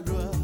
momma me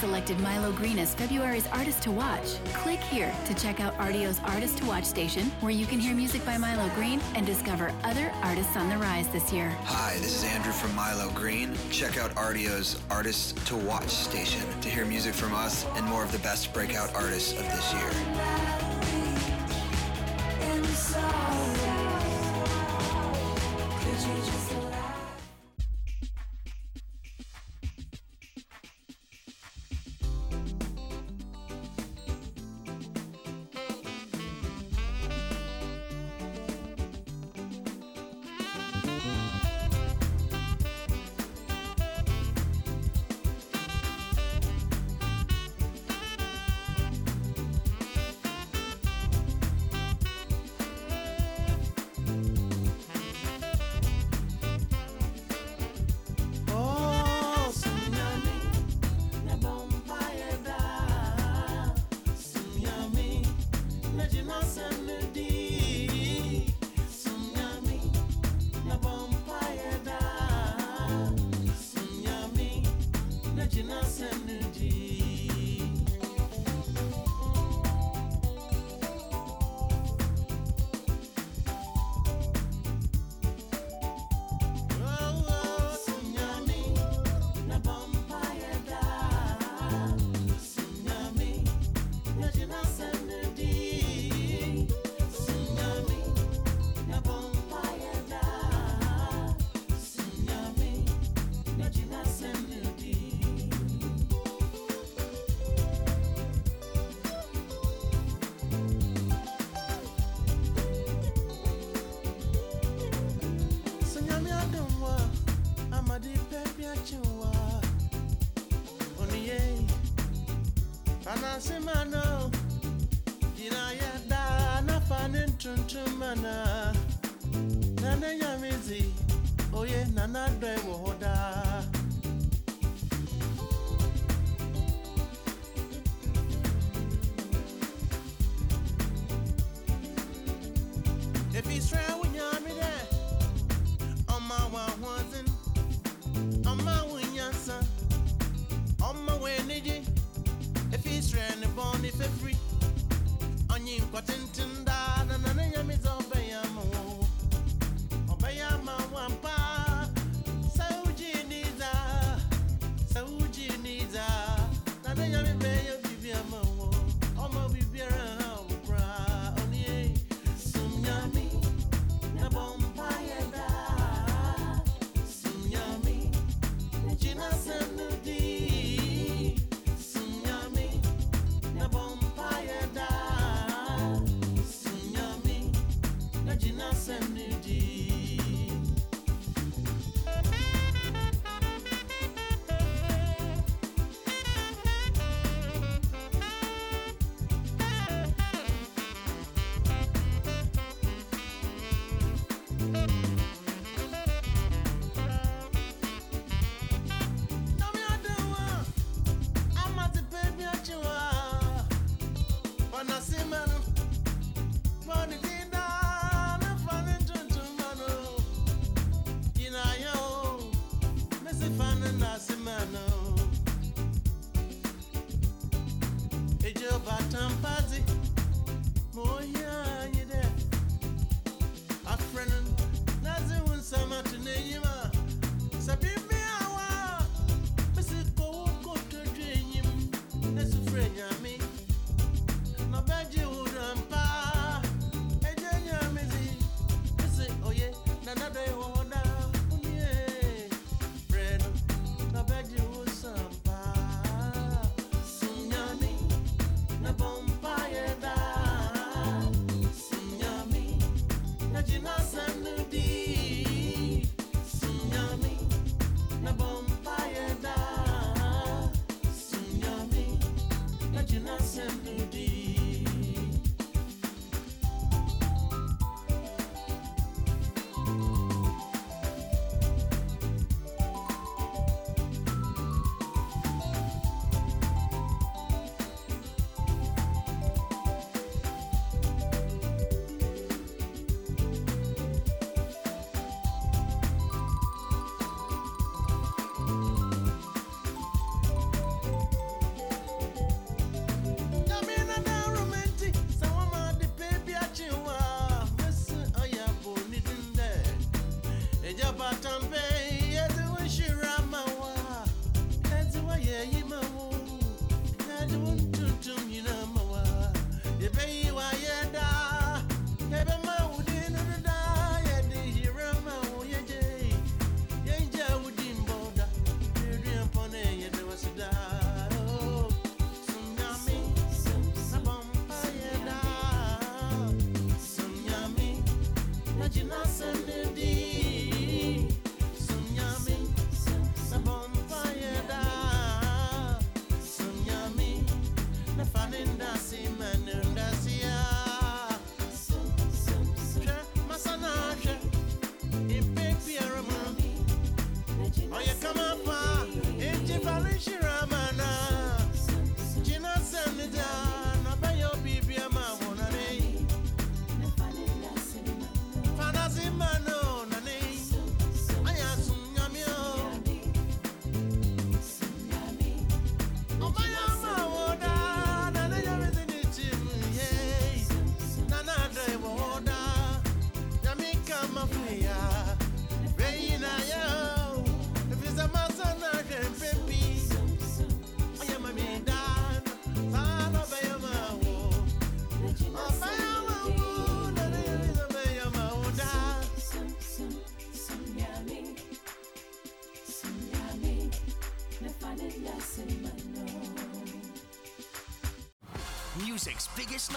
selected Milo Greene as February's Artist to Watch. Click here to check out Rdio's Artist to Watch station, where you can hear music by Milo Greene and discover other artists on the rise this year. Hi, this is Andrew from Milo Greene. Check out Rdio's Artist to Watch station to hear music from us and more of the best breakout artists of this year.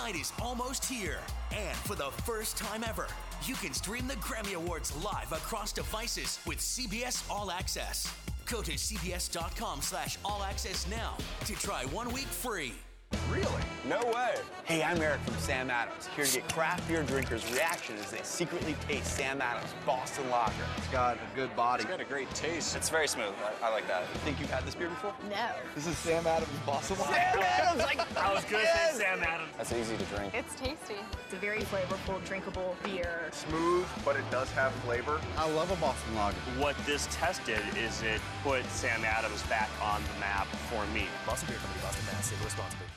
Night is almost here. And for the first time ever, you can stream the Grammy Awards live across devices with CBS All Access. Go to cbs.com slash all access now to try one week free. Really? No way. Hey, I'm Eric from Sam Adams, here to get craft beer drinkers' reaction as they secretly taste Sam Adams Boston Lager. It's got a good body. It's got a great taste. It's very smooth. I, I like that. Think you've had this beer before? No. This is Sam Adams Boston Lager. Sam Adams! Like, I was gonna say Sam Adams. That's easy to drink. It's tasty. It's a very flavorful, drinkable beer. Smooth, but it does have flavor. I love a Boston Lager. What this test did is it put Sam Adams back on the map for me. Boston Beer Company, Boston, Mass. Save responsibly.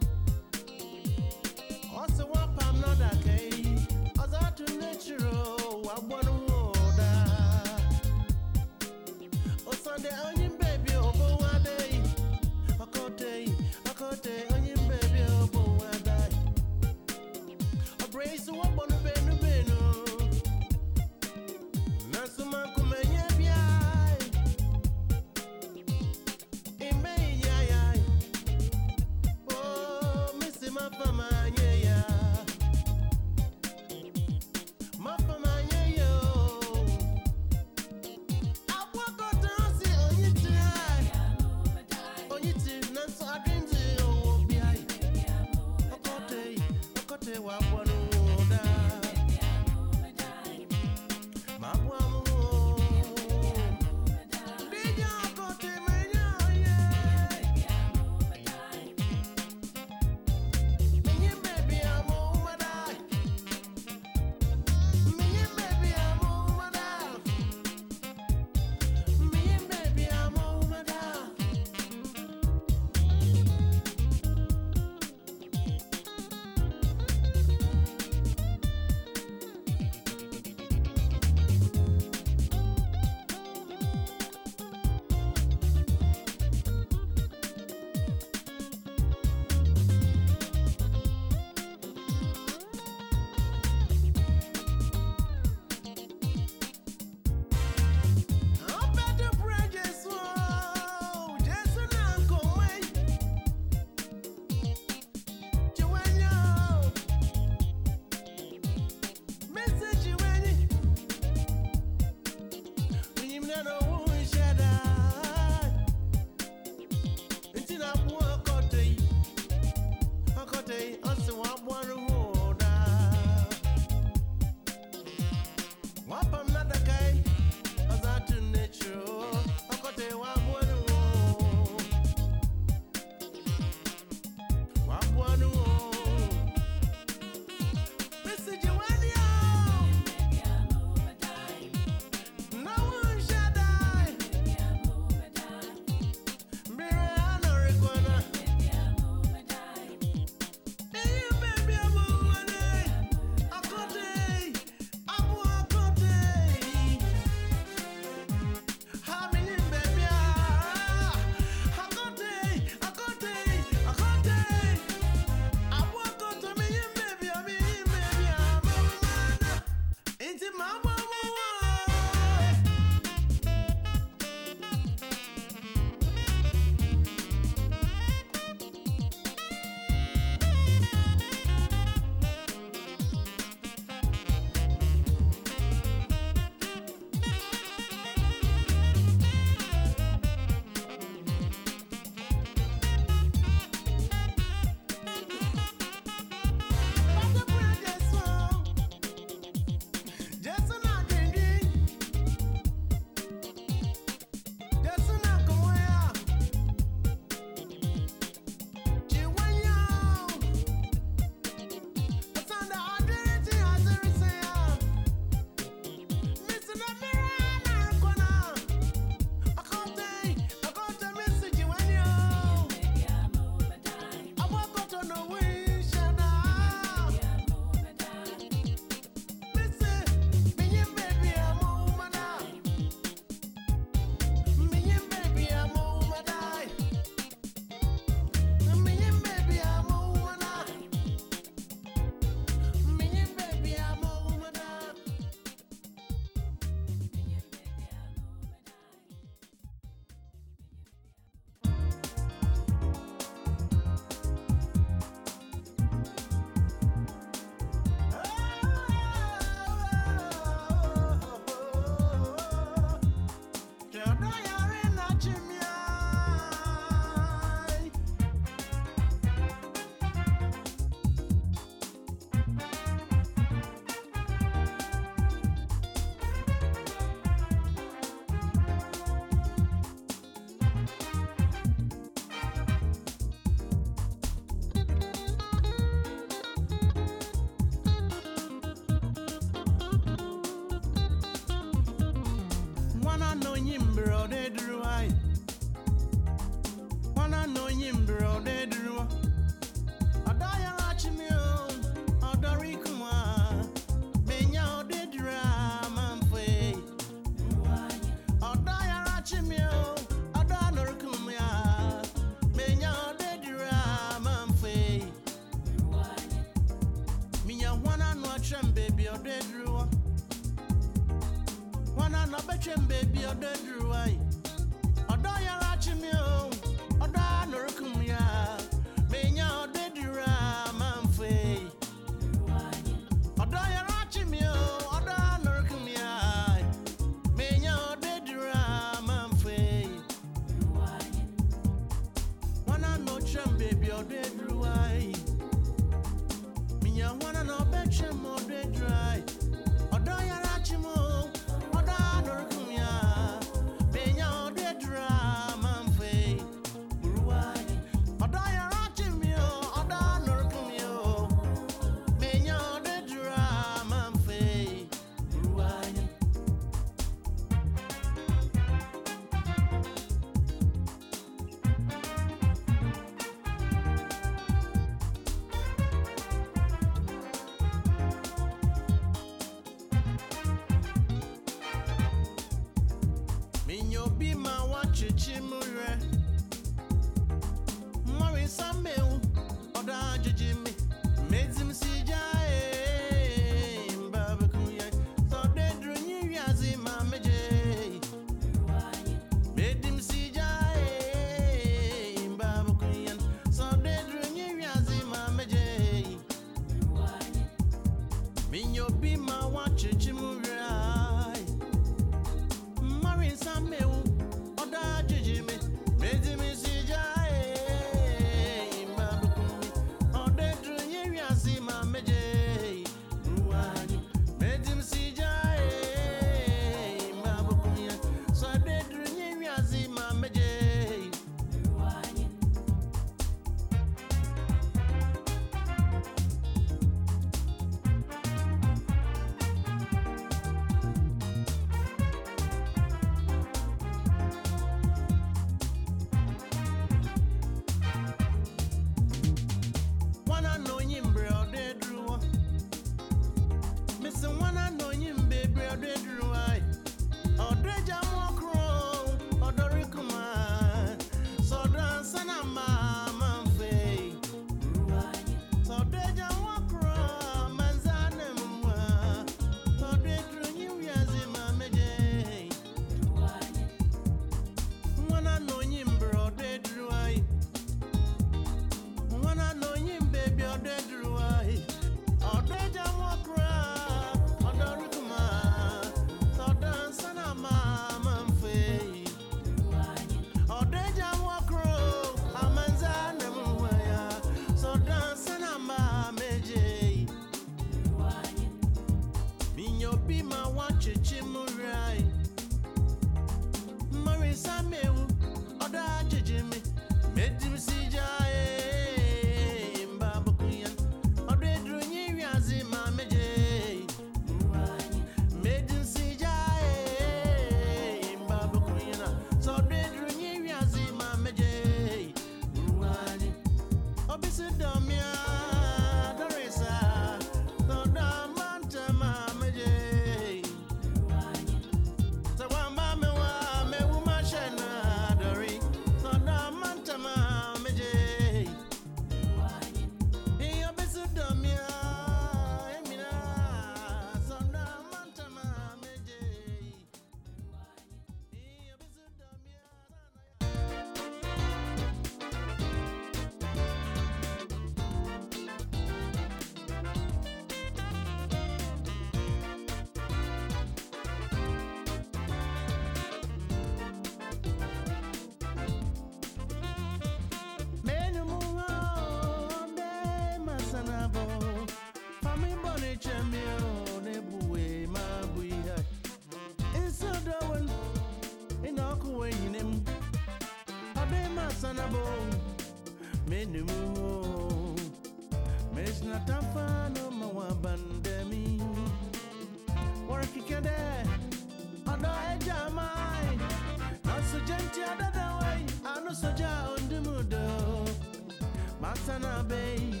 sana bei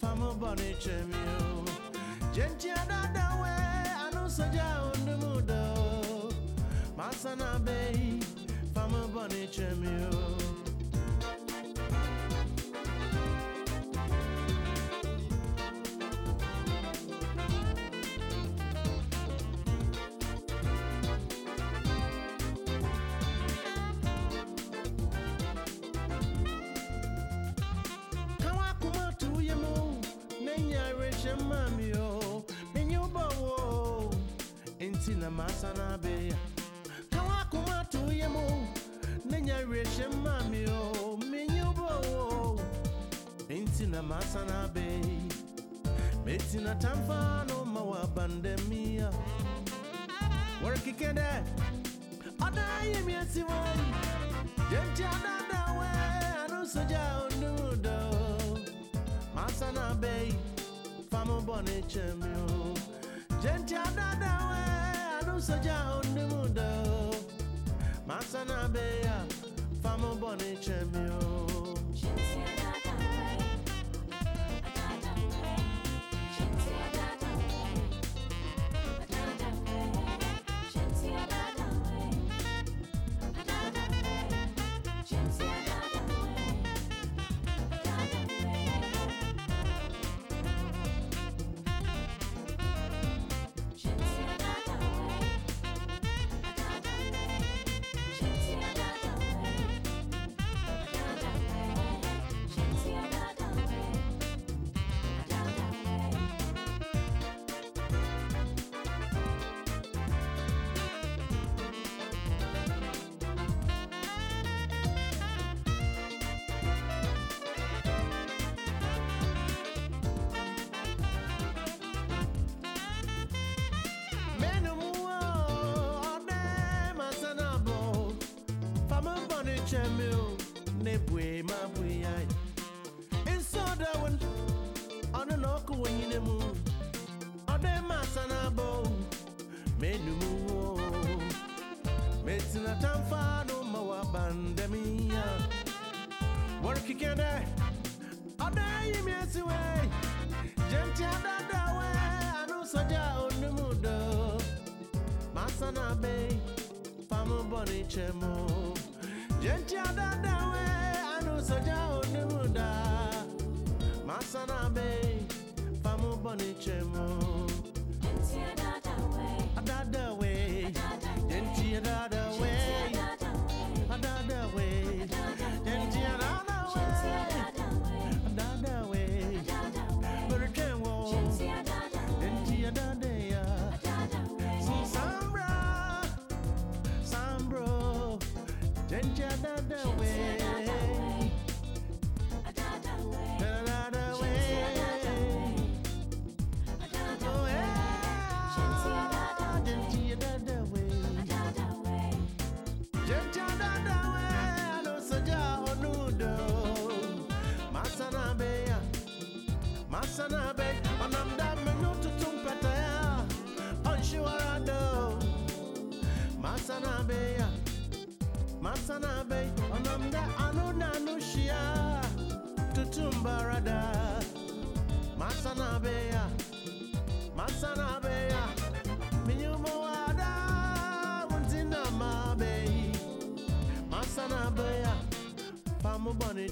famo boni chemio oh. Gentia dada we anusa ja undu Masana bei na masa na be kawa kuma to ye mo nenya reshe mami o menyubo enti na masa na meti na tamfano mawa bandemia work ikende ada ye mi asiwai jenti adada we anu soja onudo masa na be famo bone chemio anu soja boni gentia dada way.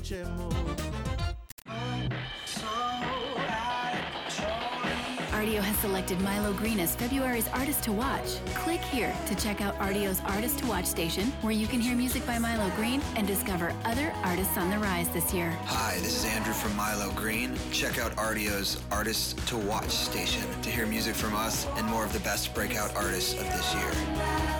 Pamu boni chemo. Rdio has selected Milo Greene as February's artist to watch. Click here to check out Rdio's Artist to Watch station, where you can hear music by Milo Greene and discover other artists on the rise this year. Hi, this is Andrew from Milo Greene. Check out Rdio's Artist to Watch station to hear music from us and more of the best breakout artists of this year.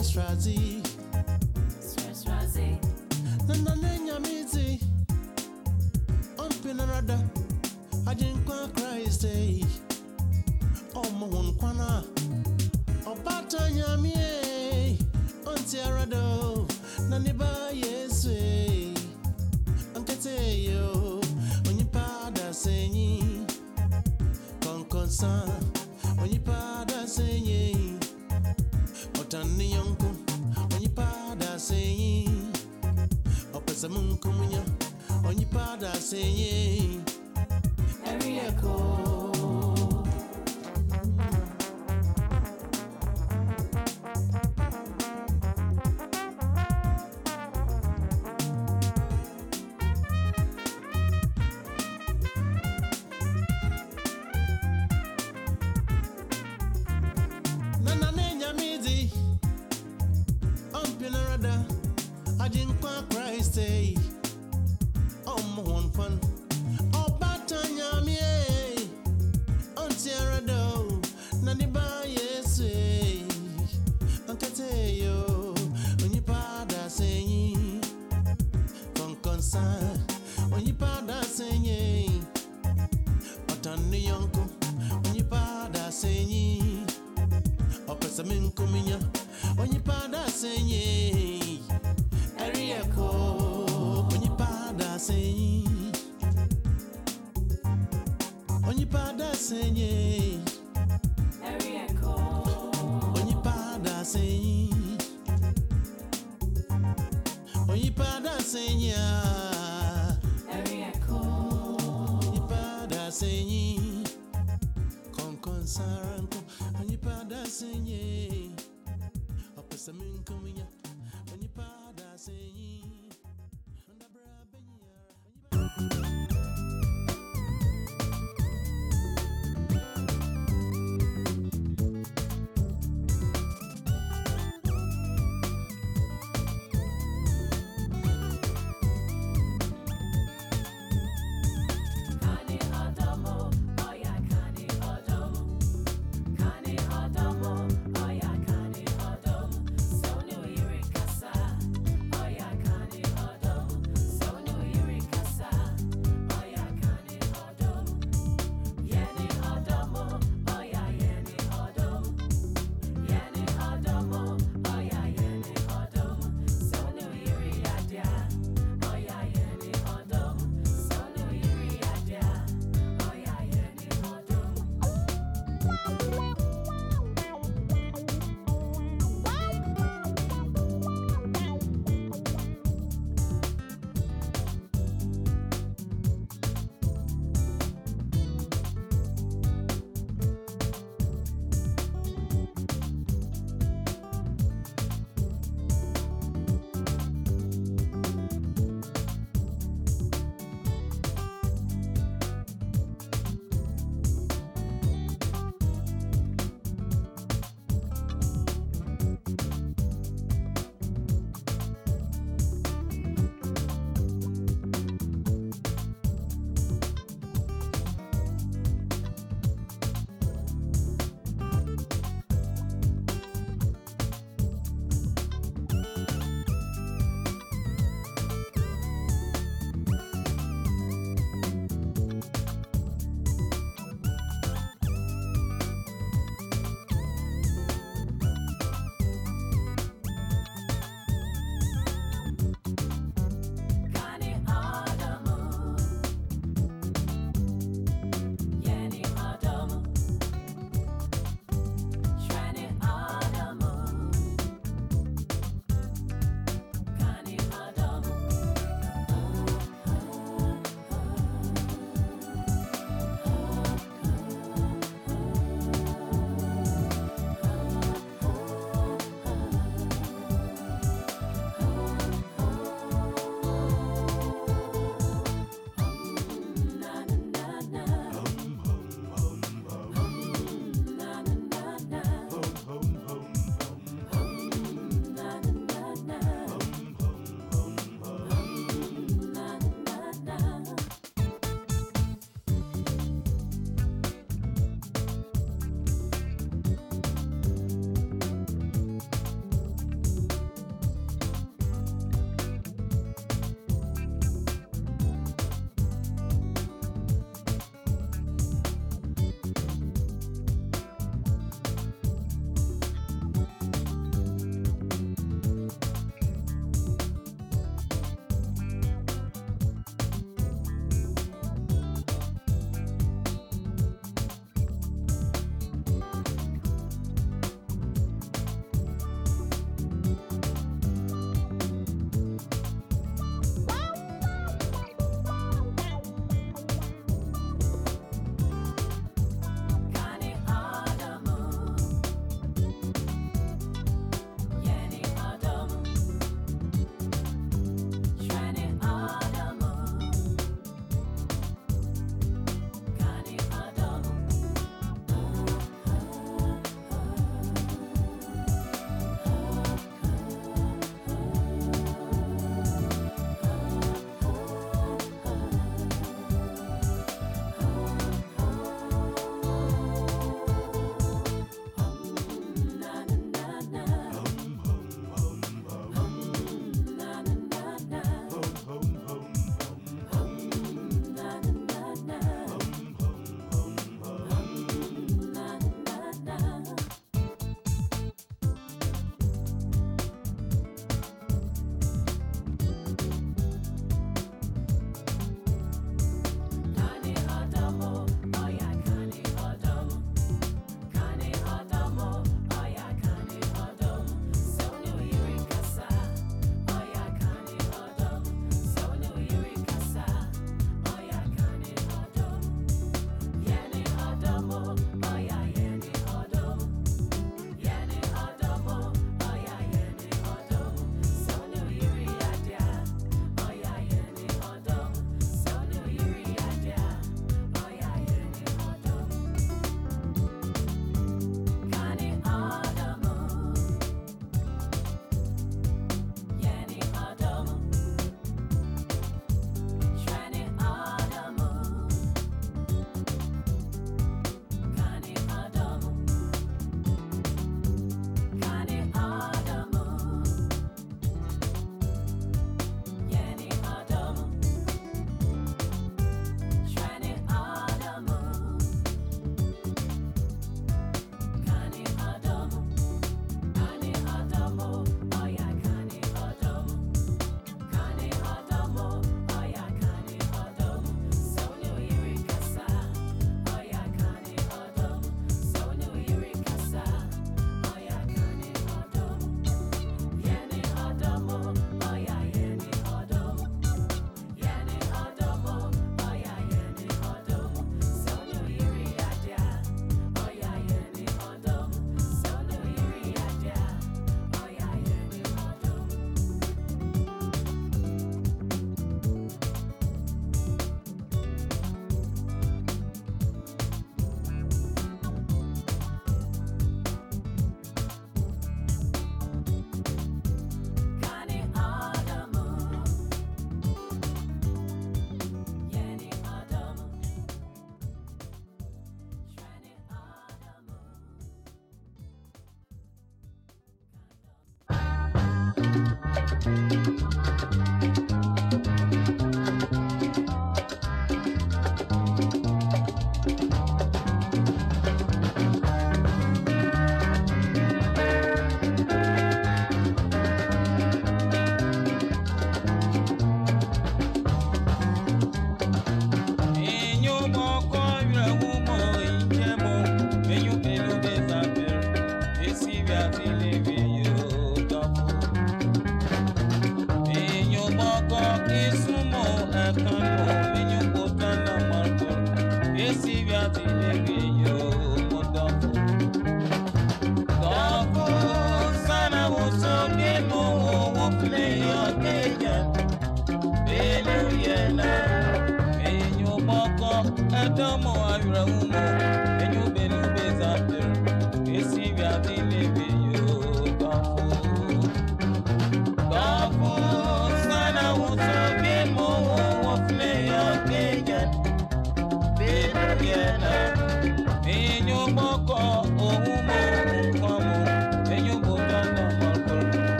Inamneresresrazi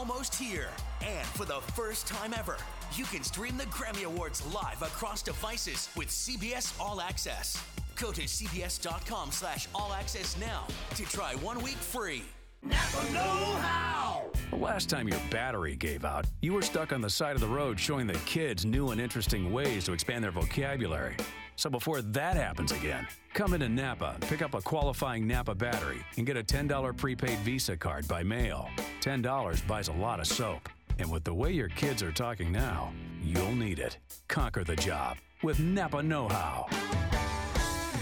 almost here. And for the first time ever, you can stream the Grammy Awards live across devices with CBS All Access. Go to cbs.com slash all access now to try one week free. Napa Know How! The last time your battery gave out, you were stuck on the side of the road showing the kids new and interesting ways to expand their vocabulary. So before that happens again, come into Napa, pick up a qualifying Napa battery, and get a $10 prepaid Visa card by mail. $10 buys a lot of soap. And with the way your kids are talking now, you'll need it. Conquer the job with Napa Know How.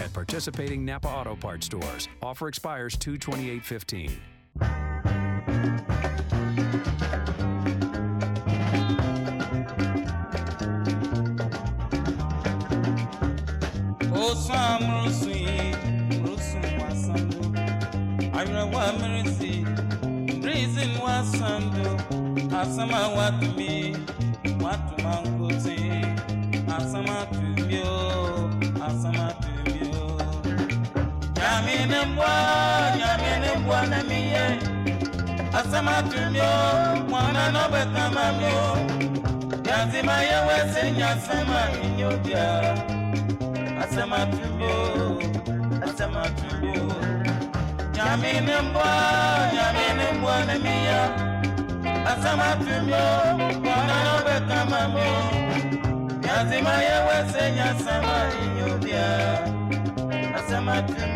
At participating Napa Auto Parts stores, offer expires 22815. Yazima Yawese, Yasama Inyodia. asema tumbio asema tumbio nyamine mbwa nyamine mbwa na mia. Asema tumbio bwana nobe kama mio yazima yewese nyasema inyobia asema tumbio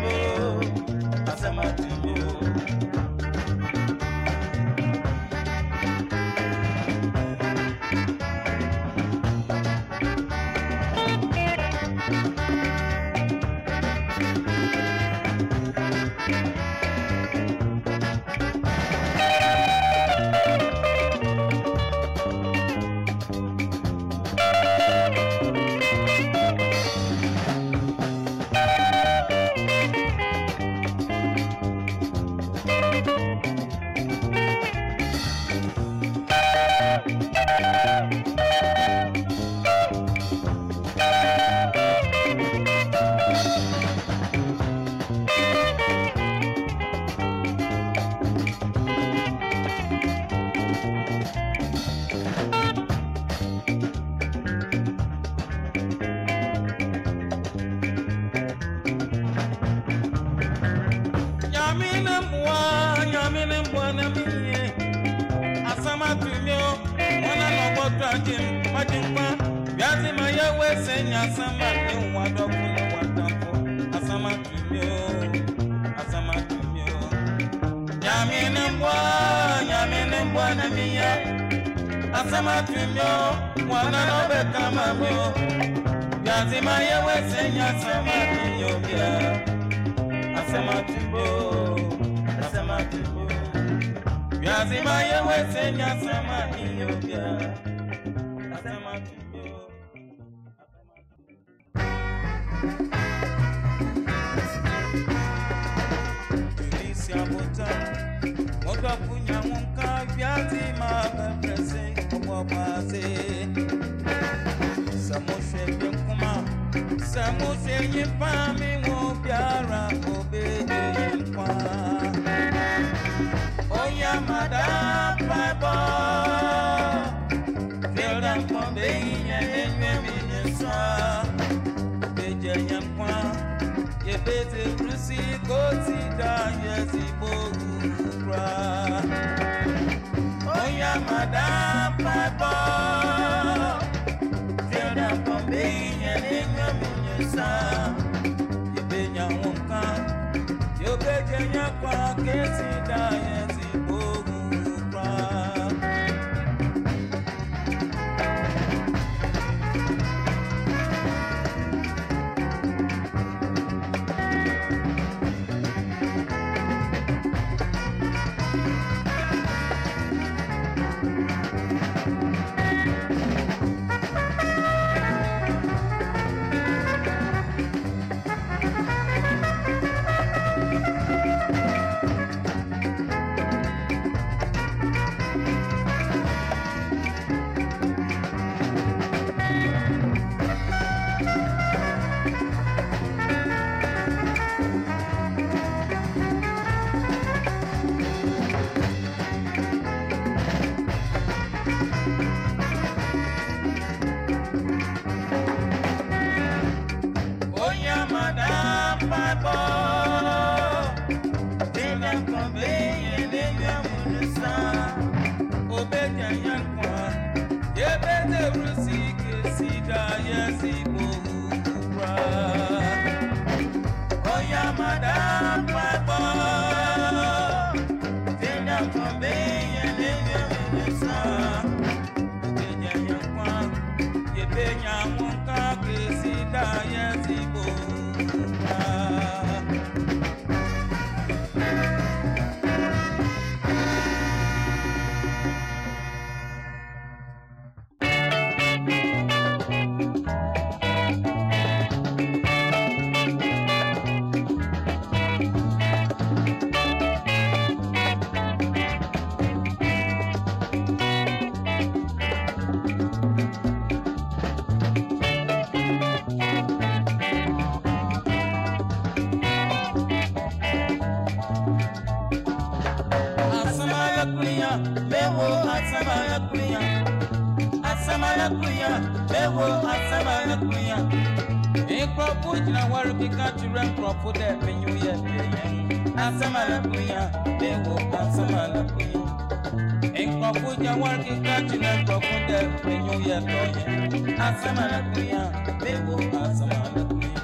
asama lakunya bebo asama lakunya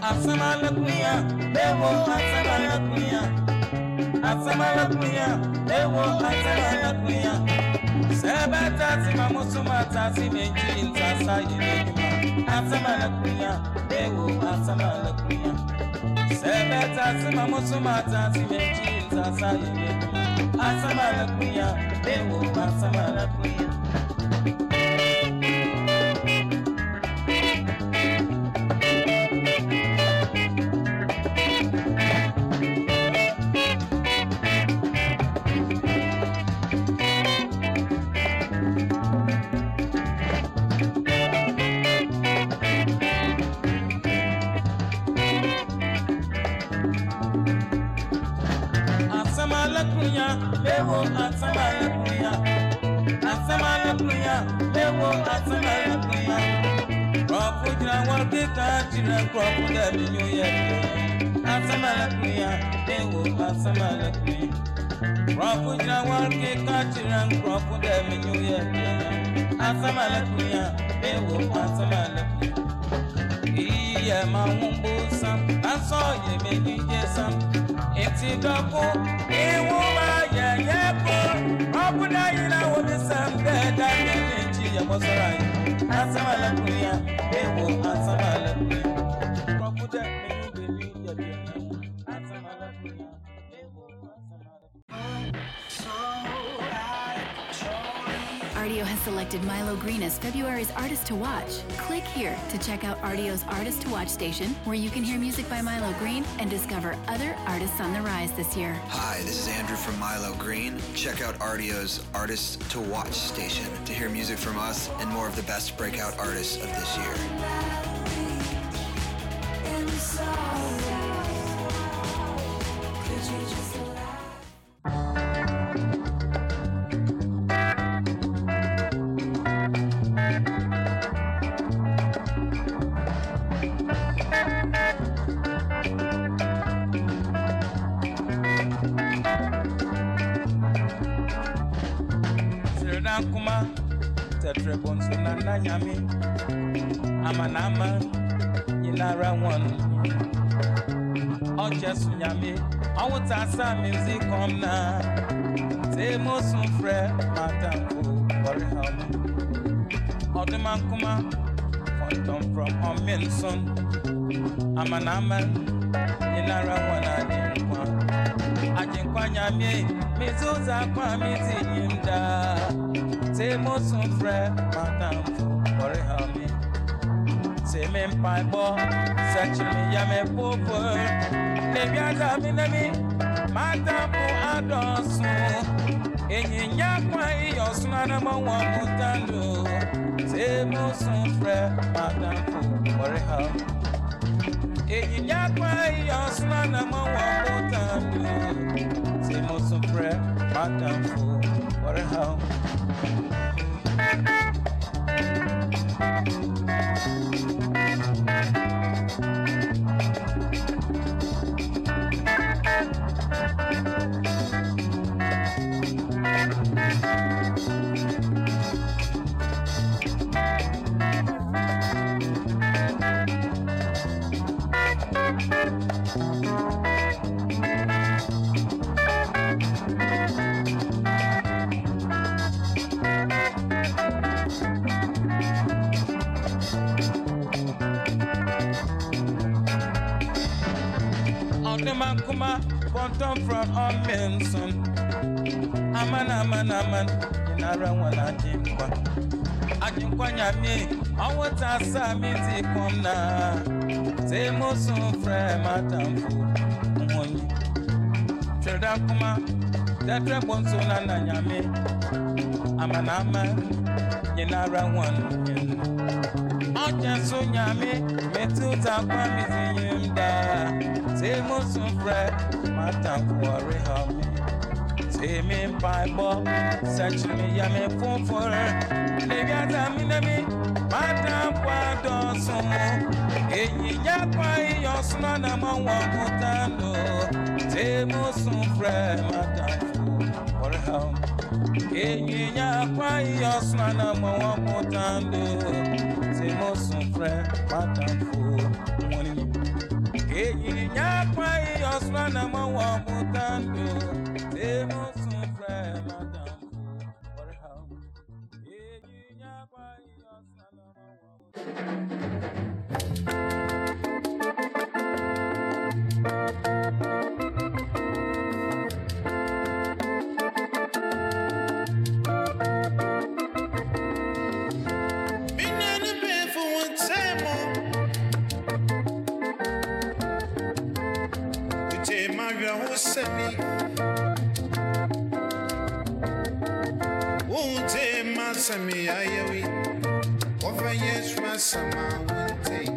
asama lakunya bebo asama lakunya asama lakunya bebo asama lakunya sebata sima musuma tasi meji ntasa yinekuma asama lakunya bebo asama lakunya sebata sima musuma tasi meji ntasa yinekuma asama lakunya bebo asama lakunya ta jira kpọpụ dabi nyo ya asamalakuri ya ewo asamalakuri kpọpụ jira nwoke ka jira kpọpụ dabi nyo ya asamalakuri ya ewo asamalakuri iye ma nwụgbọ sam asọ yeme n'ije sam. Eti dọkụ iwu ma yeye bụ ọbụna yi na wobi sam deda n'eji ya gbasara anyị asamalakuri ya ewo asamalakuri. Selected Milo Greene as February's artist to watch. Click here to check out Rdio's Artist to Watch station, where you can hear music by Milo Greene and discover other artists on the rise this year. Hi, this is Andrew from Milo Greene. Check out Rdio's Artist to Watch station to hear music from us and more of the best breakout artists of this year. nara nyami amanama ịnara nwanụ ọchesu nyami ọnwụta asaa mizi kọm na. Temosu fre matampo kpọrọ ha ọma ọdụmankụma fọntọm from ọmịnson amanama ịnara nwanụ anyị nkwa. Ajinkwa nyami mizuza kwa mizi nyimda temo sumbre matam ore hami teme mpai bo sechi mi ya me popo. Ne biada mi na mi matam bu adosu enyi nya kwa iyo suna na mo wa mutando temo sumbre matam ore hami enyi nya kwa iyo suna na mo wa mutando temo sumbre matam ore hami Thank you. Akuma bottom from Omenson aman aman aman ịnara nwere adị mkpa adị nkwanya mi ọnwụta asaa mi dị kom na temosu frem atamfu nwonyi chere akụma tetre gbonso na nanya mi aman aman ịnara nwanyị ọchịsụ nyami metụta akwa mi dị nye m daa ti yim dá tèmo sun frẹ mátàkùwọrí hàn mi tèmi ń pa ẹbọ sẹchìmí yá mi fúnfún rẹ níbi àtàmì nẹbi mátàkù àdọ̀sùn èyí yá pa iyọ̀sùn náà mọ̀ wọ́n kú tánu tèmo sun frẹ mátàkùwọrí hàn mi èyí yá pa iyọ̀sùn náà mọ̀ wọ́n kú tánu tí mo sùn fẹ́ pátákó wọn ni. Èyí ni yàpá ìyọ̀sùn àná mọ́ wọn mú táǹdù tí mo sùn fẹ́ pátákó wọ́rẹ́ ha. èyí yàpá ìyọ̀sùn àná mọ́ wọn. Binyani Maria Hosemi Wonte Masami Ayawi Ofa yes Masama Wonte Mino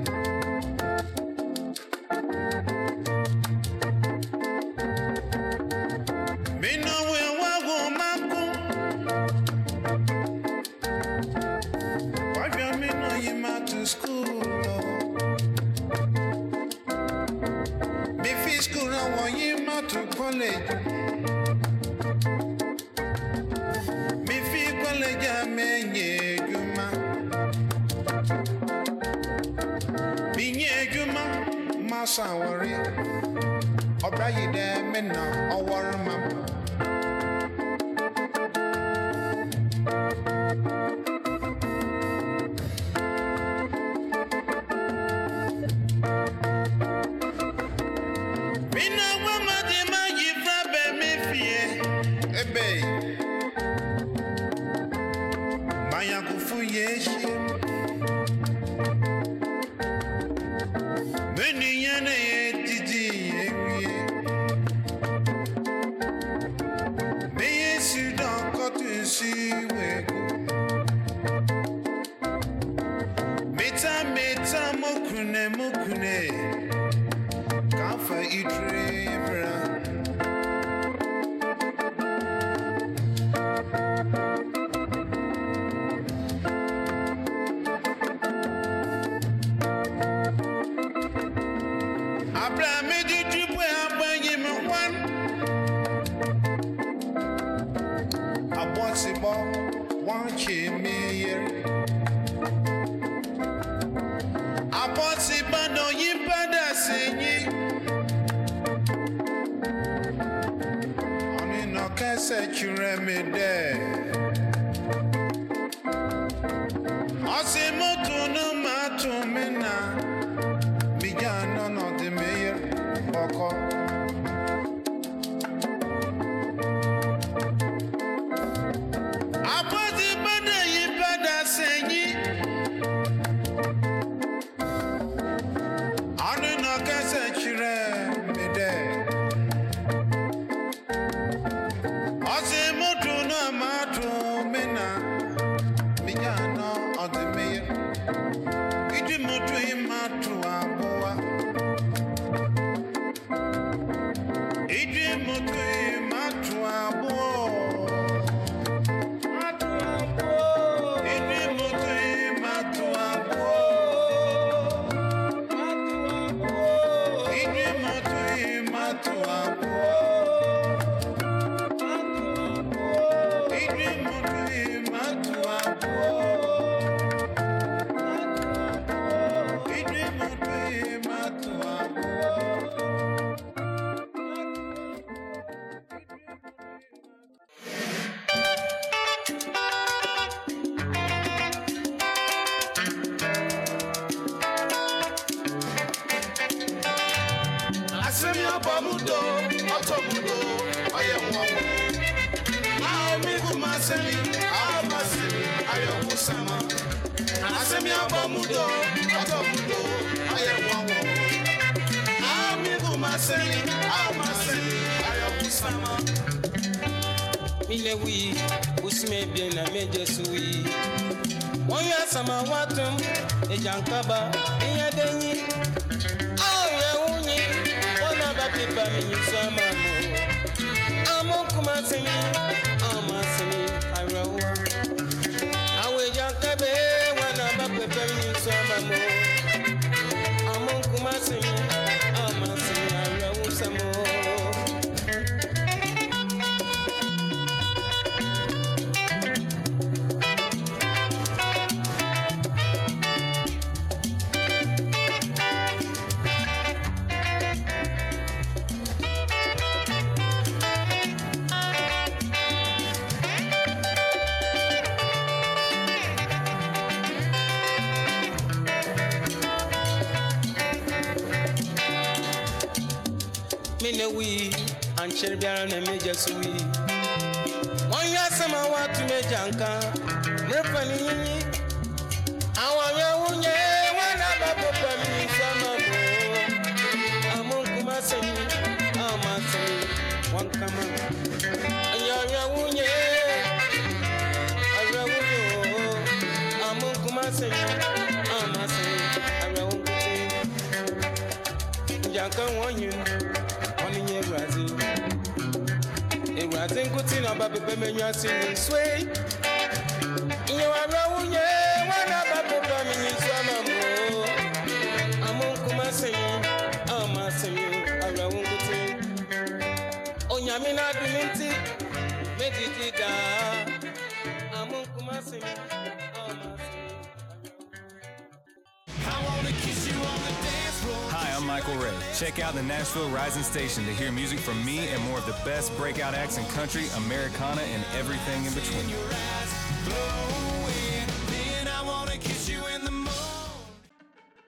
Check out the Nashville Rising Station to hear music from me and more of the best breakout acts in country, Americana, and everything in between.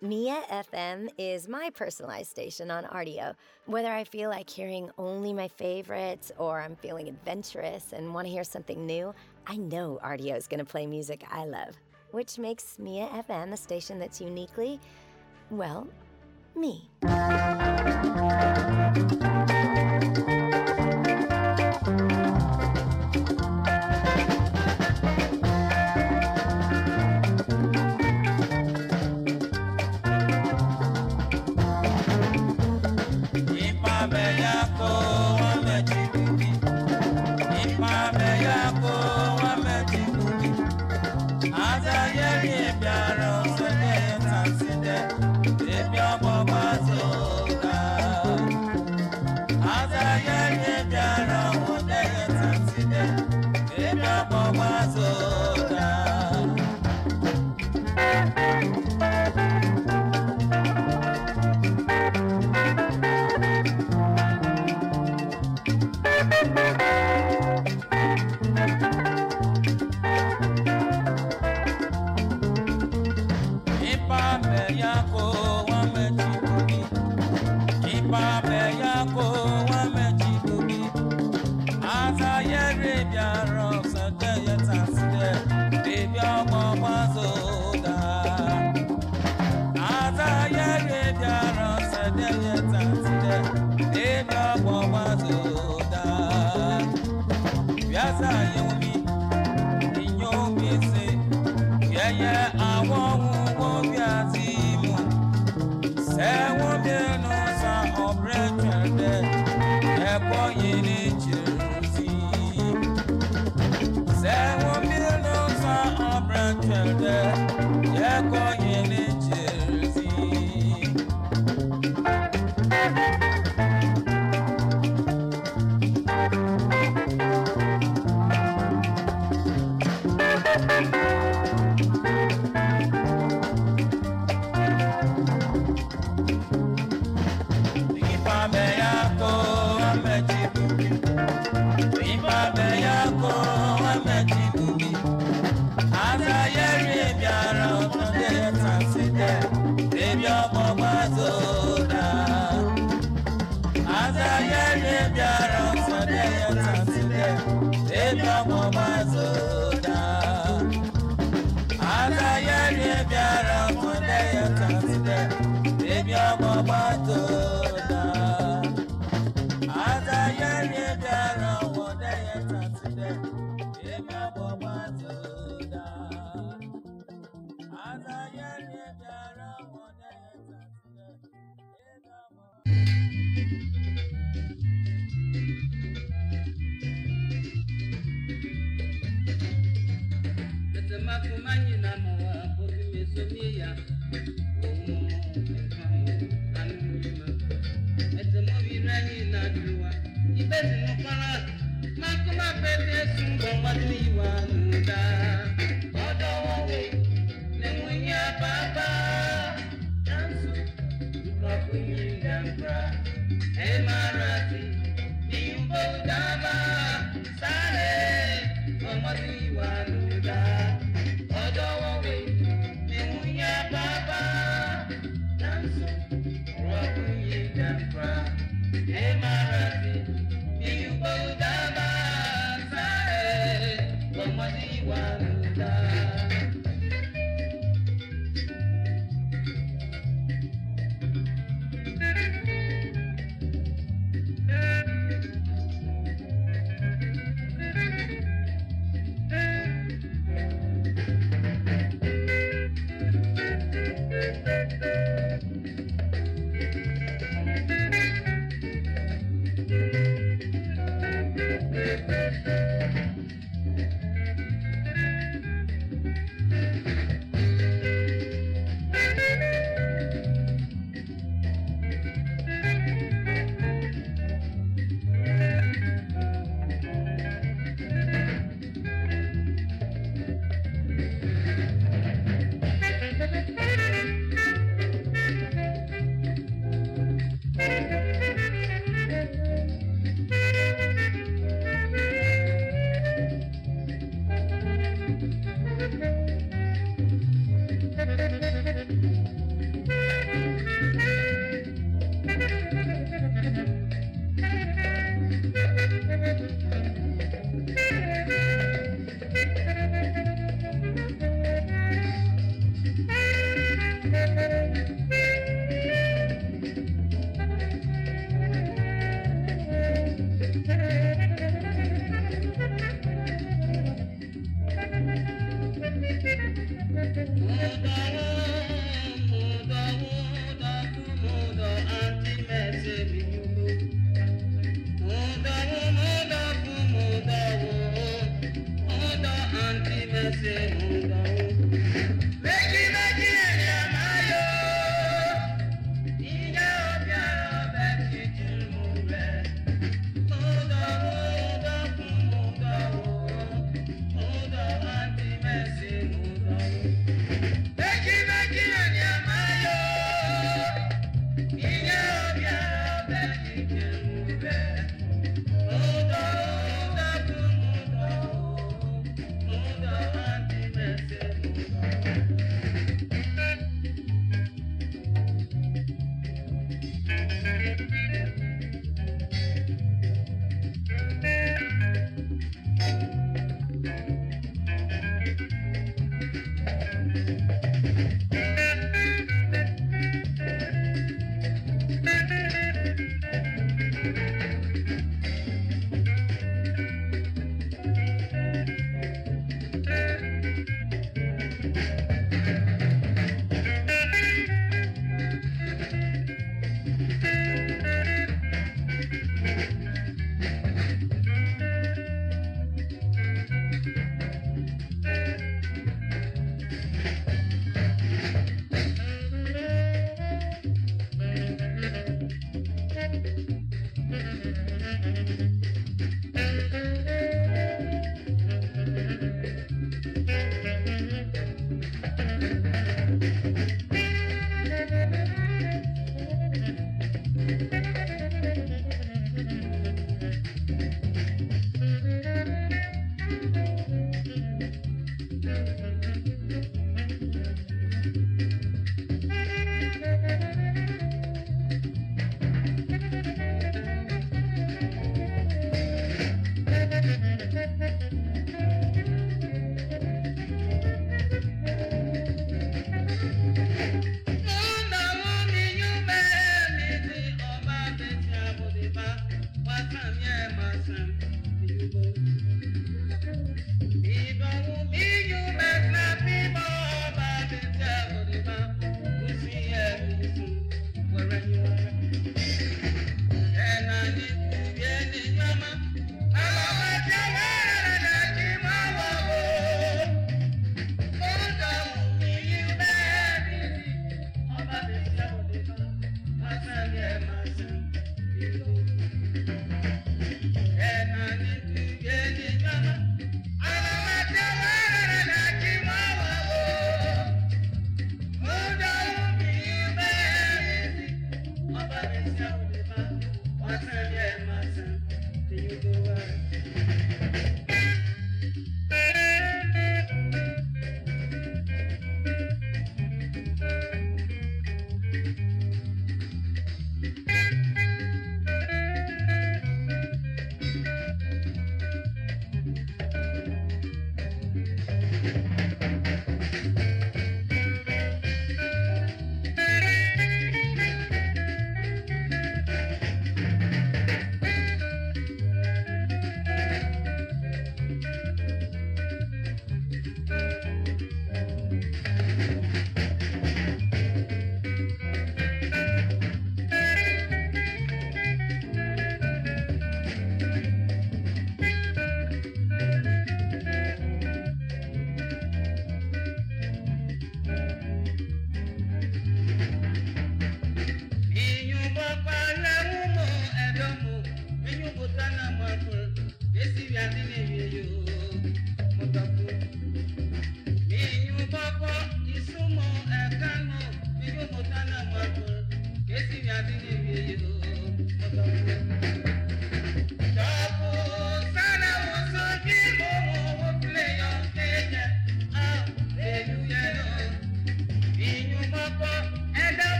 Mia FM is my personalized station on Rdio. Whether I feel like hearing only my favorites or I'm feeling adventurous and want to hear something new, I know Rdio is going to play music I love, which makes Mia FM a station that's uniquely, well, me.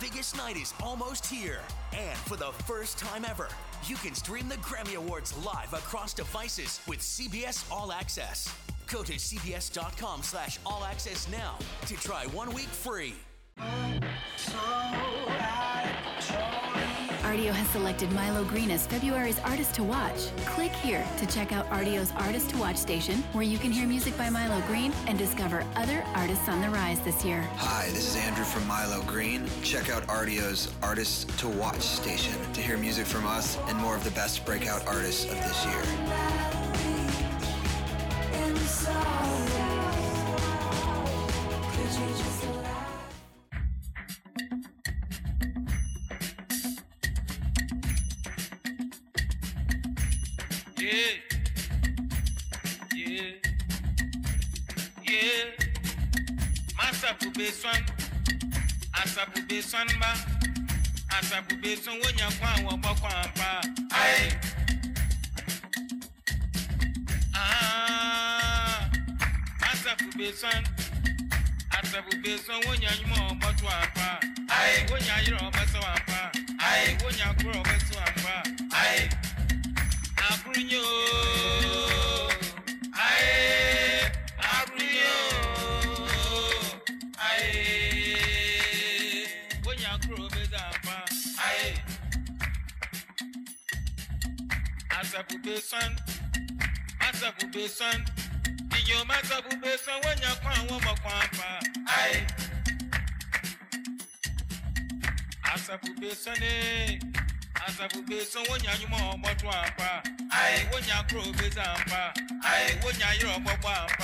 Biggest night is almost here. And for the first time ever, you can stream the Grammy Awards live across devices with CBS All Access. Go to cbs.com slash all access now to try one week free. Rdio has selected Milo Greene as February's artist to watch. Click here to check out Rdio's artist to watch station, where you can hear music by Milo Greene and discover other artists on the rise this year. Hi, this is Andrew from Milo Greene. Check out Rdio's Artist to Watch station to hear music from us and more of the best breakout artists of this year. Wonya apa ayi wonya beza apa ayi wonya ayiri ọgbọgbọ apa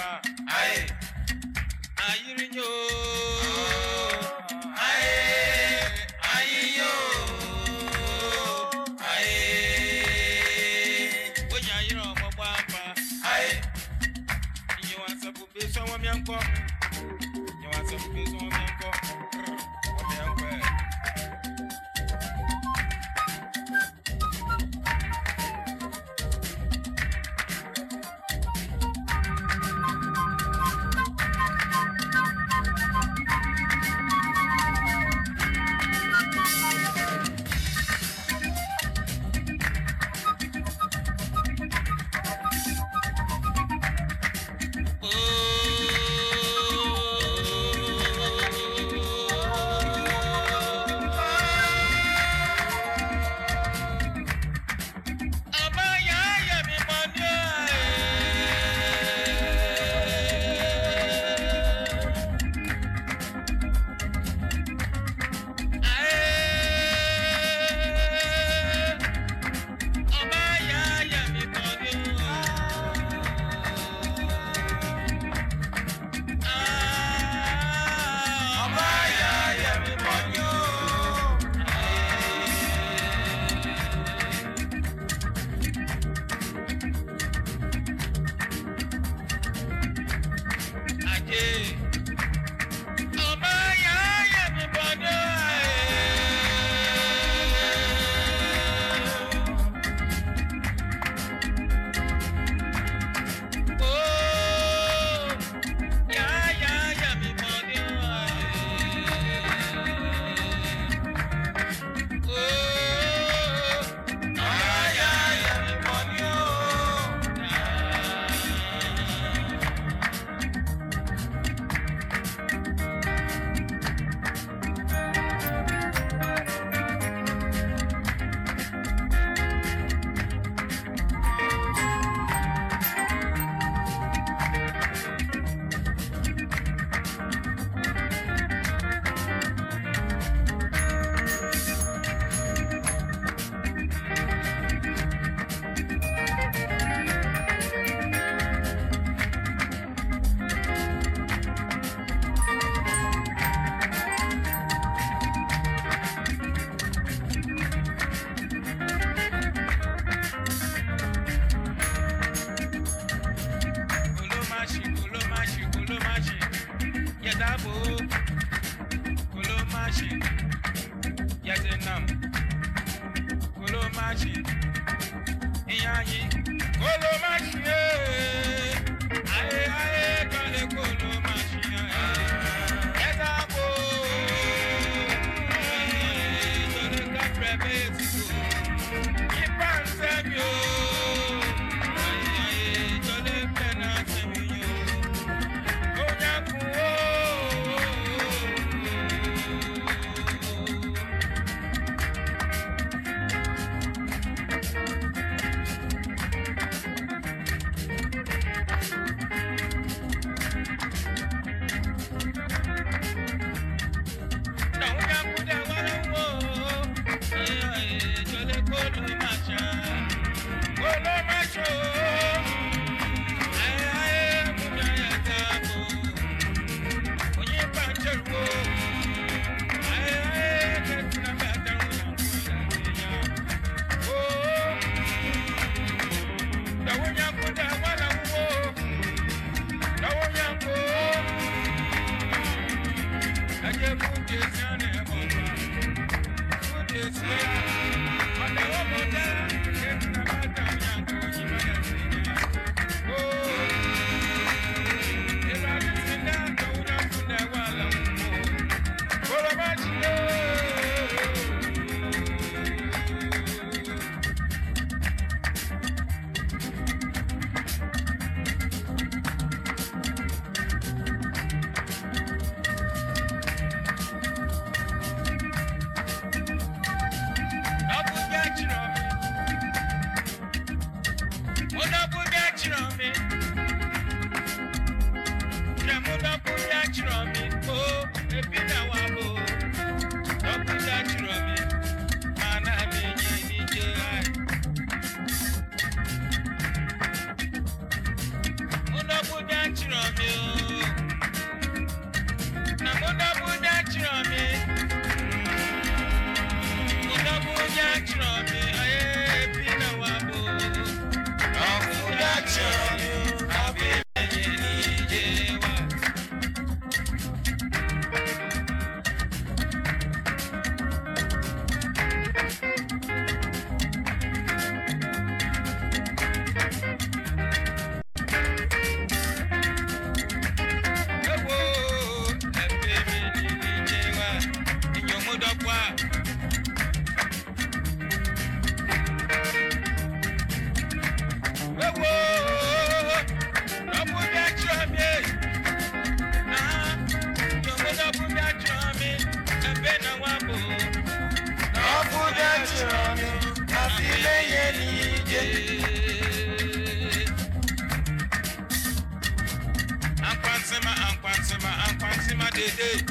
Ankwantima, ankwantima, ankwantima dede.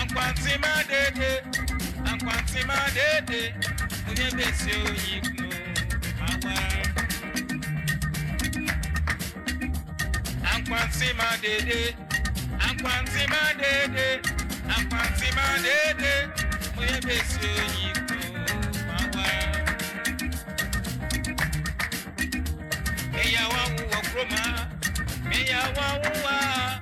Ankwantima dede. Ankwantima dede. Onye besi oyi kuno awa. Ankwantima dede. Ankwantima dede. Ankwantima dede. Onye besi oyi kuno. Roma, Mia Wawa.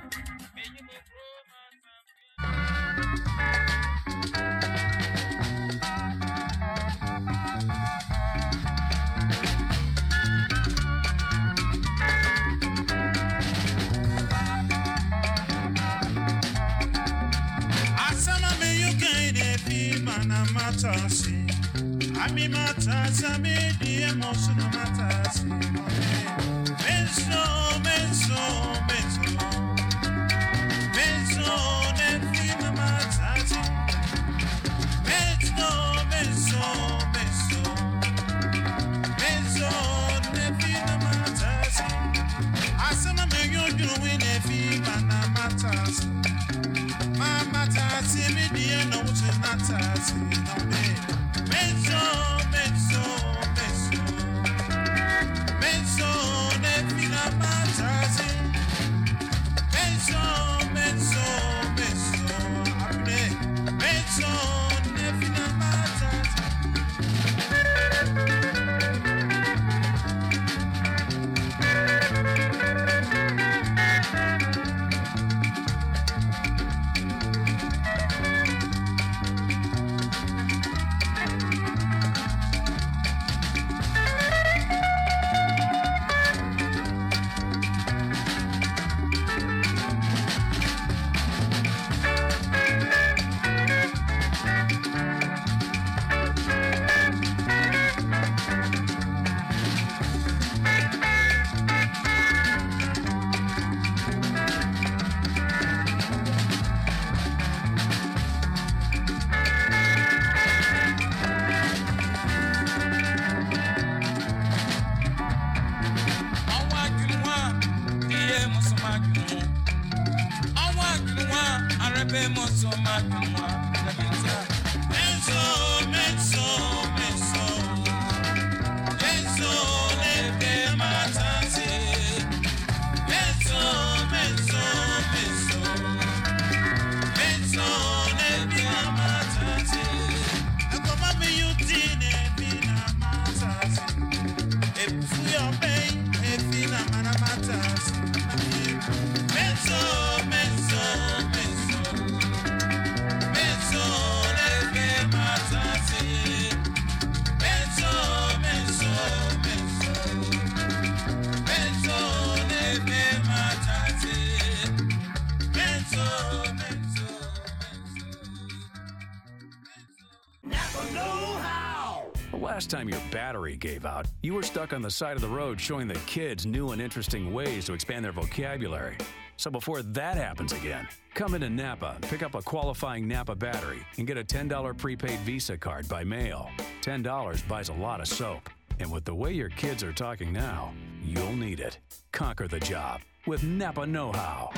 Gave out, you were stuck on the side of the road showing the kids new and interesting ways to expand their vocabulary. So before that happens again, come into Napa, pick up a qualifying Napa battery, and get a $10 prepaid Visa card by mail. $10 buys a lot of soap. And with the way your kids are talking now, you'll need it. Conquer the job with Napa Know How.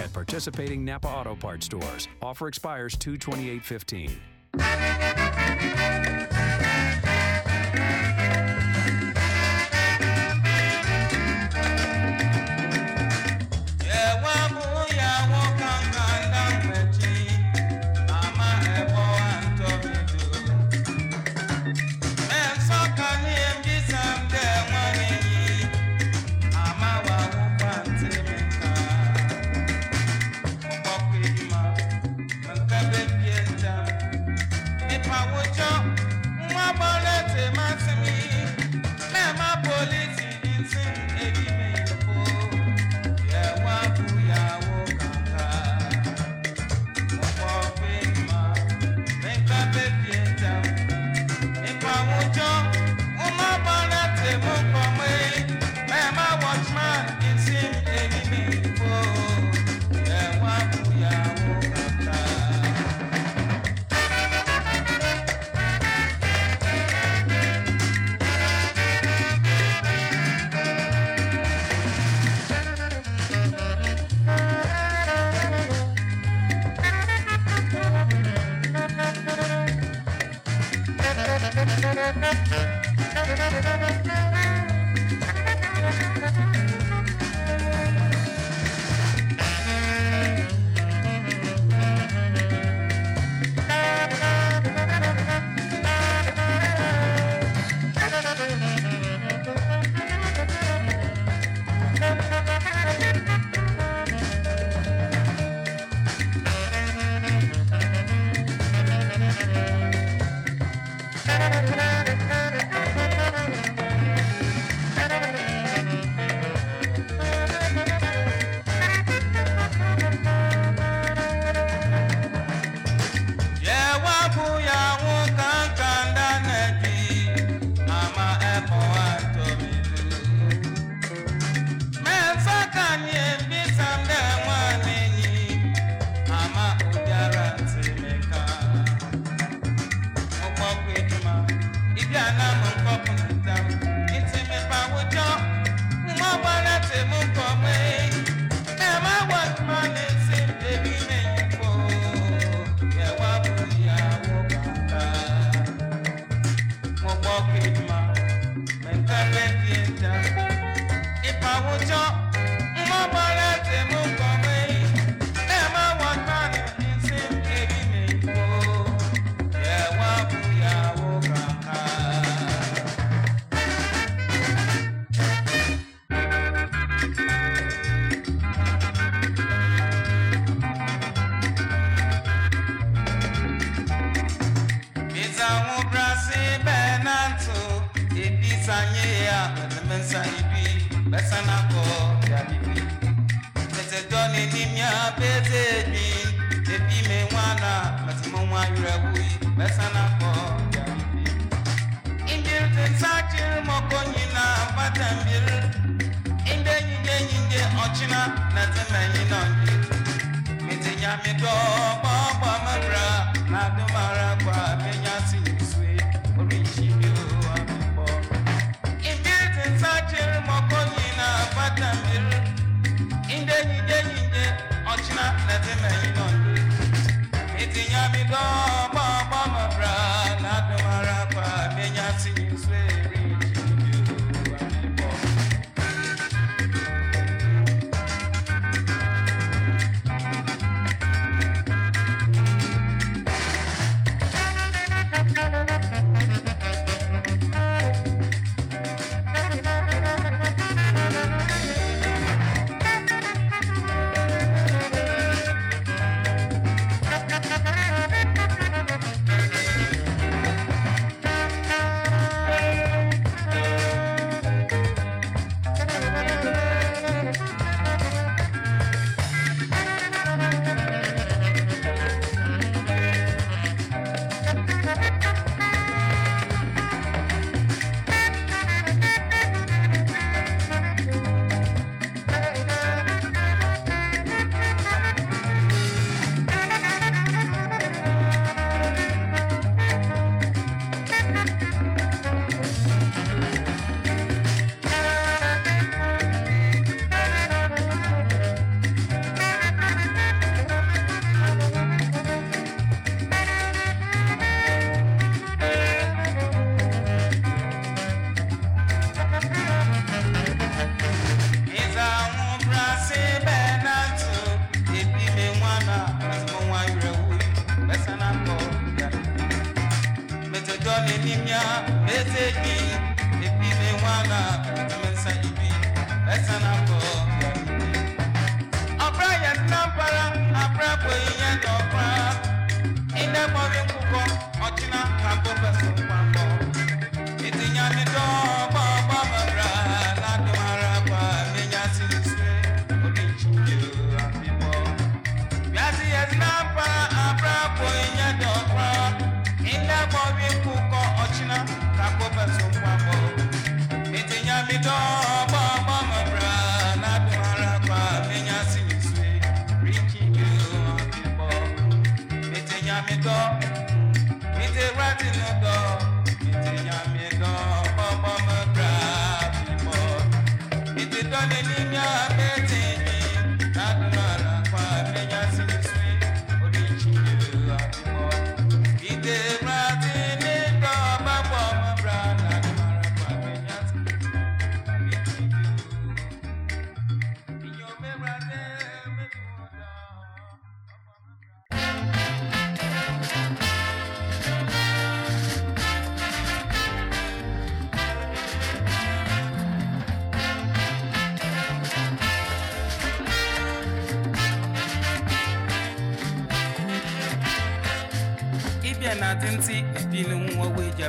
At participating Napa Auto Parts stores, offer expires 22815.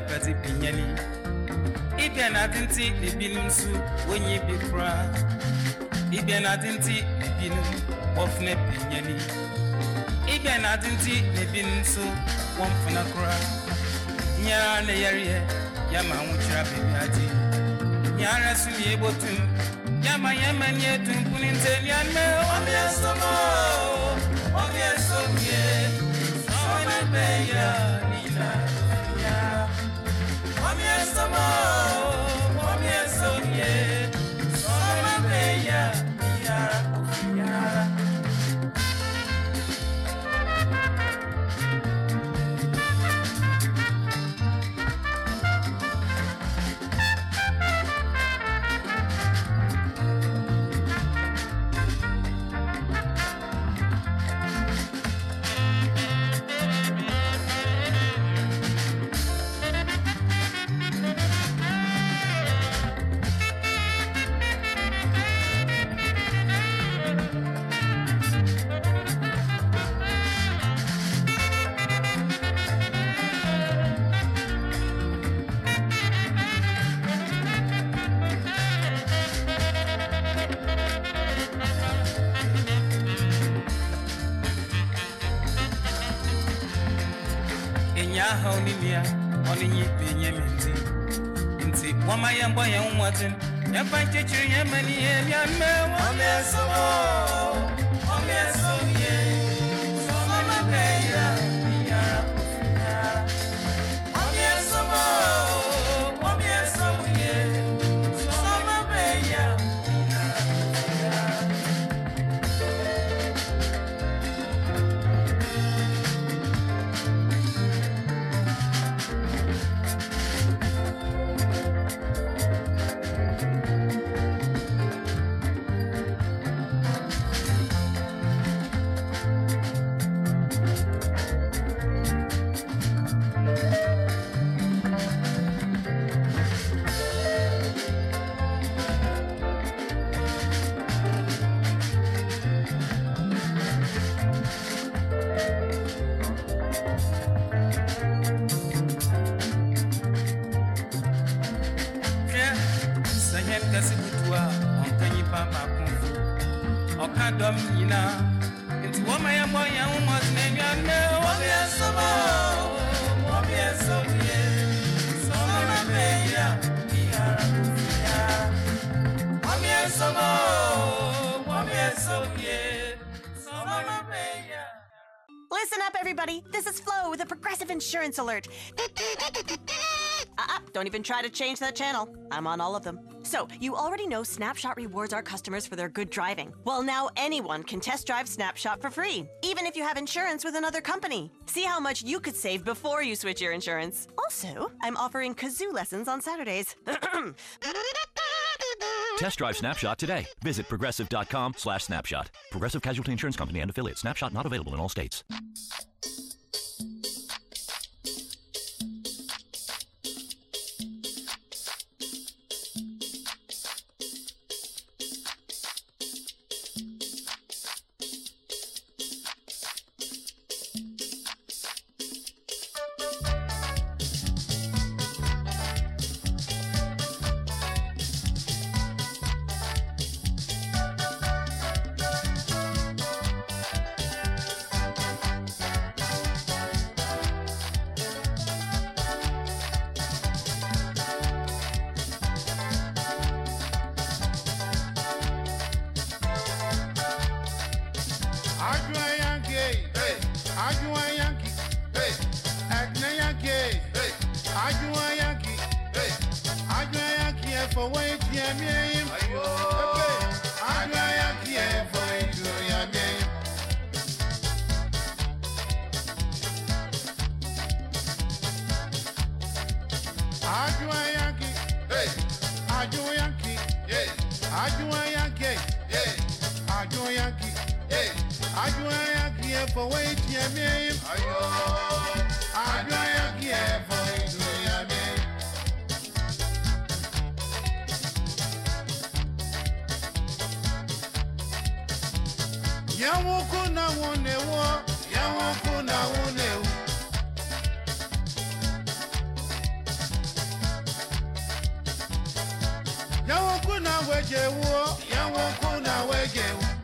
akpati pinyeli ịbịa na adị ntị ebili nsu onye ibikra ịbịa na adị ntị ebili ọfụna pinyeli na adị ntị ebili nsu wọmfụna nyara na yari ya ma nwụchara bebi adị nyara su ya egbotu ya ma ya eme nye etu mkpụrụ nteli ya mme ọmị esomo ọmị esomie ọmị ebe ya nkyekyere alert. Uh-uh, don't even try to change that channel. I'm on all of them. So, you already know Snapshot rewards our customers for their good driving. Well, now anyone can test drive Snapshot for free, even if you have insurance with another company. See how much you could save before you switch your insurance. Also, I'm offering kazoo lessons on Saturdays. Test drive Snapshot today. Visit progressive.com/snapshot. Progressive Casualty Insurance Company and affiliates. Snapshot not available in all states. ya nwoke na nwunye wụọ ya nwoke na nwunye wụ ya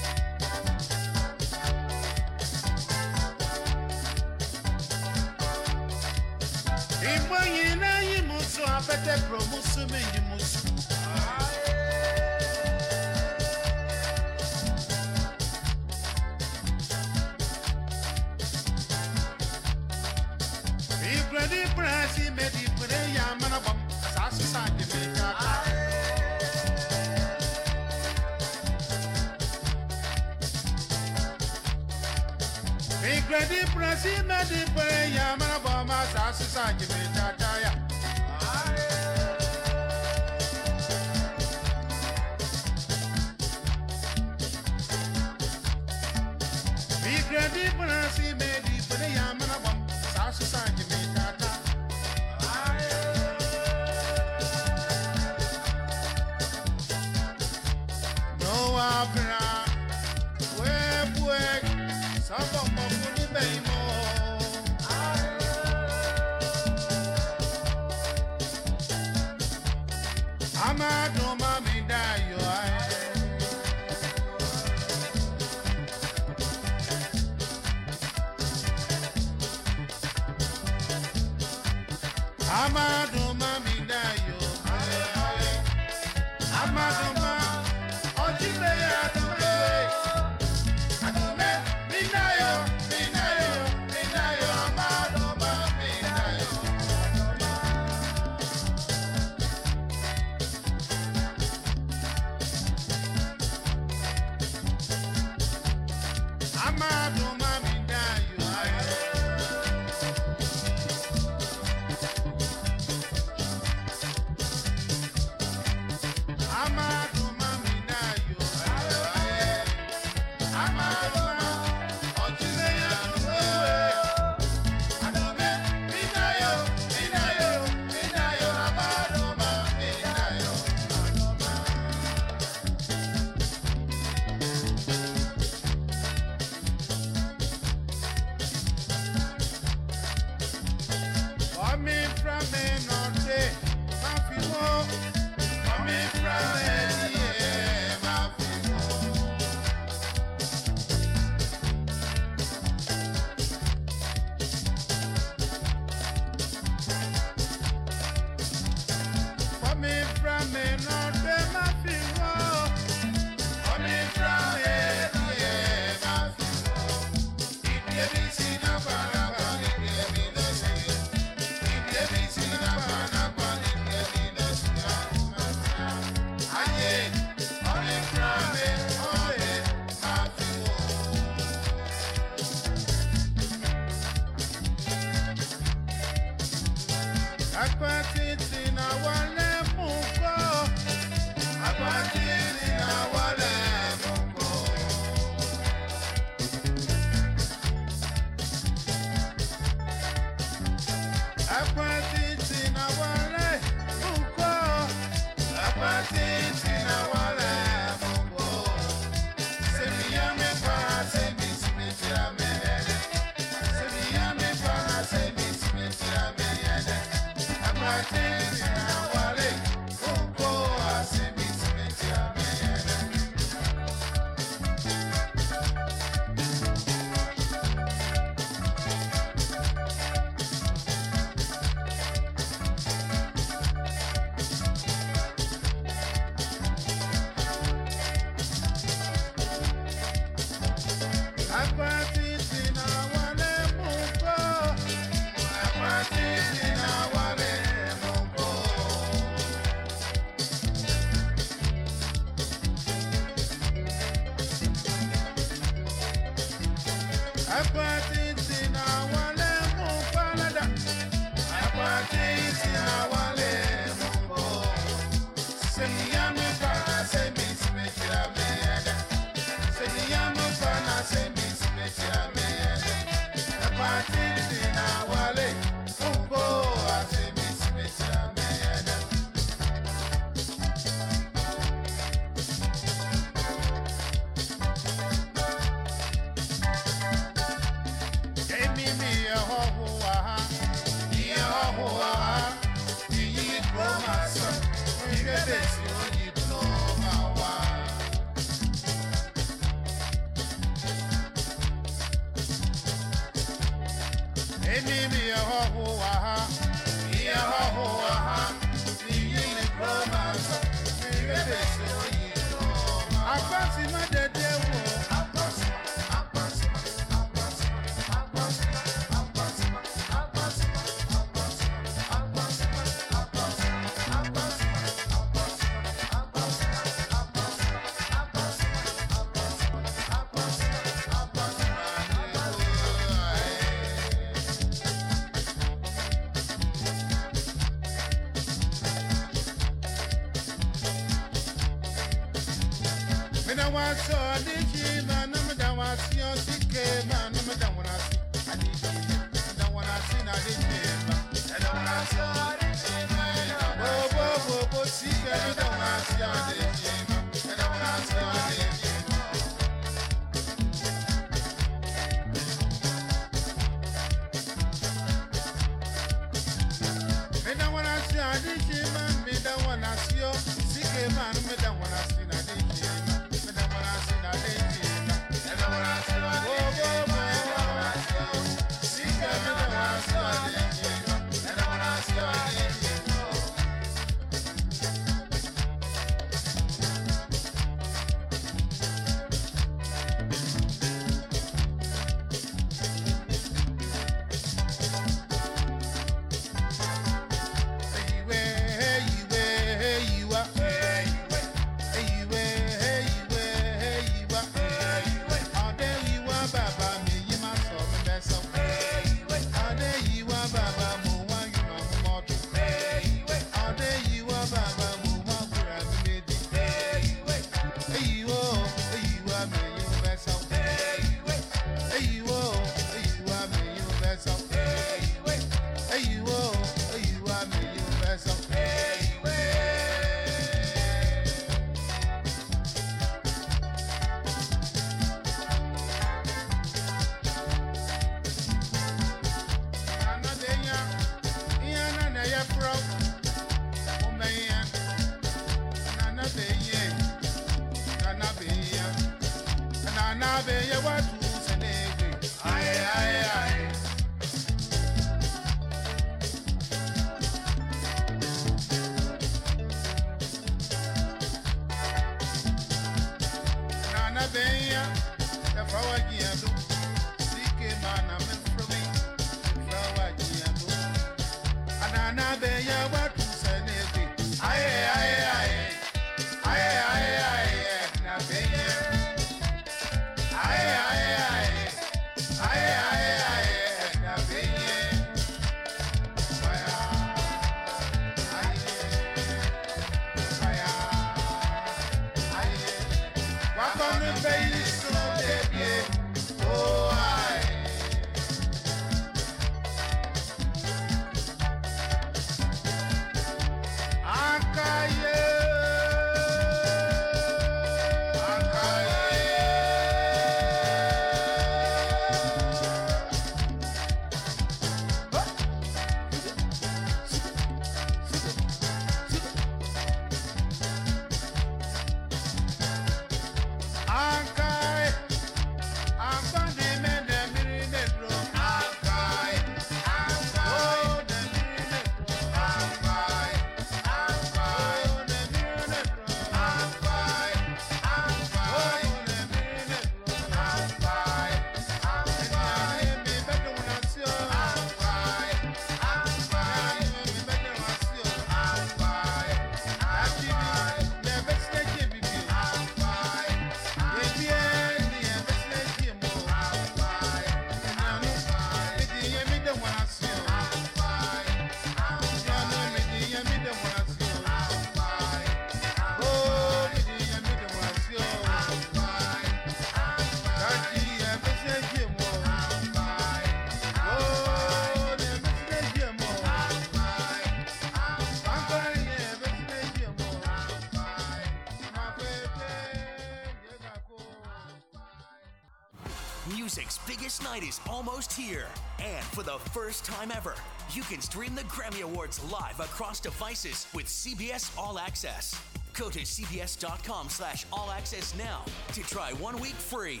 night is almost here. And for the first time ever, you can stream the Grammy Awards live across devices with CBS All Access. Go to cbs.com slash all access now to try one week free.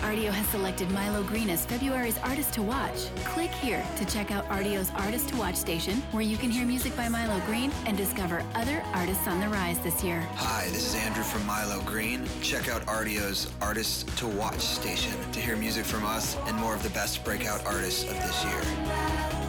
Rdio has selected Milo Greene as February's artist to watch. Click here to check out Rdio's artist to watch station, where you can hear music by Milo Greene and discover other artists on the rise this year. Hi, this is Andrew from Milo Greene. Check out Rdio's Artist to Watch station to hear music from us and more of the best breakout artists of this year.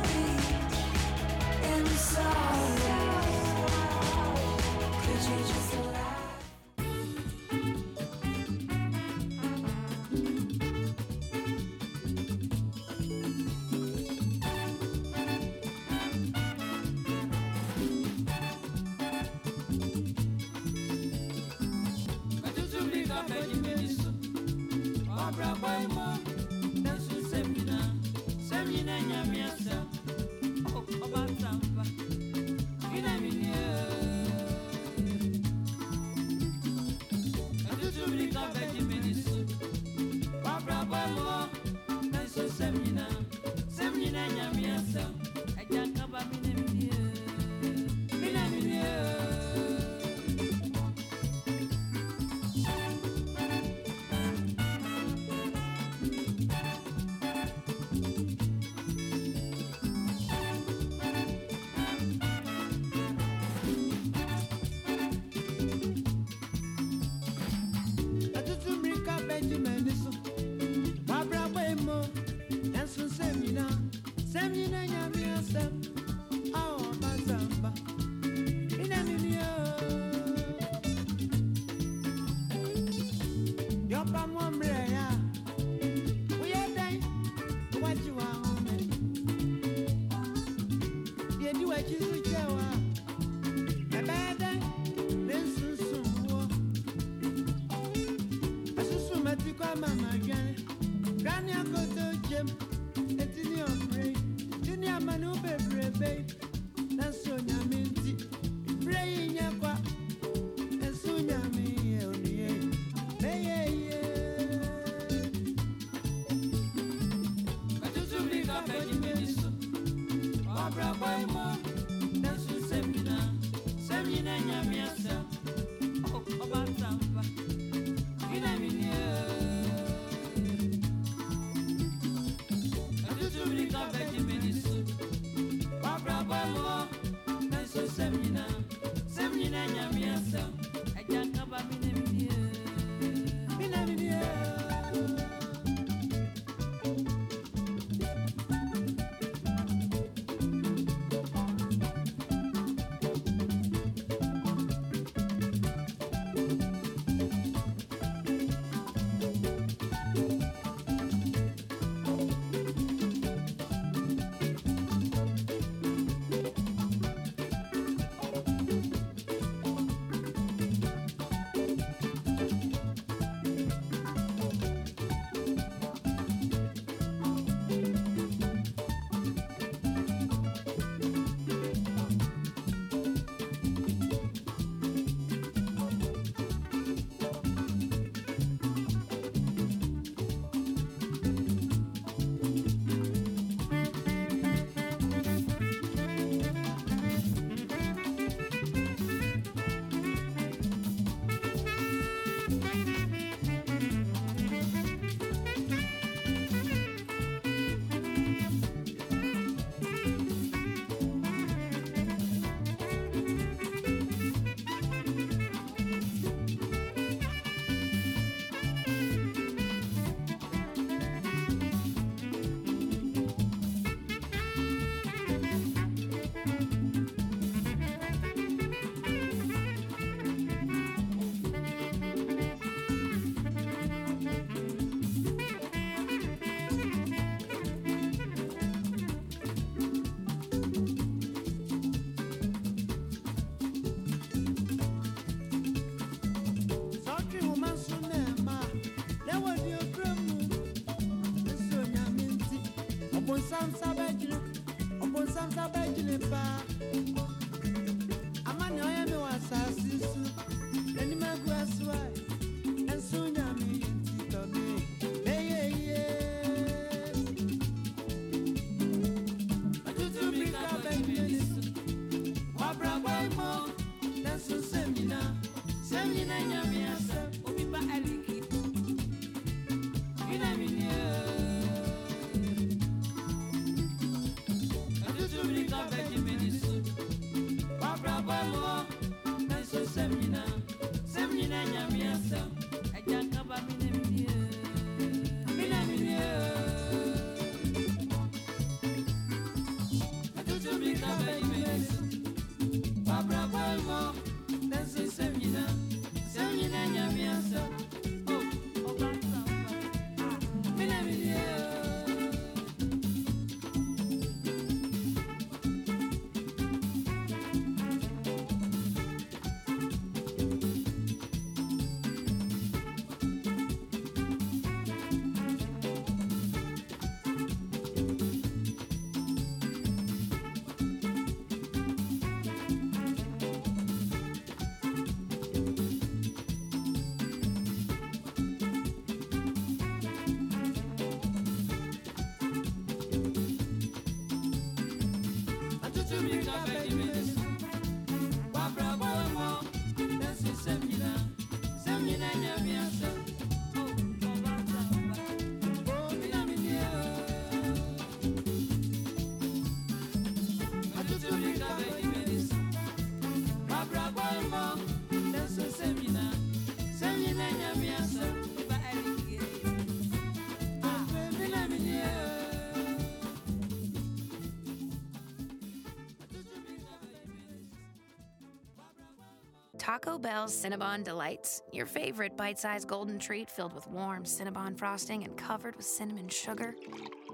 Taco Bell's Cinnabon Delights, your favorite bite sized golden treat filled with warm Cinnabon frosting and covered with cinnamon sugar,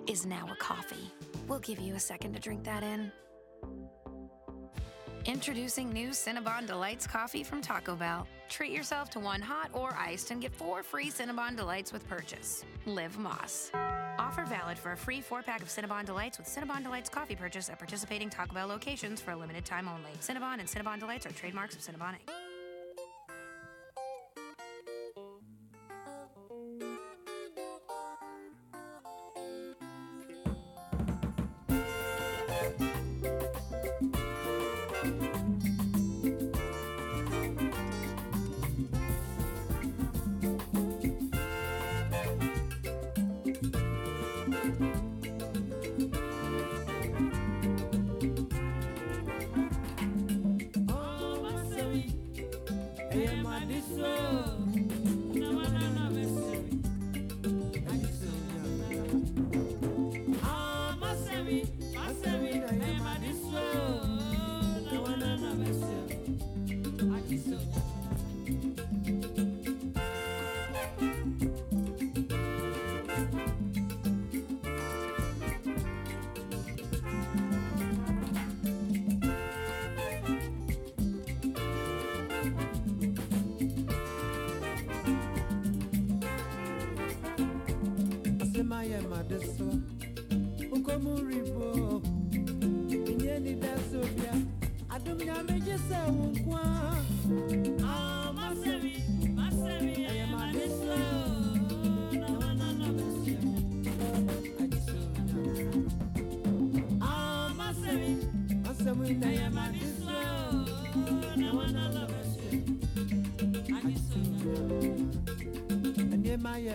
is now a coffee. We'll give you a second to drink that in. Introducing new Cinnabon Delights coffee from Taco Bell. Treat yourself to one hot or iced and get four free Cinnabon Delights with purchase. Live Más. Offer valid for a free four pack of Cinnabon Delights with Cinnabon Delights coffee purchase at participating Taco Bell locations for a limited time only. Cinnabon and Cinnabon Delights are trademarks of Cinnabon Inc.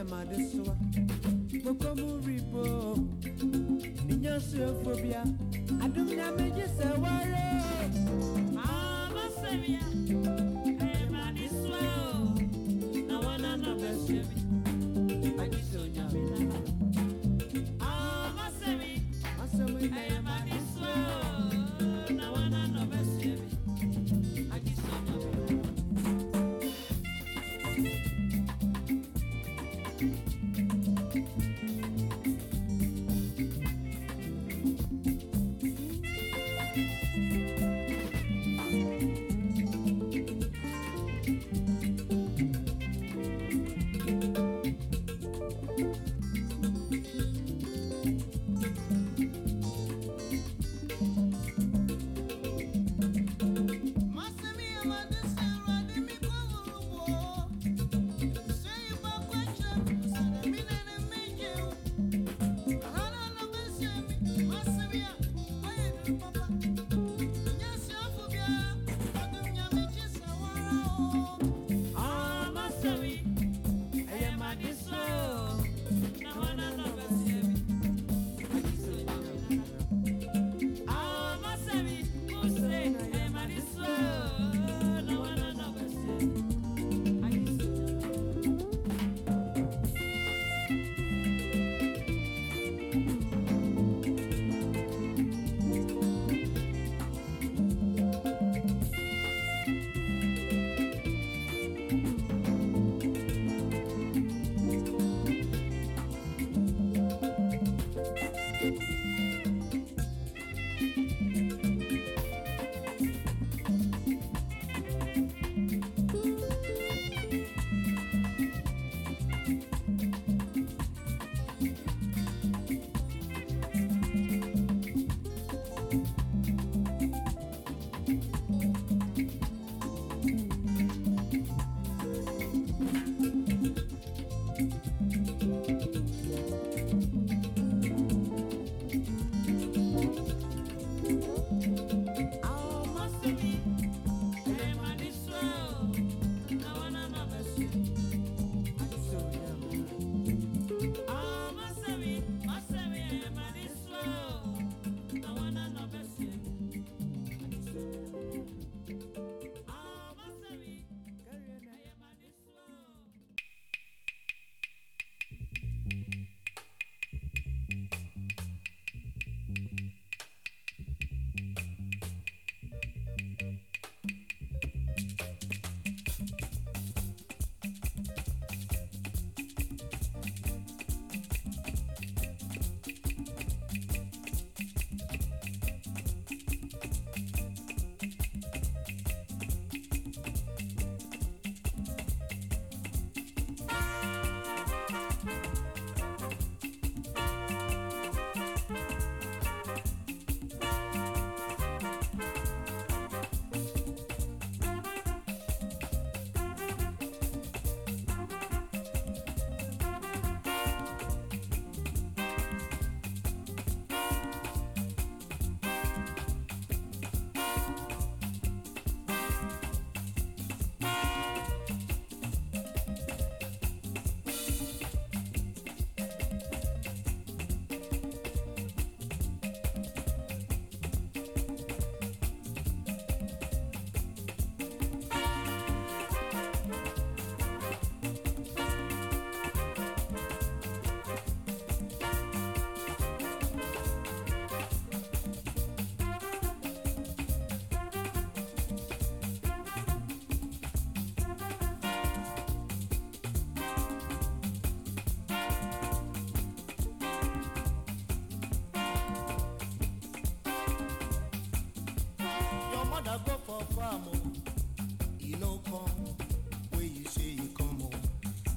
Madeso Mokomuribo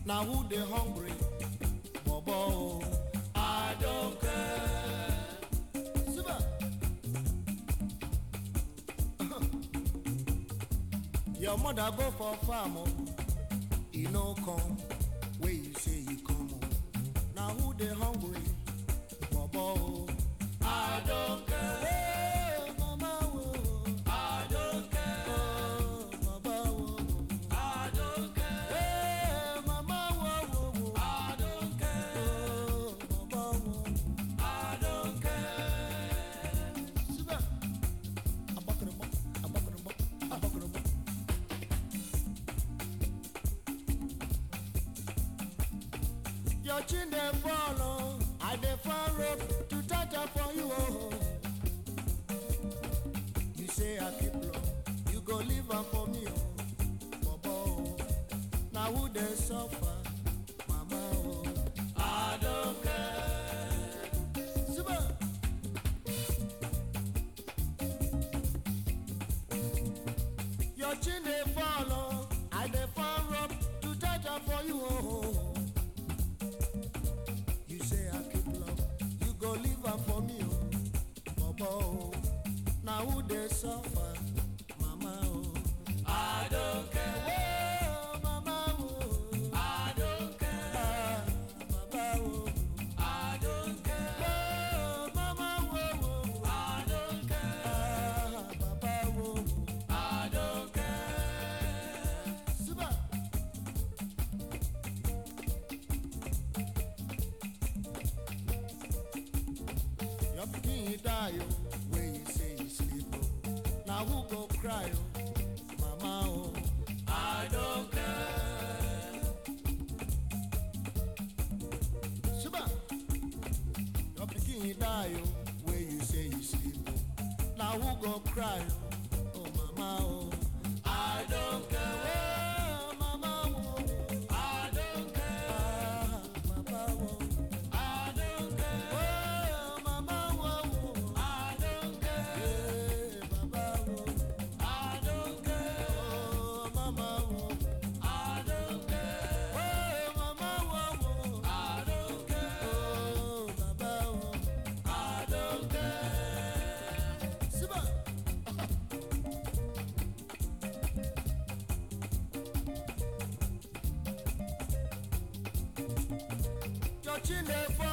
Now who they hungry? Bobo. I don't care. Super. Your mother go for farm, oh. he no come. watching they suffer. cry. Chinefo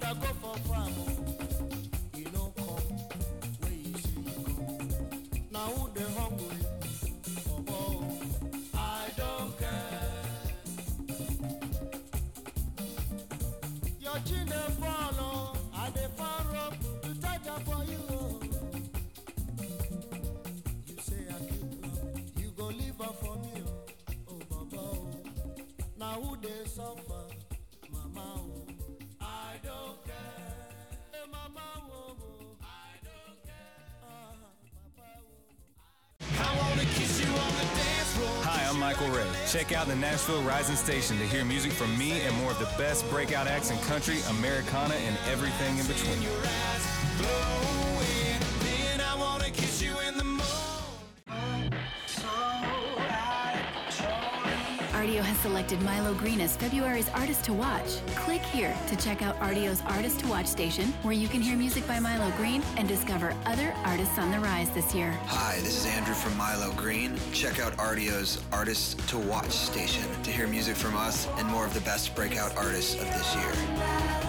brother go for farm, oh, he no come where you say he come. Now who the hungry? Oh, I don't care. Your chin dey fall, oh, dey to for you. Oh. You say I keep love, you go leave up for me. Oh, oh Baba. Oh. Now who dey suffer? Ray. Check out the Nashville Rising Station to hear music from me and more of the best breakout acts in country, Americana, and everything in between. Selected Milo Greene as February's artist to watch. Click here to check out Rdio's Artist to Watch station, where you can hear music by Milo Greene and discover other artists on the rise this year. Hi, this is Andrew from Milo Greene. Check out Rdio's Artist to Watch station to hear music from us and more of the best breakout artists of this year.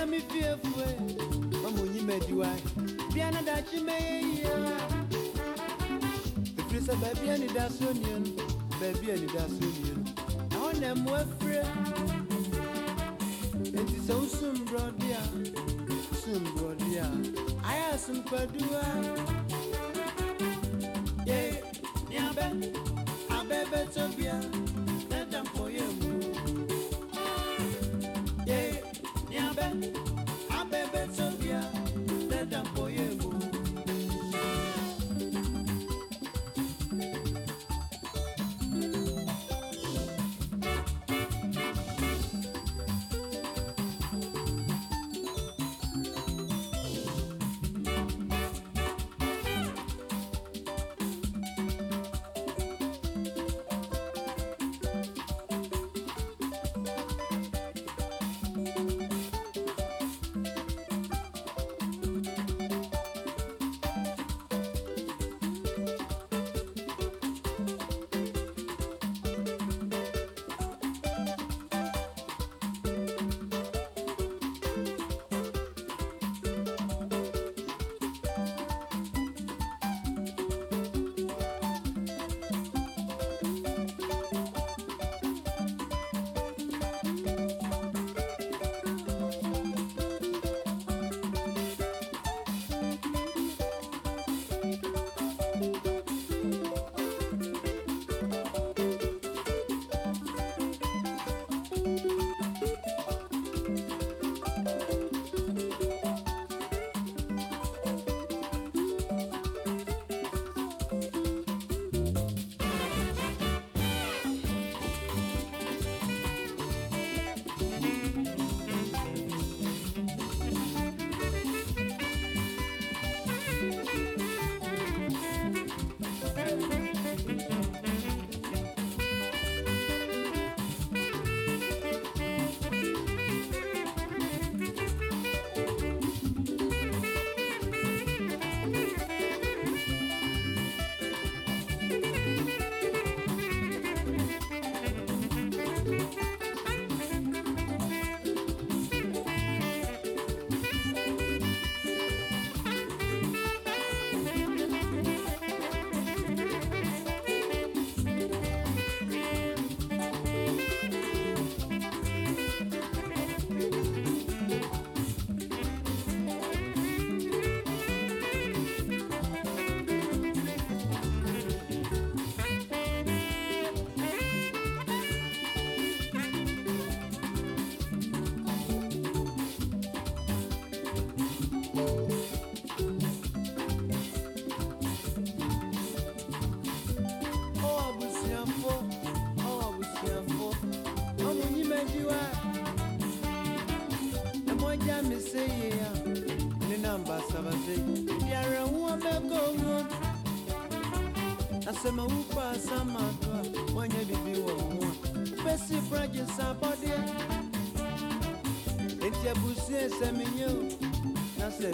Eti mi fie fue, mamu nyimedi wai, biana da chi me ye ye. Efiri sɛ baabi ani da so baabi ani da so nie no, ɛhɔ na ɛmo afire. Enti sɛ wosum borɔde a, sum borɔde a, ayɛ asom kwadua. Na sɛ mawu pa asama do a woanyɛ bibi wɔ ho a bɛsi bragye sa bɔdeɛ enti abusua sɛ menyɛ o na sɛ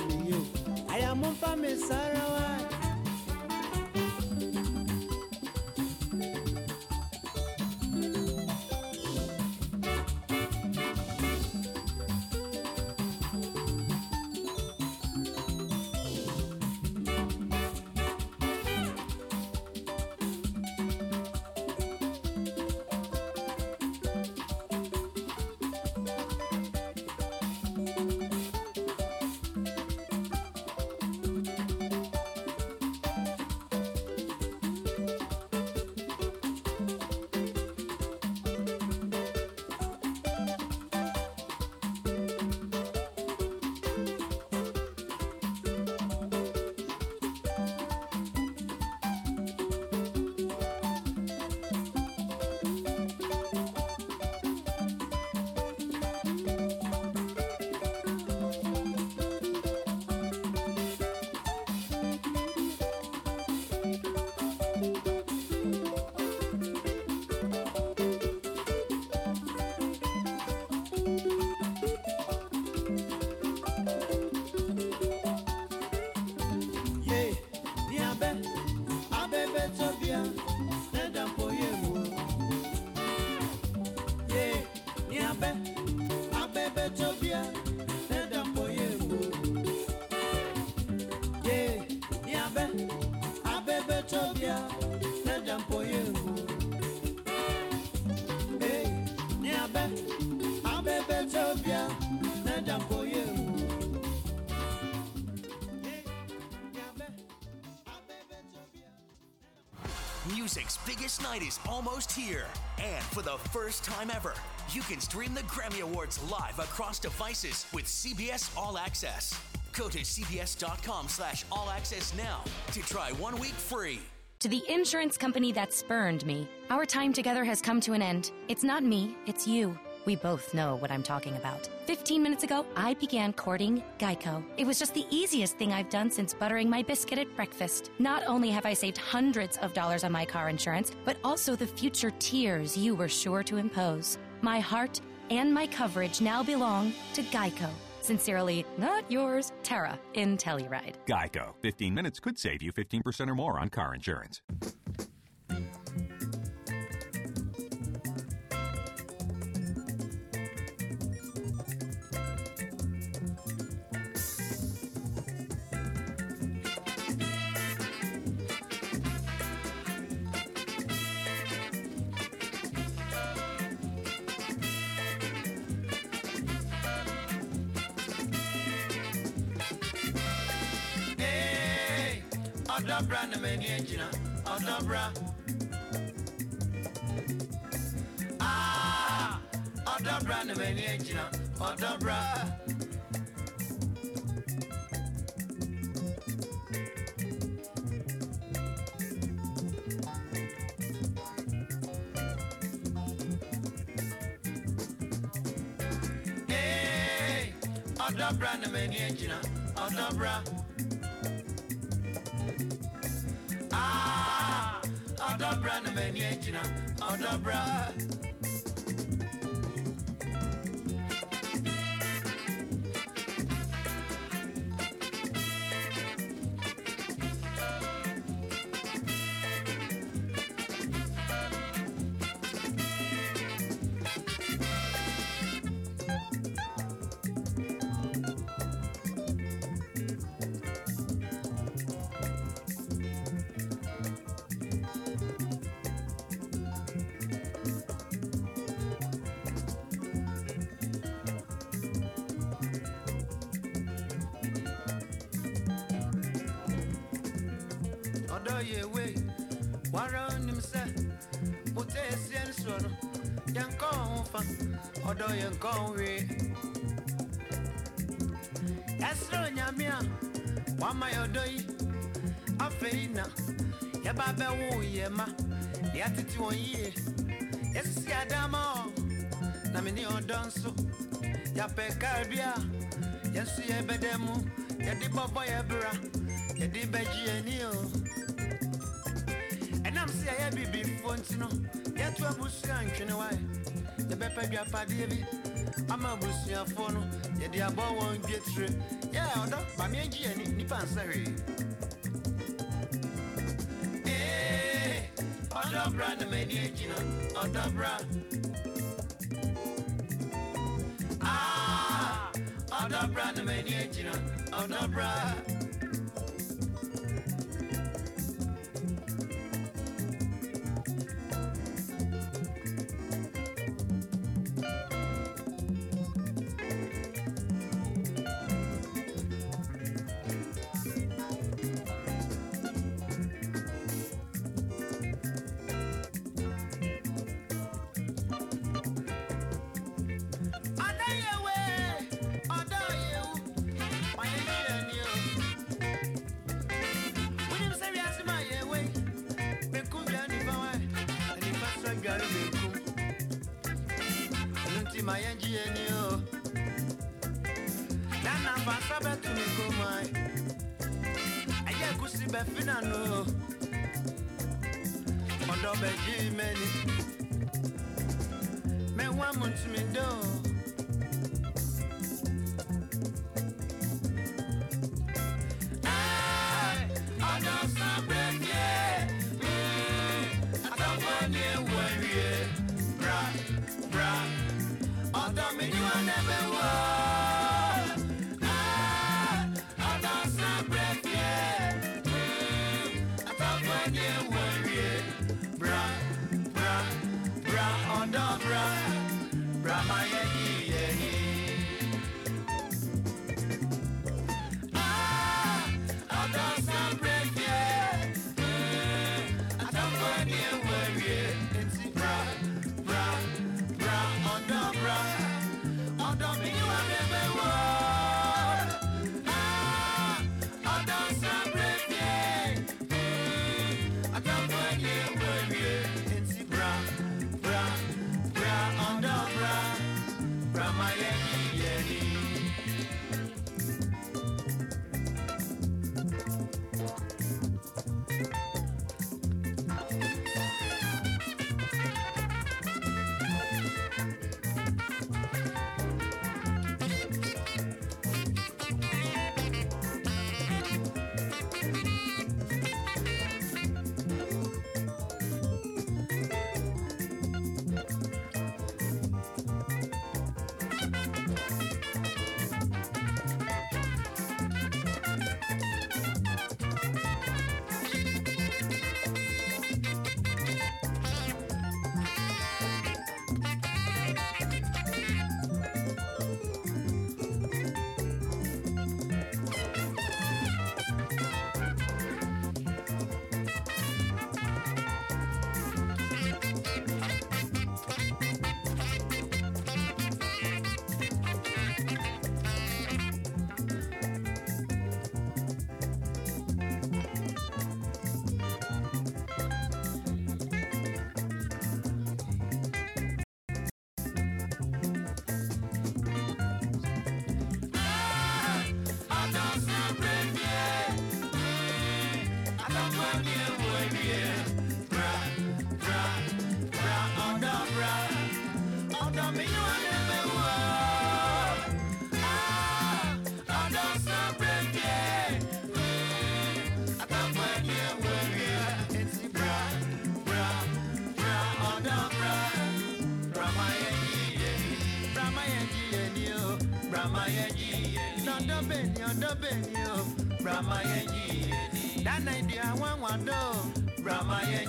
Music's biggest night is almost here. And for the first time ever, you can stream the Grammy Awards live across devices with CBS All Access. Go to cbs.com slash all access now to try one week free. To the insurance company that spurned me, our time together has come to an end. It's not me, it's you. We both know what I'm talking about. 15 minutes ago, I began courting Geico. It was just the easiest thing I've done since buttering my biscuit at breakfast. Not only have I saved hundreds of dollars on my car insurance, but also the future tears you were sure to impose. My heart and my coverage now belong to Geico. Sincerely, not yours, Tara in Telluride. Geico. 15 minutes could save you 15% or more on car insurance. Odobra na meni ejina, Odobra. Ah, Odobra na ejina, Odobra. Hey, Odobra na meni ejina, Odobra. Ah, Odobra na meni ejina, Odobra. Oh, Odo yatiti won ye. Esi adama, na mini odonso, yape karbia, yɛnso yɛbɛda mu yɛde bɔbɔ yɛ bra yɛde bɛgye ani o. Ɛnam sɛ yɛyɛ bibifoɔ nti no yɛto abusua ntwene wae. Yɛbɛpɛ dwapadeɛ bi ama abusuafoɔ no yɛde abɔ wɔn dwetire yɛ ɔdɔ mameɛgye ani nnipa nsɛ ɔdɔ bra na m'ani agyina ɔdɔ bra Ah, ɔdɔ bra kùsì bẹ̀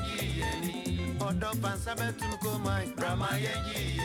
Yeji Yeni Ọ̀dọ̀ Pansa Betum Komai Brahma Yeji Yeni.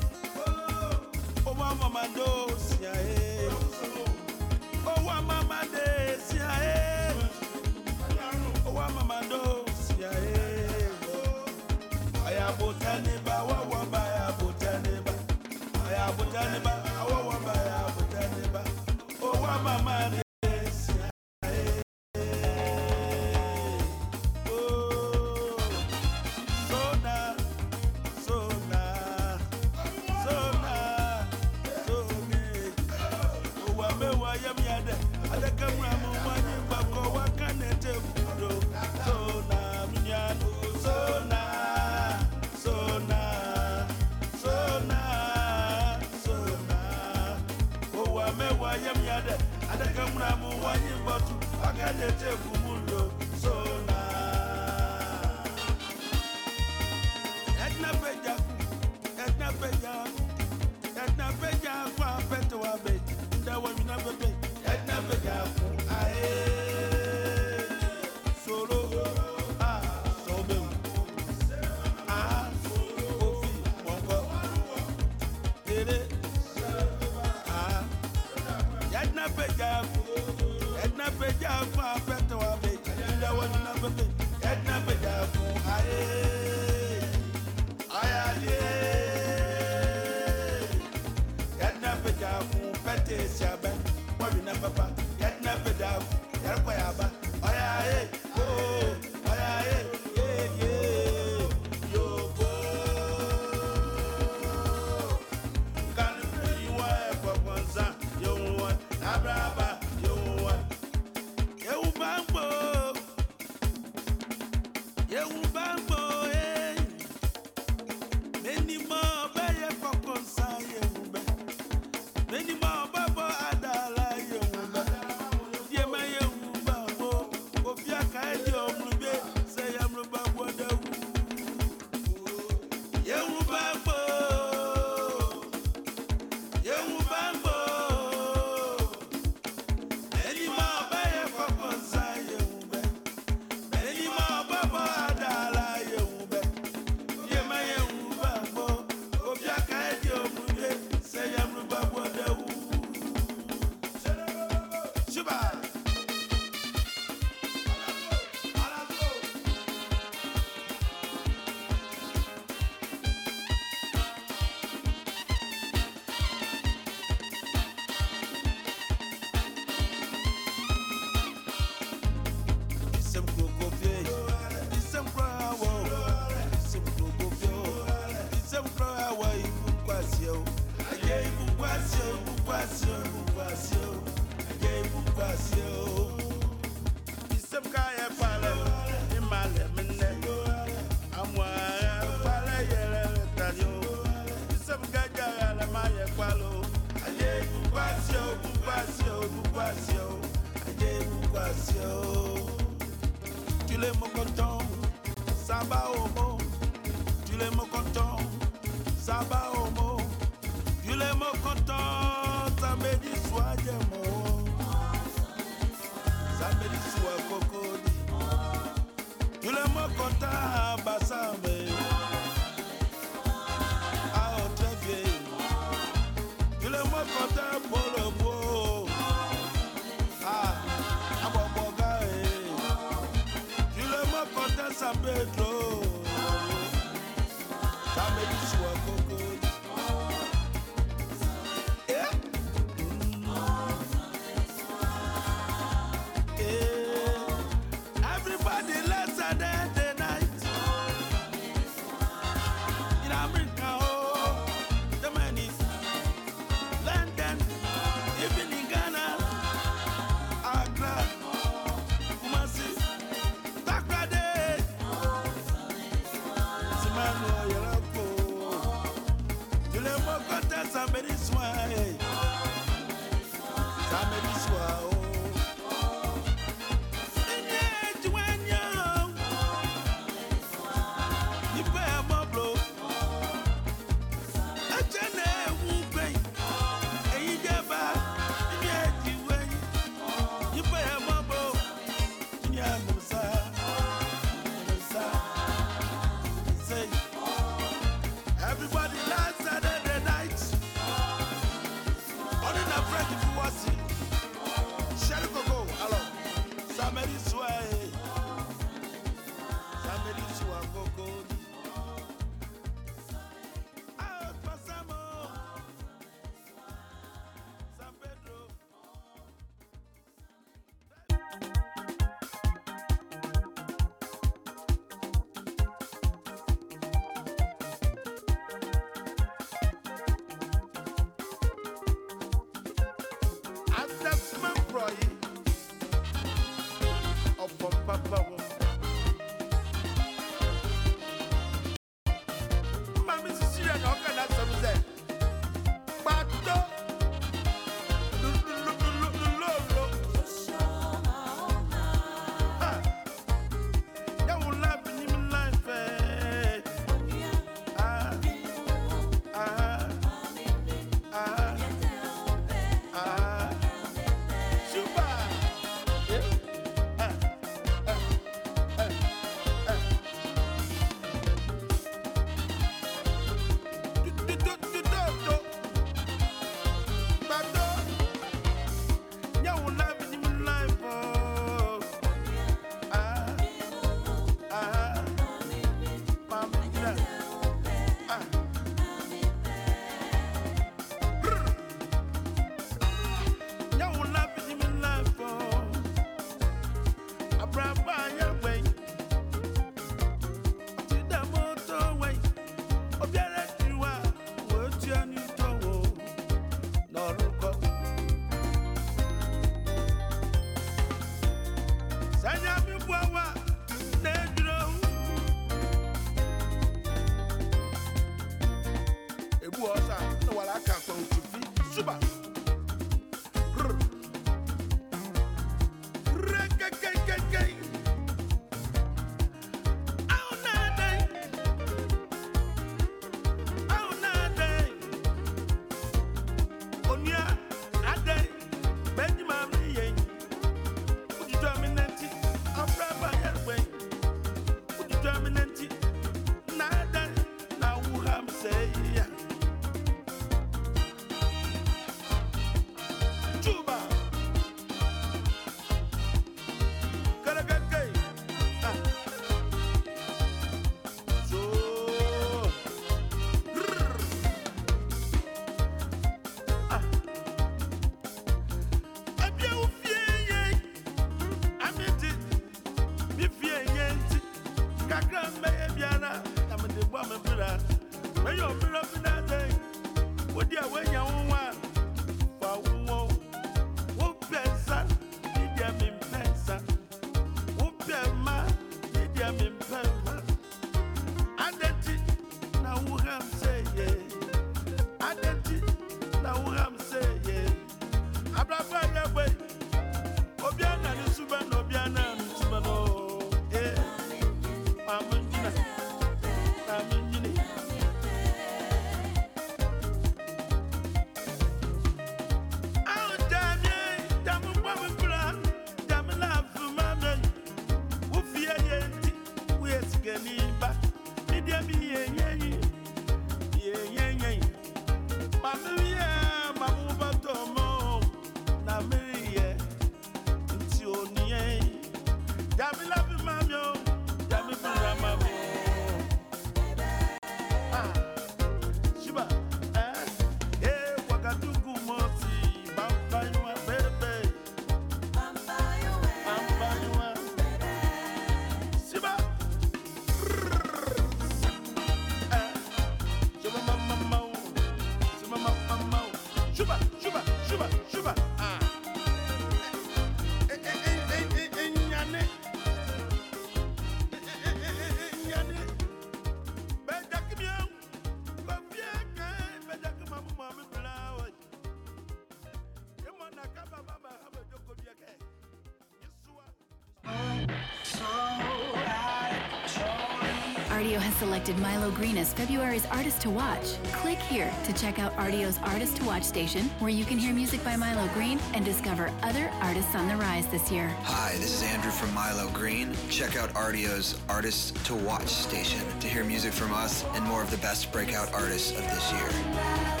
selected Milo Greene as February's Artist to Watch. Click here to check out Rdio's Artist to Watch station, where you can hear music by Milo Greene and discover other artists on the rise this year. Hi, this is Andrew from Milo Greene. Check out Rdio's Artist to Watch station to hear music from us and more of the best breakout artists of this year.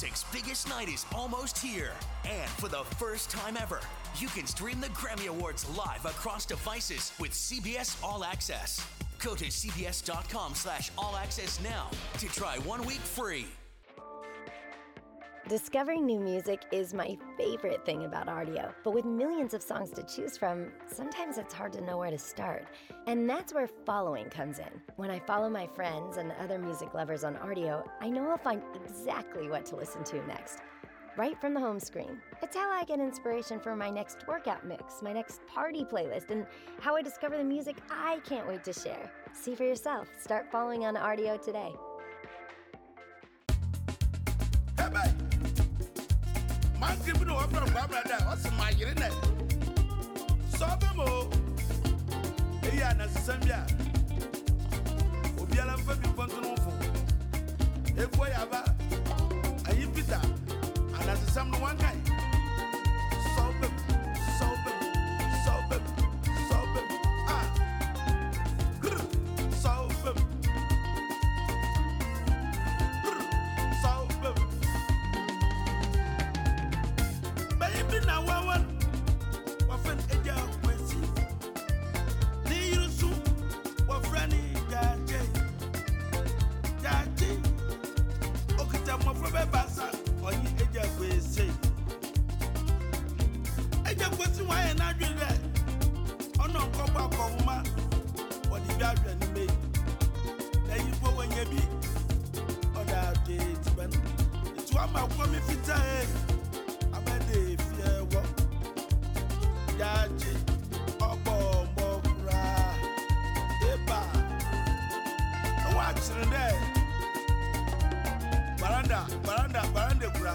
Music's biggest night is almost here. And for the first time ever, you can stream the Grammy Awards live across devices with CBS All Access. Go to cbs.com slash all access now to try one week free. Discovering new music is my favorite thing about Rdio, but with millions of songs to choose from, sometimes it's hard to know where to start. And that's where following comes in. When I follow my friends and other music lovers on Rdio, I know I'll find exactly what to listen to next. Right from the home screen. It's how I get inspiration for my next workout mix, my next party playlist, and how I discover the music I can't wait to share. See for yourself. Start following on Rdio today. Anasesɛm no wankae sɛ fama wɔ mi fita ye abɛ de fiɛ wɔ yaje ɔbɔ mɔkura eba ɛwɔ akyerɛ dɛ baranda baranda baranda kura.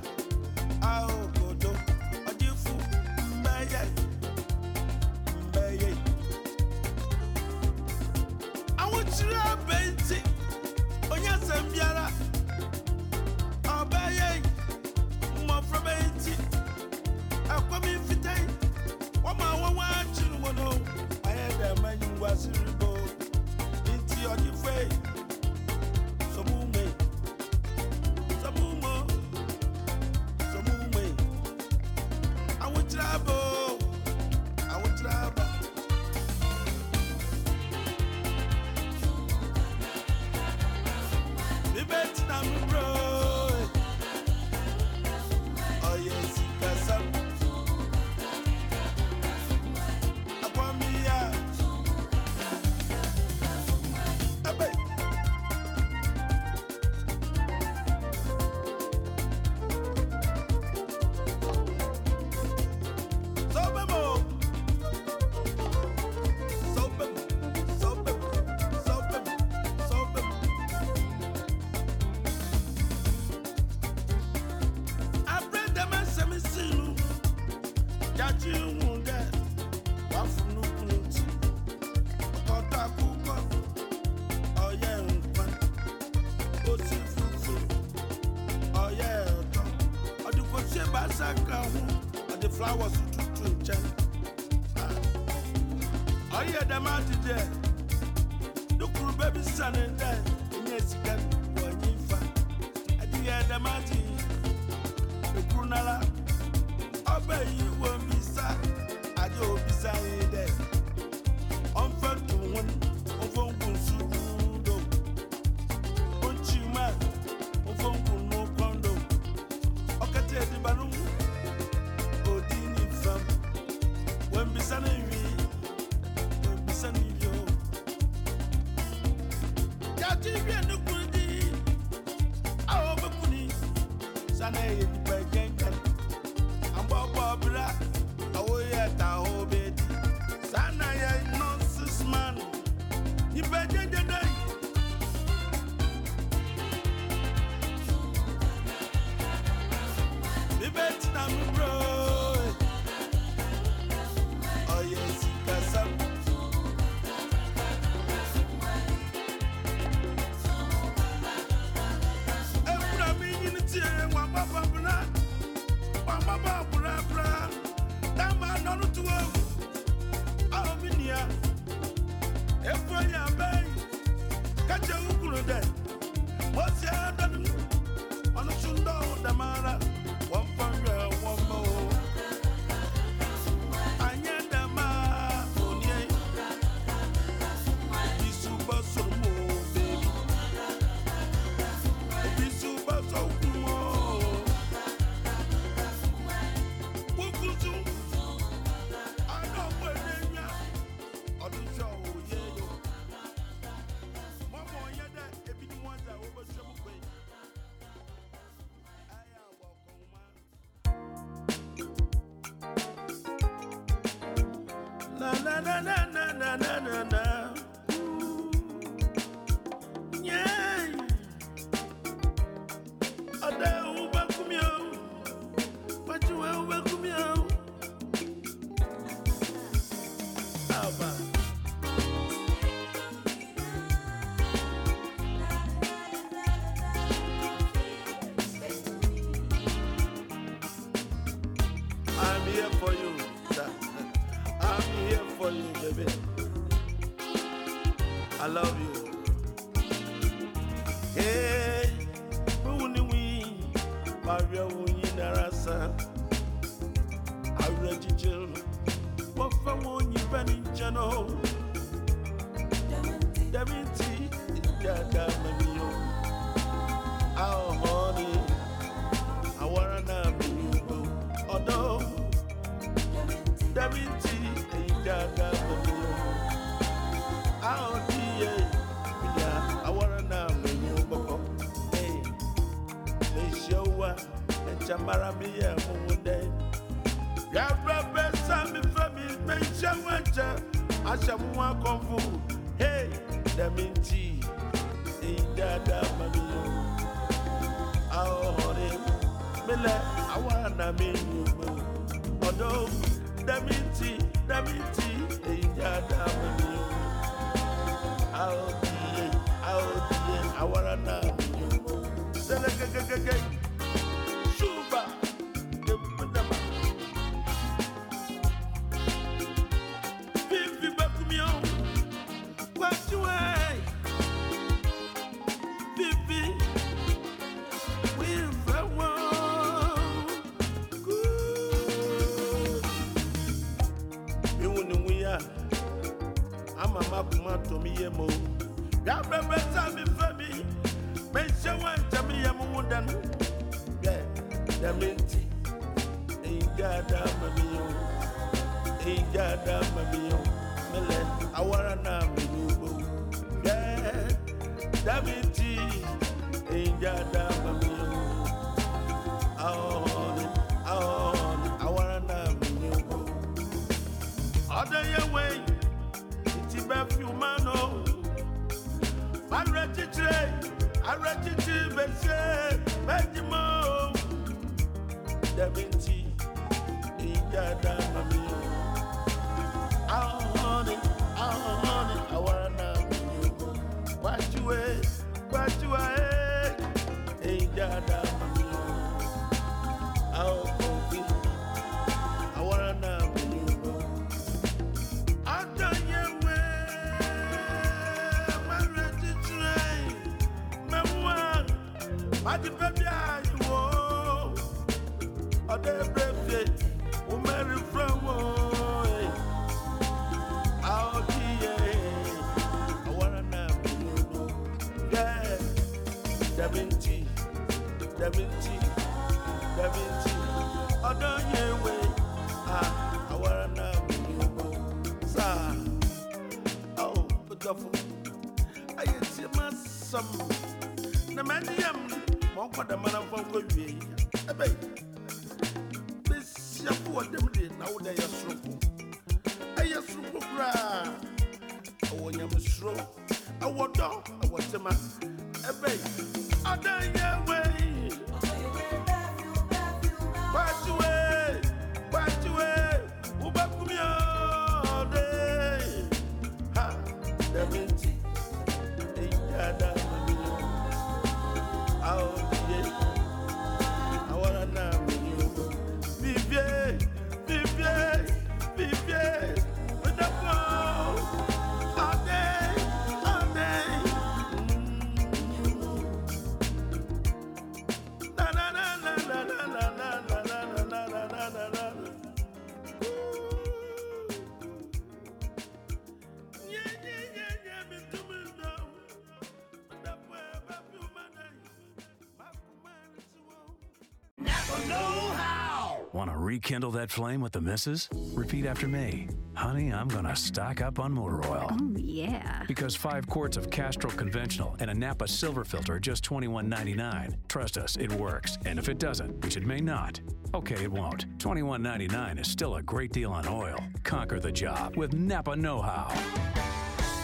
rekindle that flame with the missus? Repeat after me. Honey, I'm gonna stock up on motor oil. Oh, yeah. Because five quarts of Castrol Conventional and a Napa Silver Filter are just $21.99. Trust us, it works. And if it doesn't, which it may not, okay, it won't. $21.99 is still a great deal on oil. Conquer the job with Napa Know How.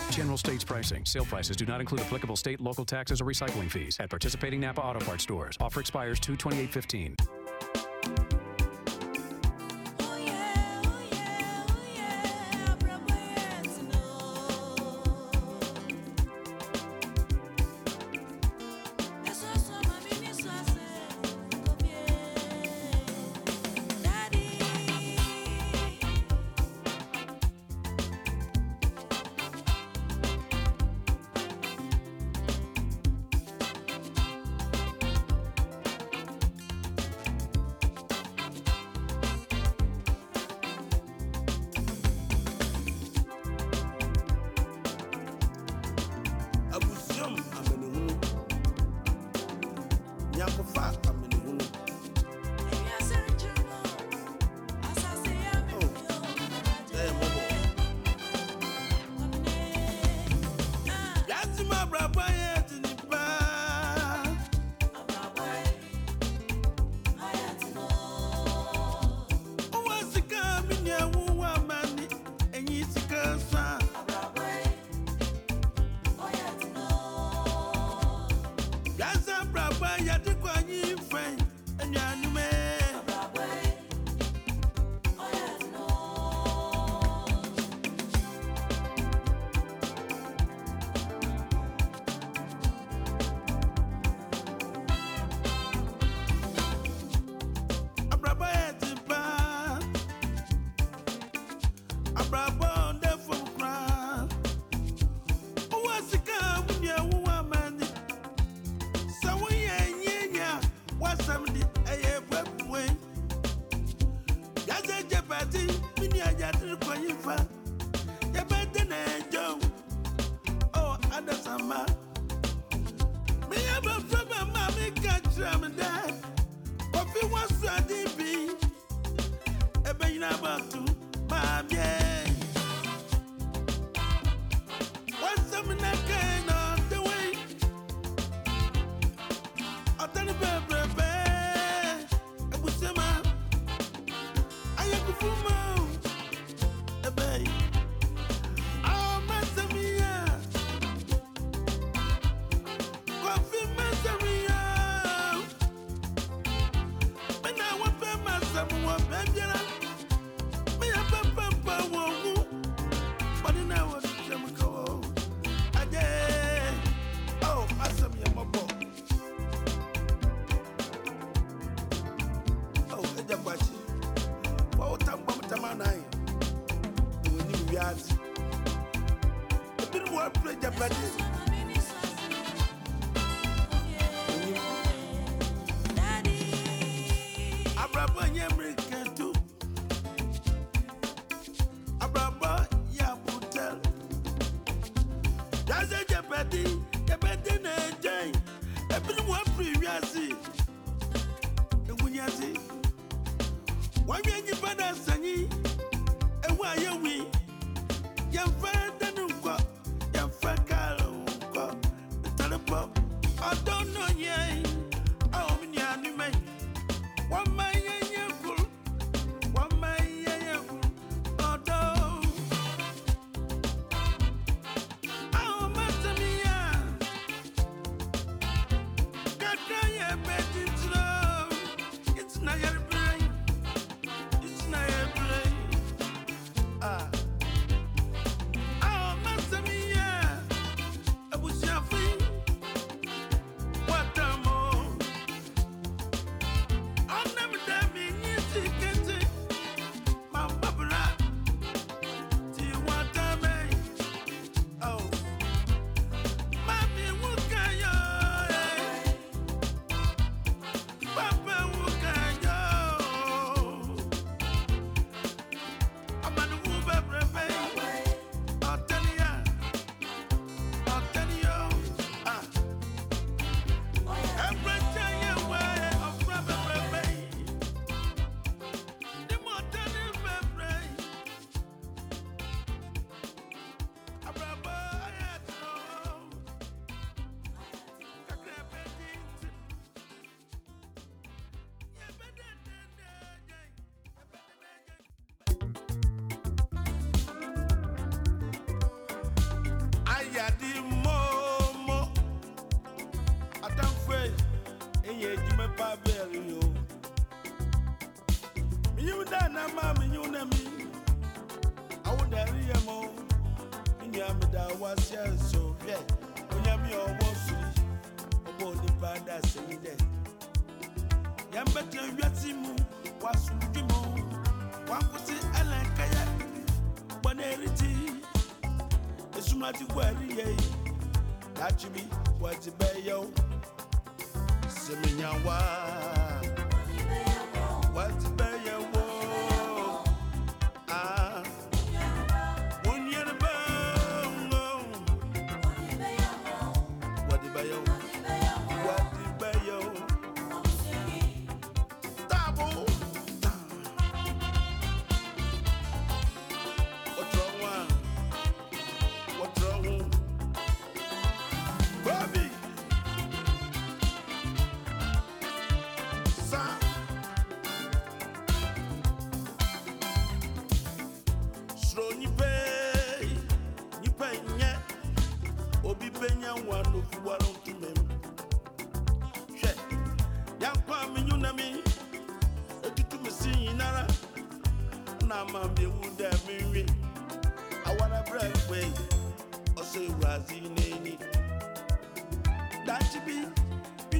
General states pricing. Sale prices do not include applicable state, local taxes, or recycling fees at participating Napa Auto Parts stores. Offer expires 2 15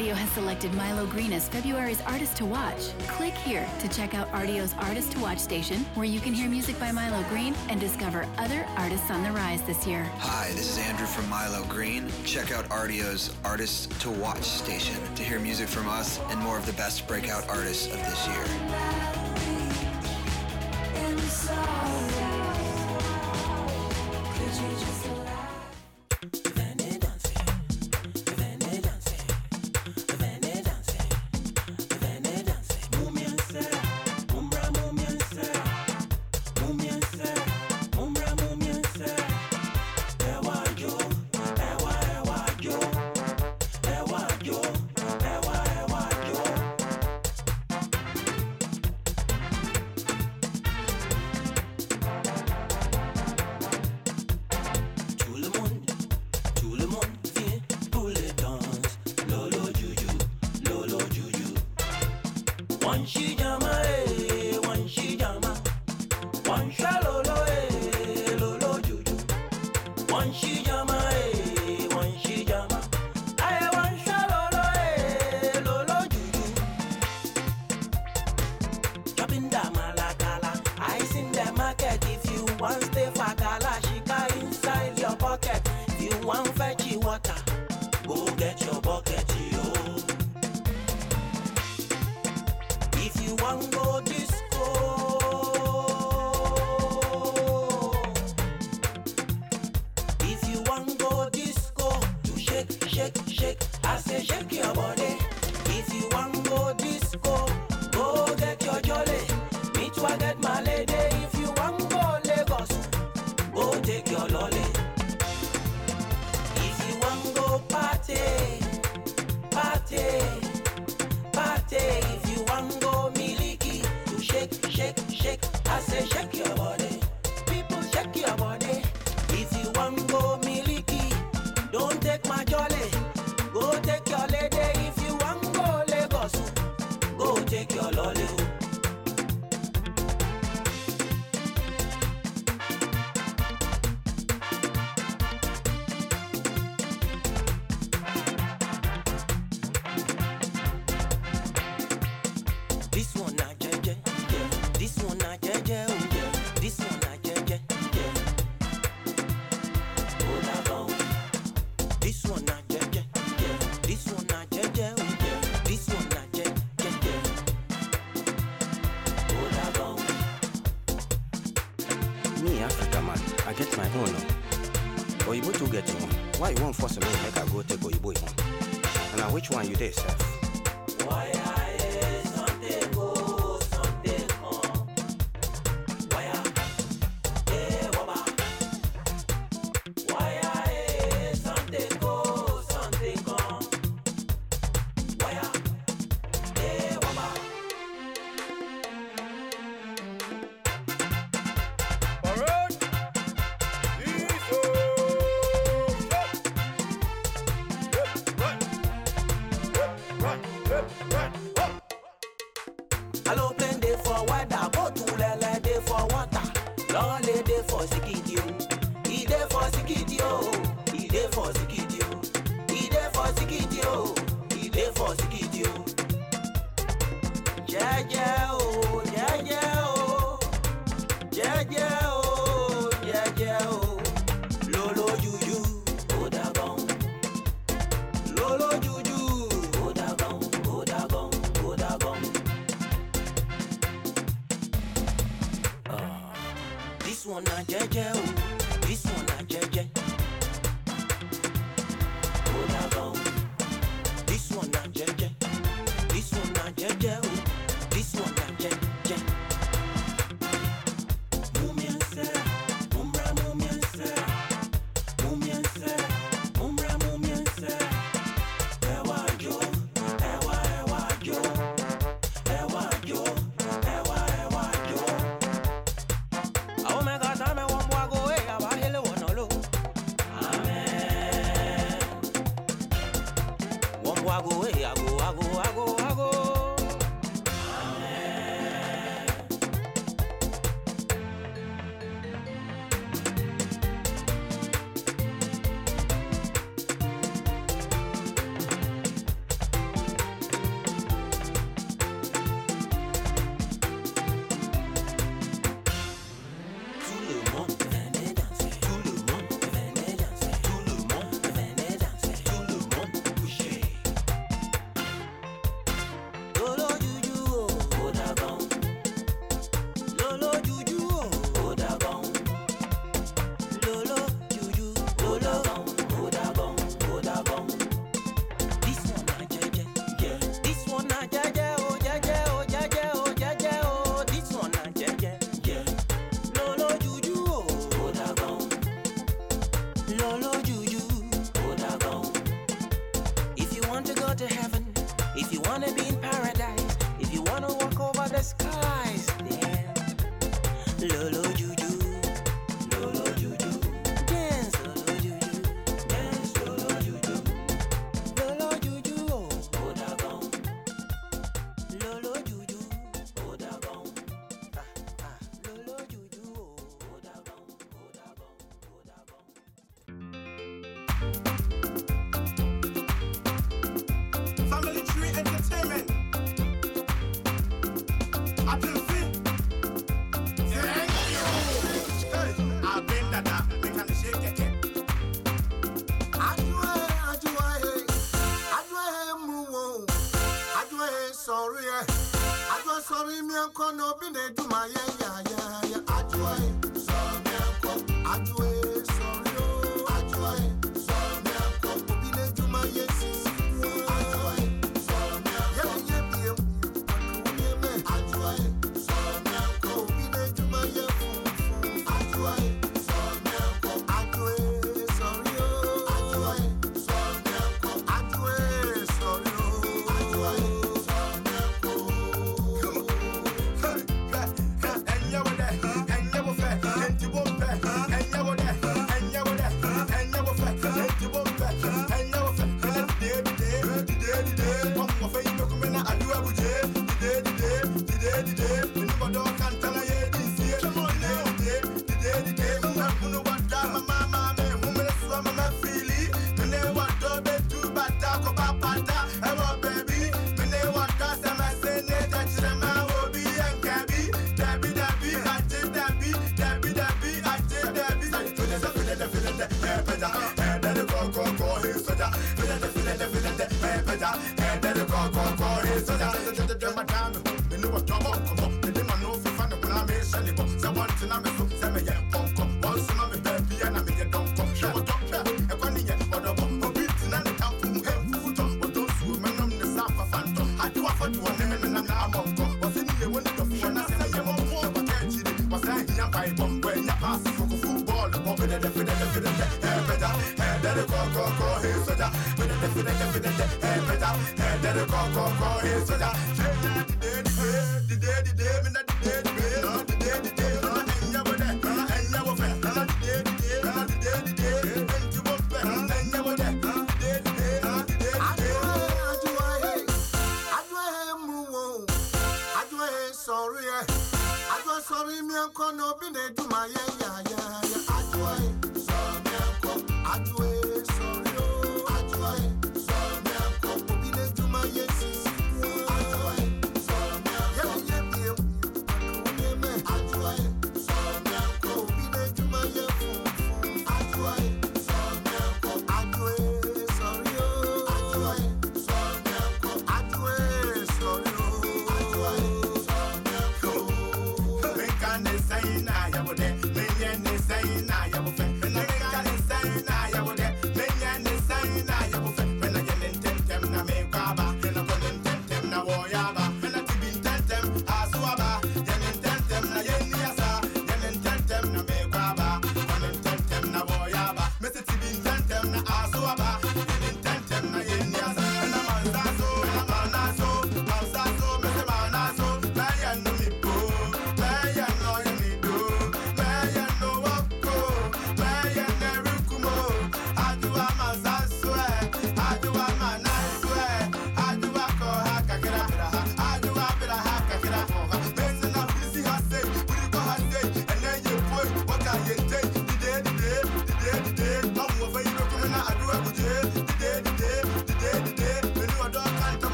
Rdio has selected Milo Greene as February's artist to watch. Click here to check out Rdio's Artist to Watch station, where you can hear music by Milo Greene and discover other artists on the rise this year. Hi, this is Andrew from Milo Greene. Check out Rdio's Artist to Watch station to hear music from us and more of the best breakout artists of this year.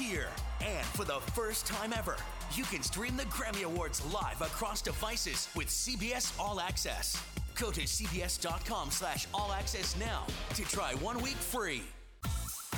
here. And for the first time ever, you can stream the Grammy Awards live across devices with CBS All Access. Go to cbs.com slash all access now to try one week free.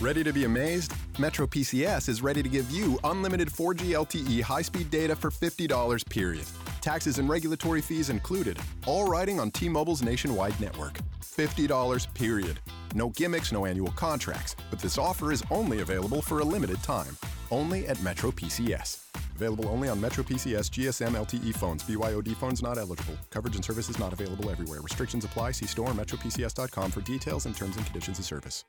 Ready to be amazed? Metro PCS is ready to give you unlimited 4G LTE high speed data for $50 period. Taxes and regulatory fees included, all riding on T Mobile's nationwide network. $50 period. No gimmicks, no annual contracts. This offer is only available for a limited time, only at Metro PCS. Available only on Metro PCS GSM LTE phones. BYOD phones not eligible. Coverage and services not available everywhere. Restrictions apply. See store metropcs.com for details and terms and conditions of service.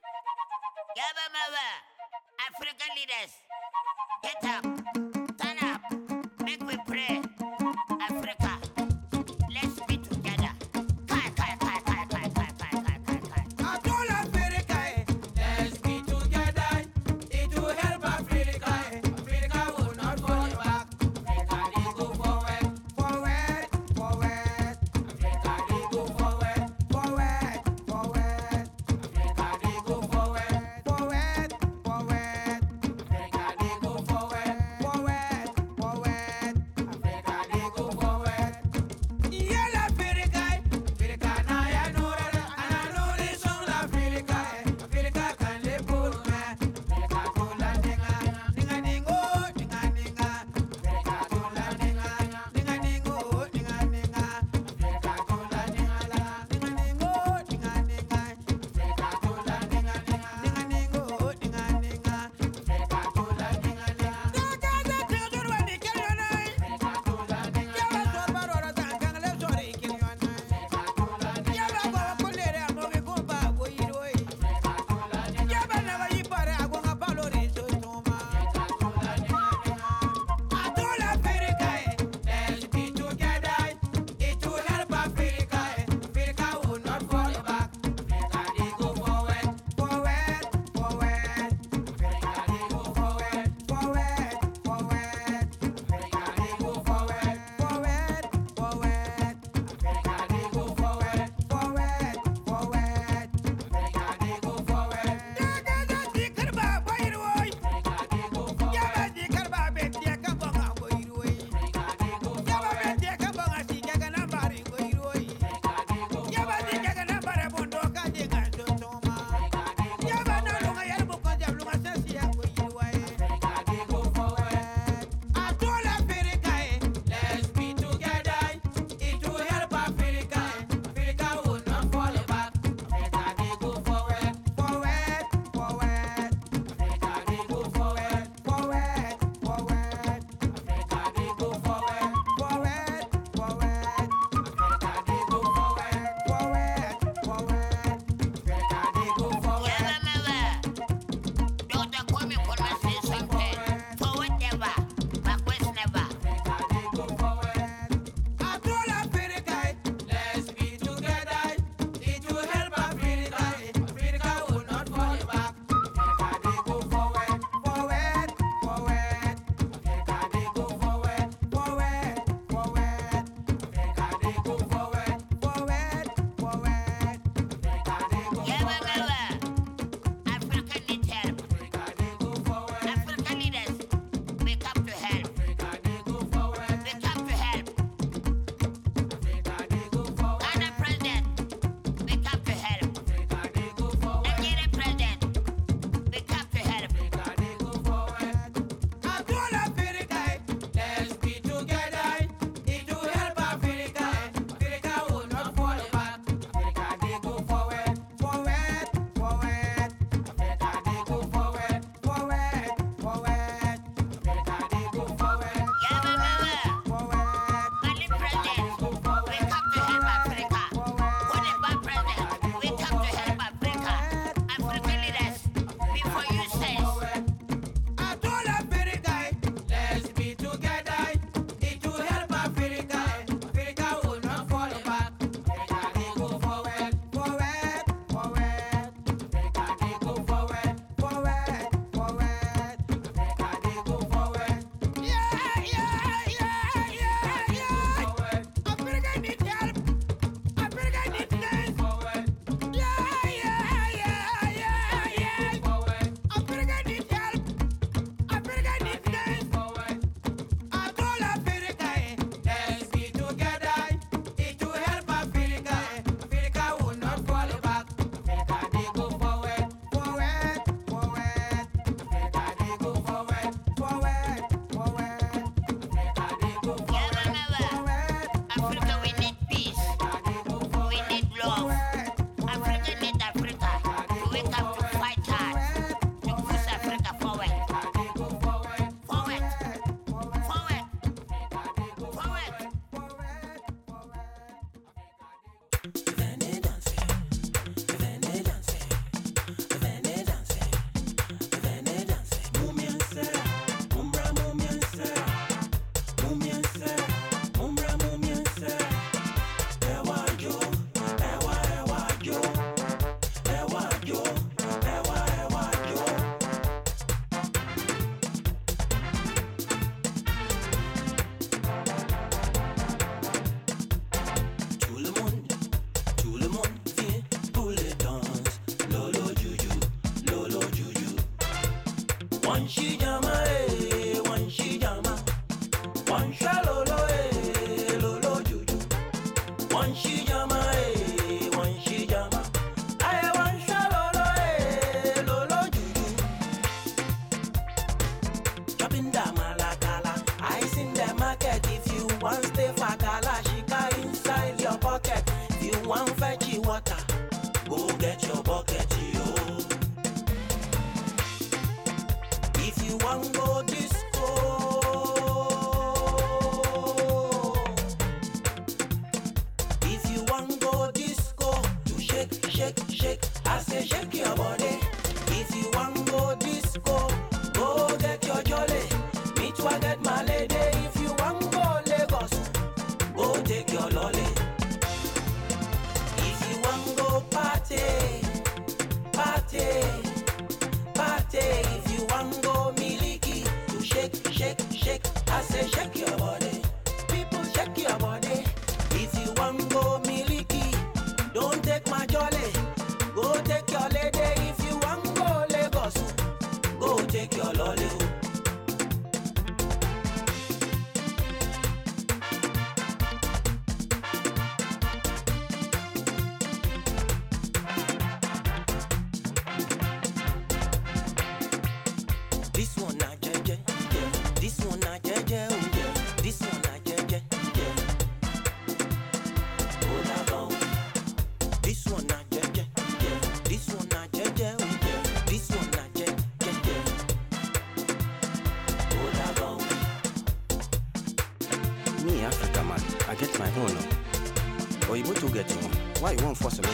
Why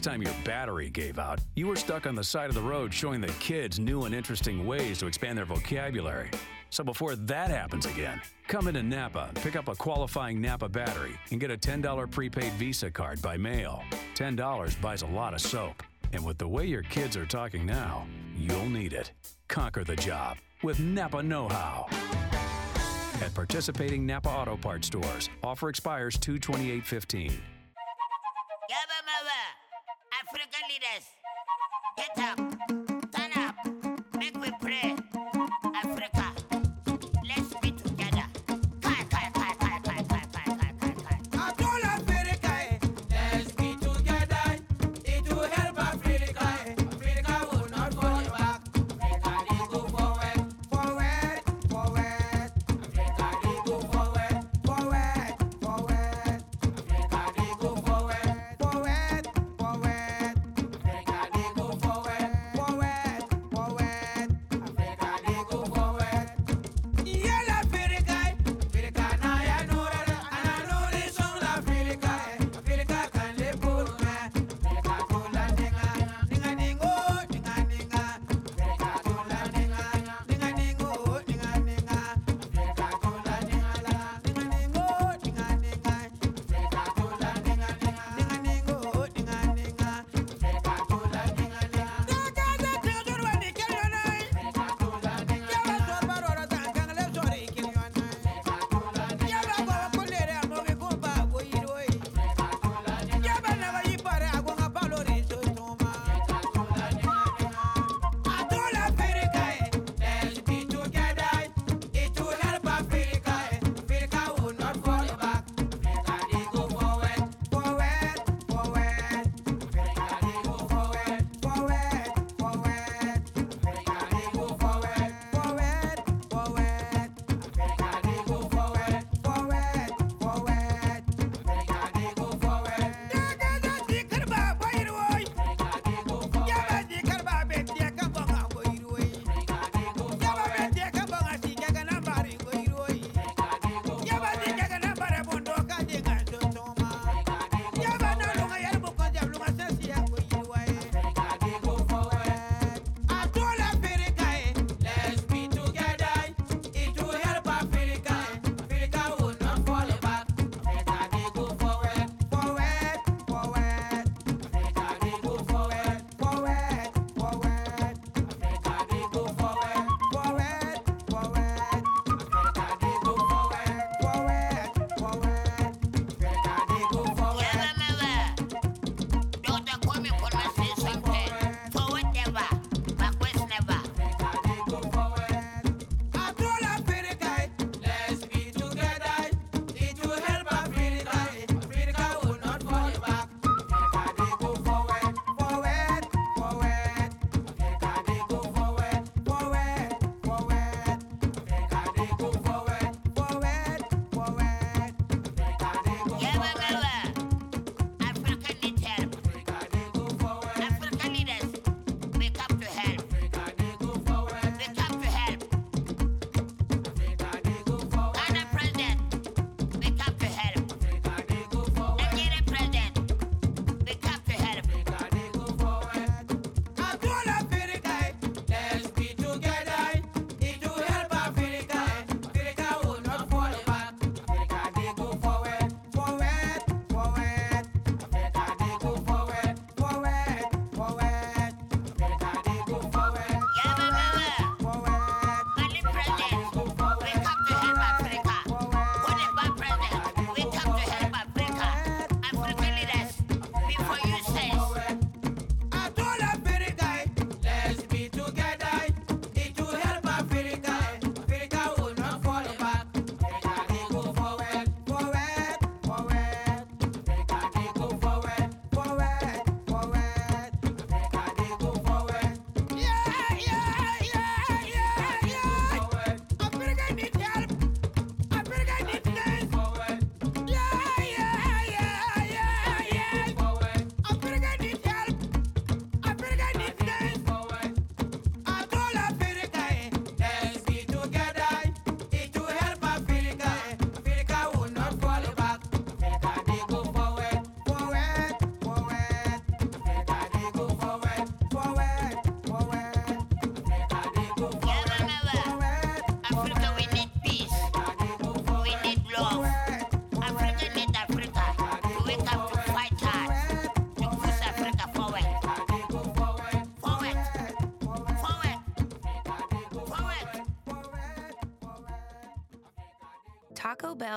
last time your battery gave out, you were stuck on the side of the road showing the kids new and interesting ways to expand their vocabulary. So before that happens again, come into Napa, pick up a qualifying Napa battery, and get a $10 prepaid Visa card by mail. $10 buys a lot of soap. And with the way your kids are talking now, you'll need it. Conquer the job with Napa Know How. At participating Napa Auto Parts stores, offer expires 22815. Yaba Mava, African leaders, get up, stand up, make we pray.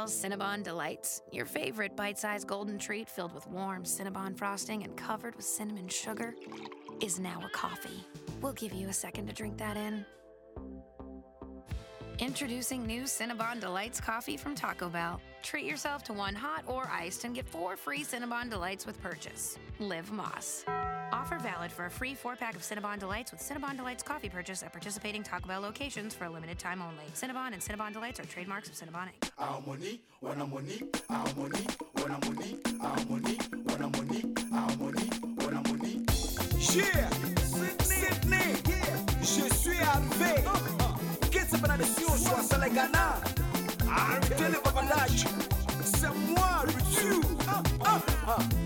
Cinnabon Delights, your favorite bite sized golden treat filled with warm Cinnabon frosting and covered with cinnamon sugar, is now a coffee. We'll give you a second to drink that in. Introducing new Cinnabon Delights coffee from Taco Bell. Treat yourself to one hot or iced and get four free Cinnabon Delights with purchase. Live Más. Offer valid for a free four pack of Cinnabon Delights with Cinnabon Delights coffee purchase at participating Taco Bell locations for a limited time only. Cinnabon and Cinnabon Delights are trademarks of Cinnabon Inc. Je suis arrivé. Qu'est-ce que Ghana? Arrêtez le. C'est moi, Ah, ah, ah.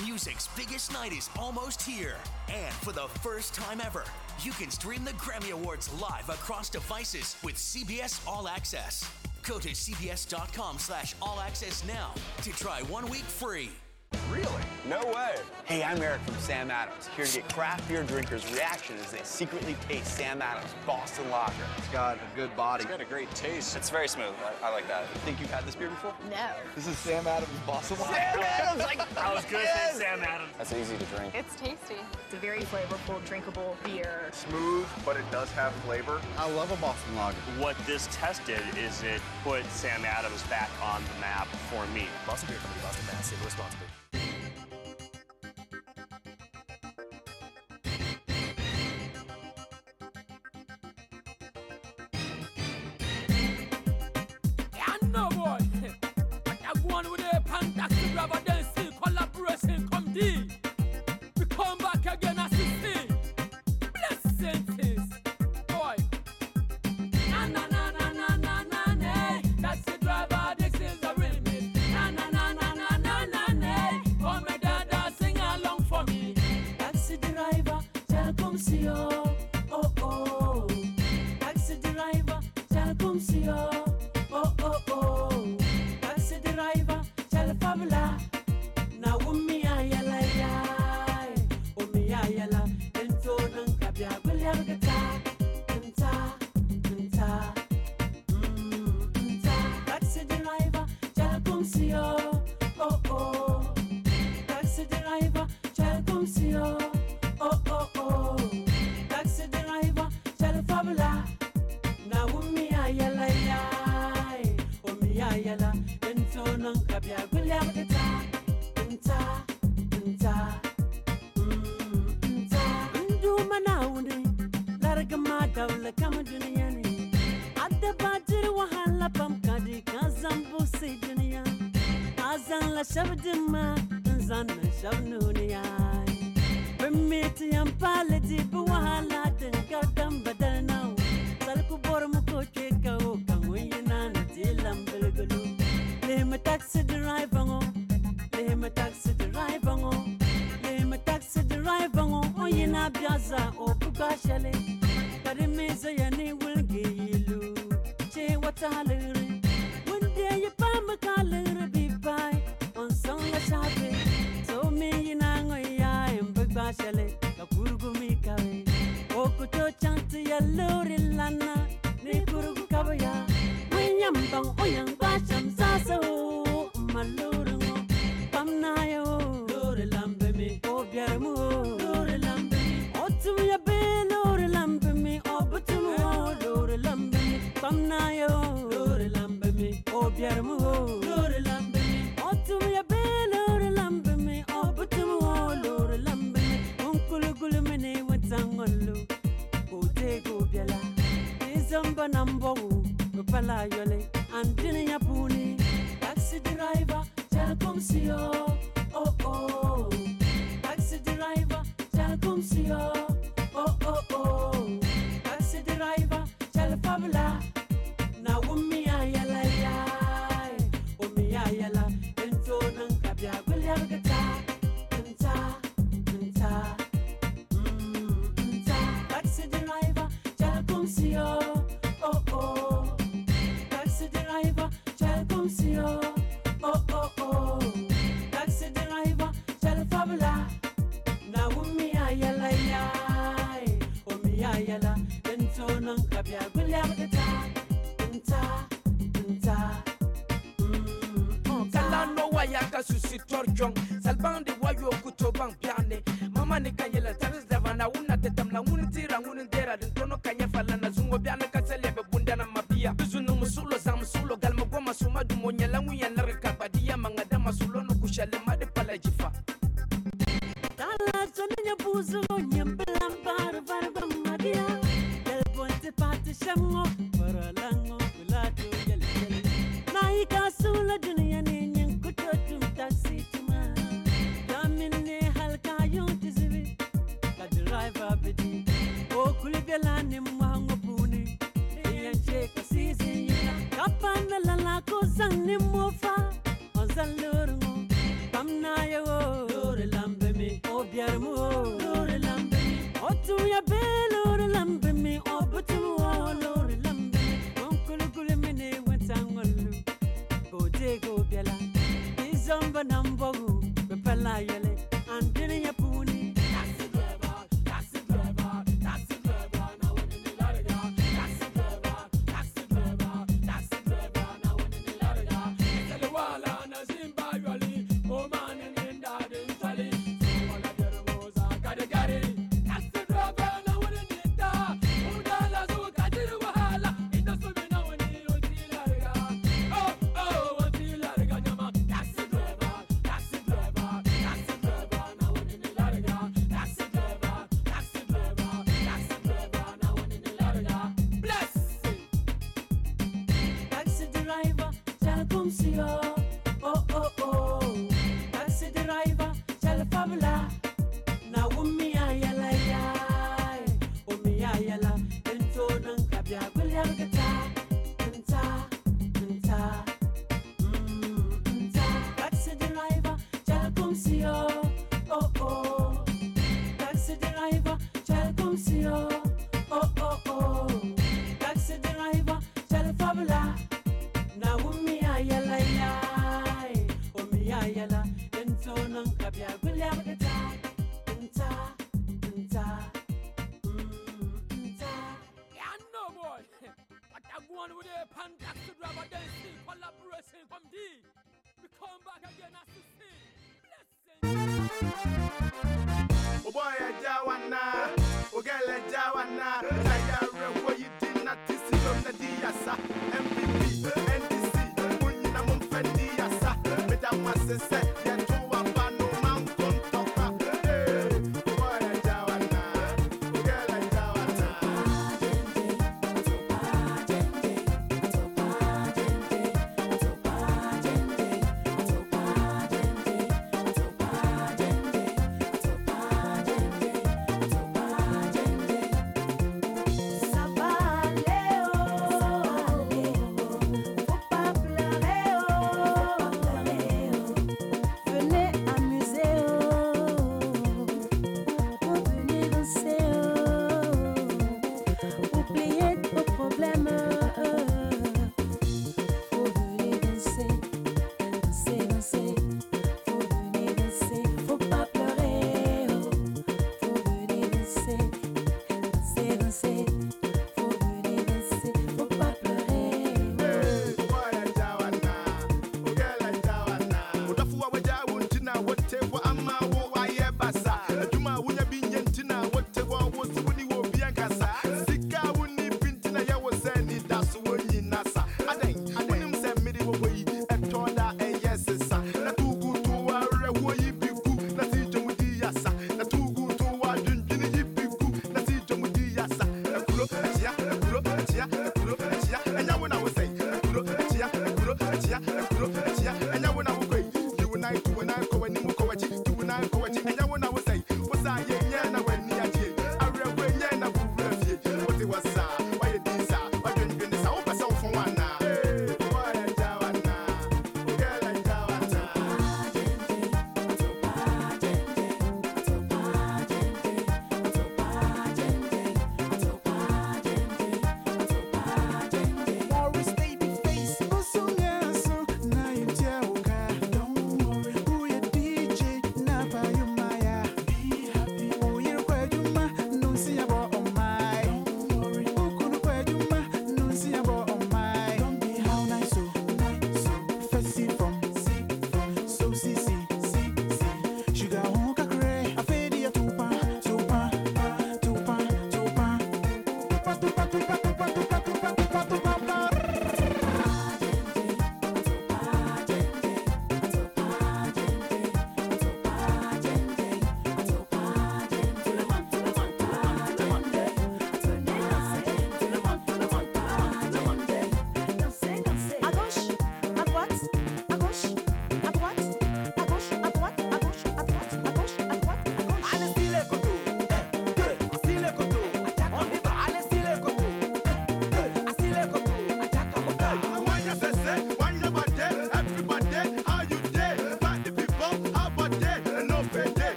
Music's biggest night is almost here. And for the first time ever, you can stream the Grammy Awards live across devices with CBS All Access. Go to cbs.com slash all access now to try one week free. Really? No way. Hey, I'm Eric from Sam Adams, here to get craft beer drinkers' reaction as they secretly taste Sam Adams Boston Lager. It's got a good body. It's got a great taste. It's very smooth. I, I like that. Think you've had this beer before? No. This is Sam Adams Boston Lager. Sam Adams! Like, I was gonna say Sam Adams. That's easy to drink. It's tasty. It's a very flavorful, drinkable beer. Smooth, but it does have flavor. I love a Boston Lager. What this test did is it put Sam Adams back on the map for me. Boston Beer Company, Boston, Mass. Responsibly. number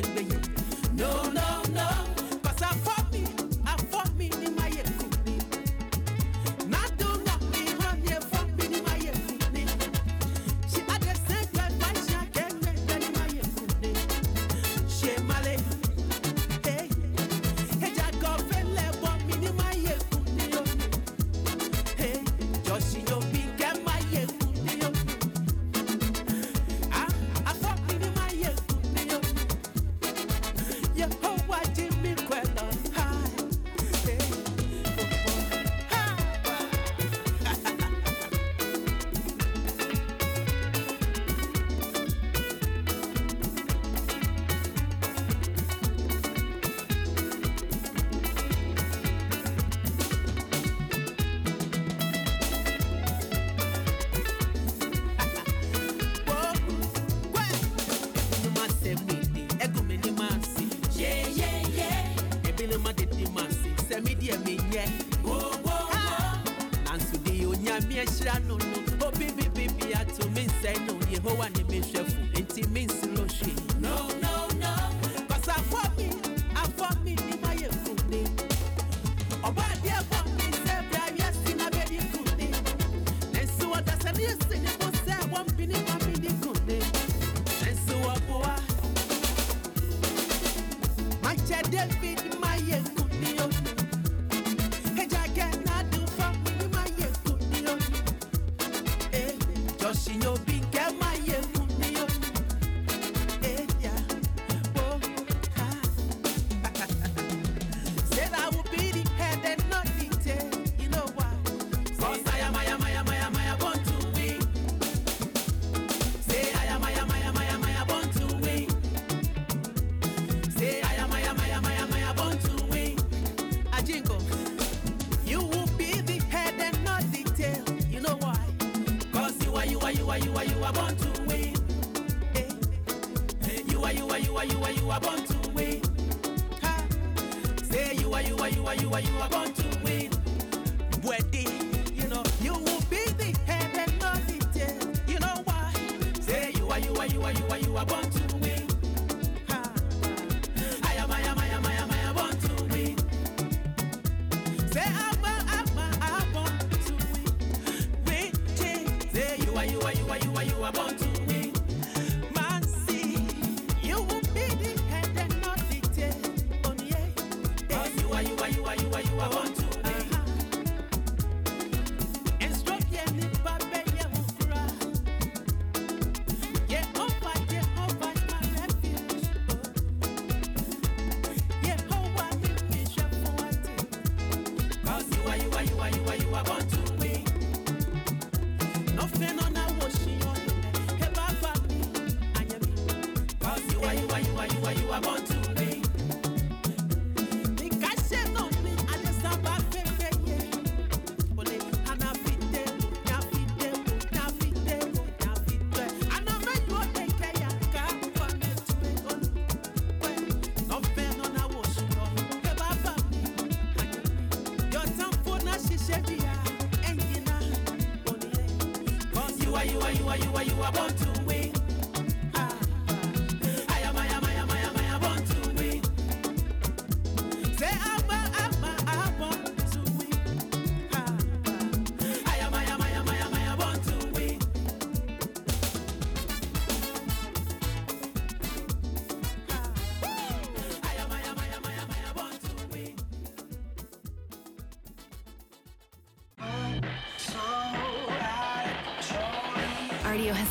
ni wọ́n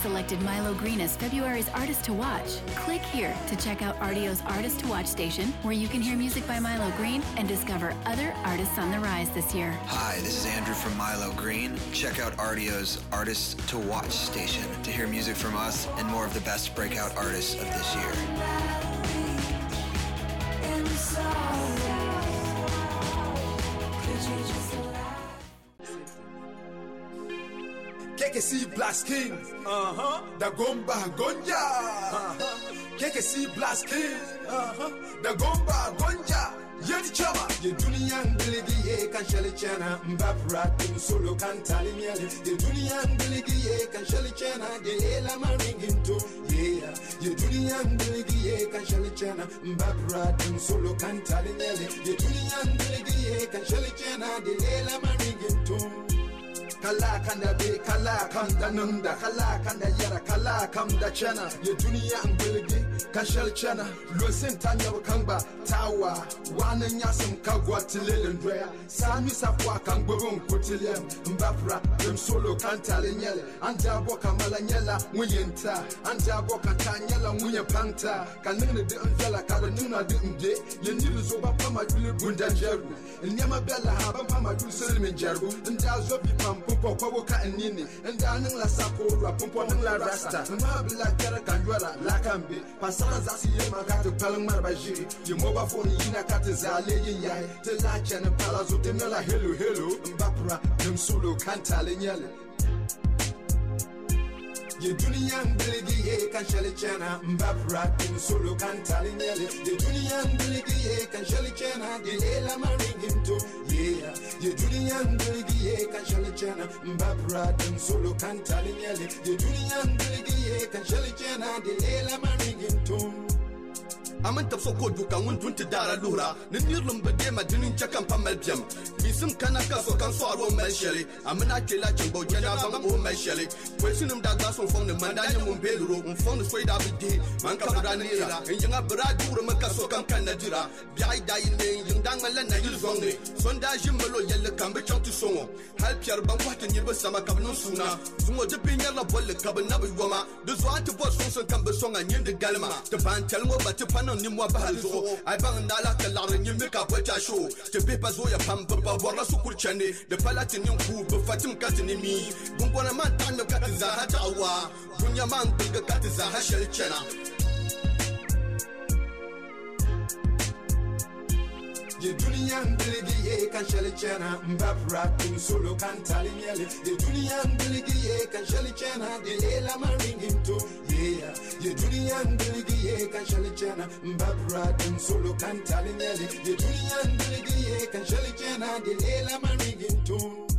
selected Milo Greene as February's artist to watch. Click here to check out Rdio's artist to watch station, where you can hear music by Milo Greene and discover other artists on the rise this year. Hi, this is Andrew from Milo Greene. Check out Rdio's Artist to Watch station to hear music from us and more of the best breakout artists of this year. KKC Blast King, uh-huh. da Gomba Gonja, uh-huh. KKC Blast King, uh-huh. da Gomba Gonja. Yeti chama. Ye duniya ngiligi ye kan shali chana mbapra tum solo kan tali miele. Ye duniya ngiligi ye kan shali chana de ela maringin to yeah. Ye duniya ngiligi ye kan shali chana mbapra tum solo kan tali miele. Ye duniya ngiligi ye kan shali chana de ela kala kan da be kala kam da nan da kala kan da yara kala kam da chana. Ye duniya an bilgi kan shal chana. Lo sin ta nyabu kan tawa. Wanan ya sim ka gwatilelen doya sami sapwa kan gbobon kutilem mbapra dem solo kan nyele. An jabo kamala nyela nguyenta an jabo kan ta nyela munye panta. Kan ngne de an ka da nuna de nde ye nilu zo ba pama dule bunda jeru nyama bella ha ba pama dule silmin jeru nda zo bi pam pumpo kwa woka nini. Nda ning la sako ra pumpo la rasta ma bila kera kan yora la kambe pasara zasi ye ma ka to palang mar ba jiri ye mobile phone yina ka te zale yin yai te la chene pala nyele ye duniya ngiligi ye kan shali chena mbapra dem solo kantale nyele ye duniya ngiligi ye kan shali chena de ela maringin to yeah. Ye duniya ngiligi ye kan shali chena mbapra dem solo kantale nyele ye duniya ngiligi ye kan shali chena de ela maringin to amin tab so ko duka ngun dun ti dara lura. Ni nirlum ba de ma dinin chakan pa mal biam bisim kana ka so kan so aro mal sheli amina ke la chimbo jana ba mo mal sheli kwesinum da ga so fon ni manda nya mun beluro un fon ni soida bi de man ka bra ni ra. In yanga bra duru man ka so kan kan na dira. Bi ai dai ne yin dan mal na yil zong ne. Son da jim malo yelle kan be chon tu songo hal pier ban wa ta nyirba sama ka nun suna zungo de bi nyala bolle ka ba na bi wama. De zo ati bo son son kan be songa nyinde galma de ban mo ba ti ni mo ba hal zo ai ban na la ka la ni mi ka bo sho te be pa zo ya pam ba ba warla su kur chane de palati ni ku be fatim ka ti ni mi bungona man tan ka ti za ha ta wa dunya man bilga ka ti za ha shel chana ye duniya ngiligi ye kan shali chena mbapra tum solo kan tali miele. Ye duniya ngiligi ye kan shali chena de ela maringin to yeah. Ye duniya ngiligi ye kan shali chena mbapra tum solo kan tali miele. Ye duniya ngiligi ye kan shali chena de ela maringin to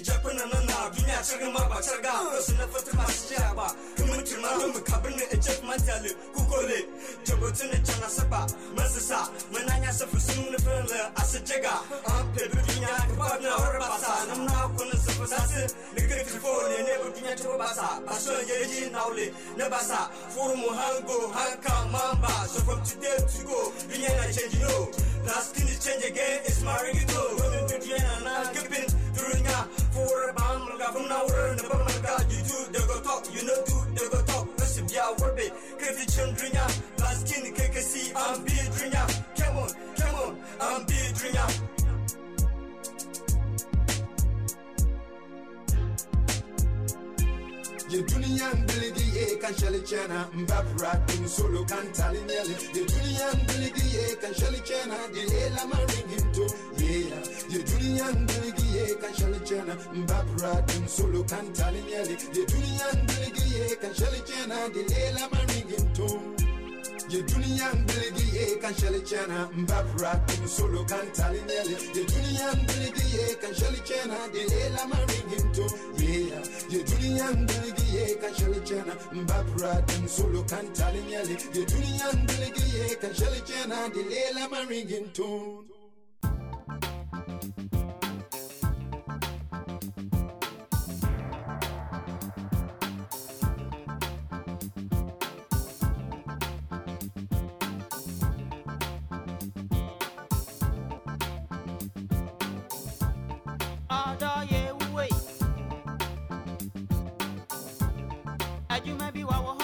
kijapana na na dunya chaga ma ba chaga wasu na fata masu jaya ba. Kuma turma don mu kabin ne ejek mantali kukole jabotu ne chana saba masasa mananya safu sun ne fele asa jaga an pedu dunya ka ba na hor basa nam na kun safu sase ne ke tifo ne ne bu dunya to basa baso ye ji naule ne basa for mu hango hanka mamba so from today to go dunya na change you know last thing to change again is my reggaeton women to. Dunya na keeping dunya for a bomb ga now we're in the bomb ga you do they go talk you know do they go talk. Listen yeah we're big cause the children ya last king KKC I'm be dunya come on come on I'm be dunya ye duniya ngiligi ye kan shali chena mbapra tum solo kan tali miele ye duniya ngiligi ye kan shali chena de ela maringin to yeah ye duniya ngiligi ye kan shali chena mbapra tum solo kan tali miele ye duniya ngiligi ye kan shali chena de ela maringin to ye duniya ngiligi ye kan shali chena mbapra tum solo kan tali miele ye duniya ngiligi ye kan shali chena de ela maringin to yeah ye duniya ngiligi ye kan shali chena mbapra tum solo kan tali miele ye duniya ngiligi ye kan shali chena de ela maringin to ajumẹbi wa wọ.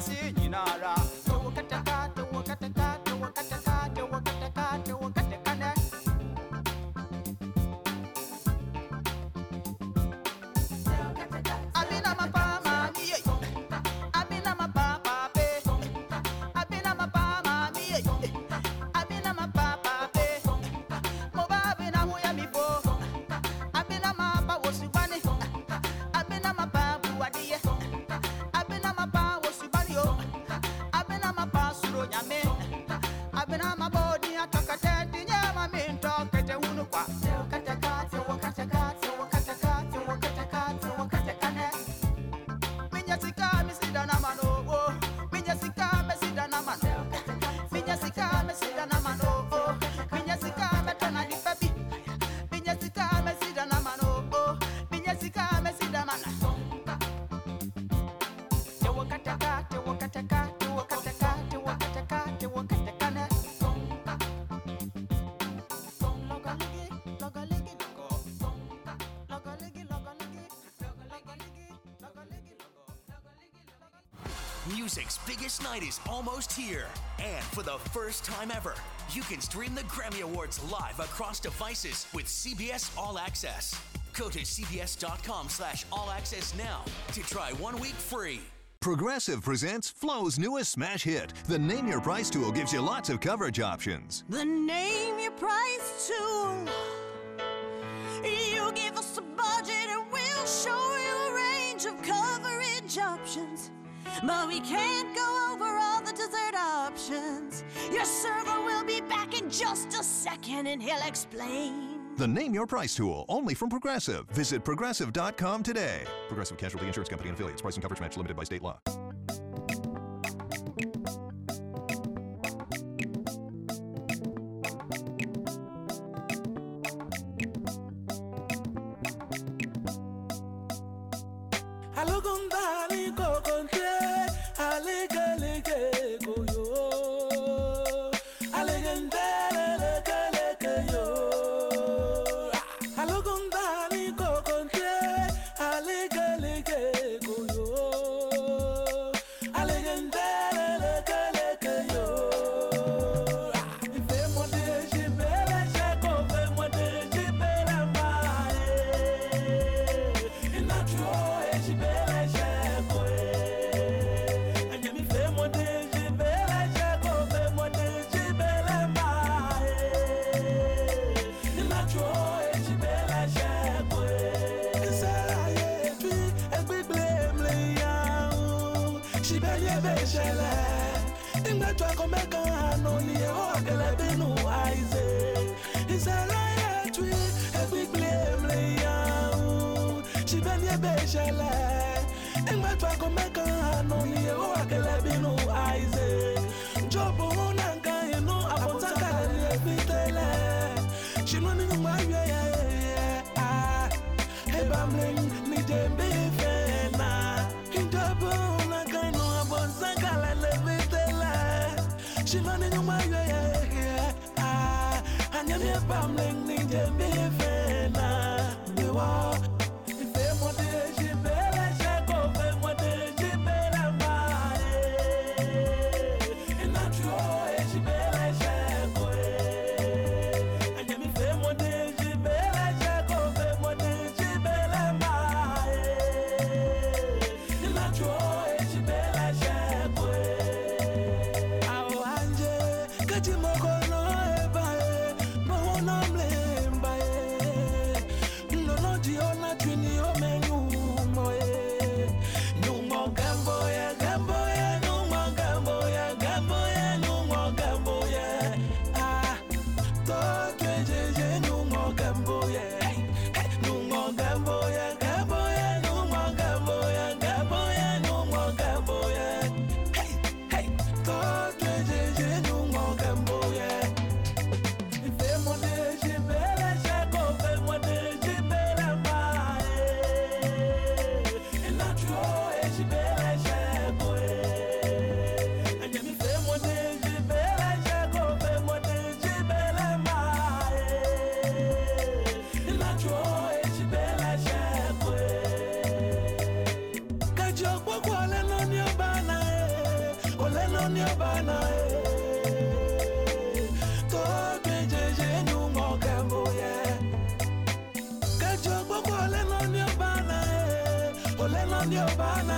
así Music's biggest night is almost here. And for the first time ever, you can stream the Grammy Awards live across devices with CBS All Access. Go to cbs.com slash all access now to try one week free. Progressive presents Flo's newest smash hit. The Name Your Price tool gives you lots of coverage options. The name your price tool. You give us a budget and we'll show you a range of coverage options. But we can't go over all the dessert options. Your server will be back in just a second and he'll explain. The Name Your Price tool, only from Progressive. Visit progressive.com today. Progressive Casualty Insurance Company and affiliates. Price and coverage match limited by state law. Alugundani kokonte, alegelege goyo. Anyami ebamling ni dembe fena. Yewa. Ife ole no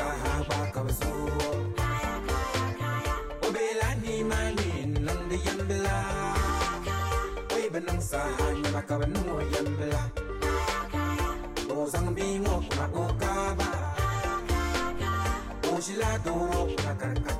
sahaba ka so ni malin nang di yambla kaya kaya Oi benang sahan ma ka benang yambla Ozang bingo ma ko ka ba Kaya, kaya, Ojila do ma karkat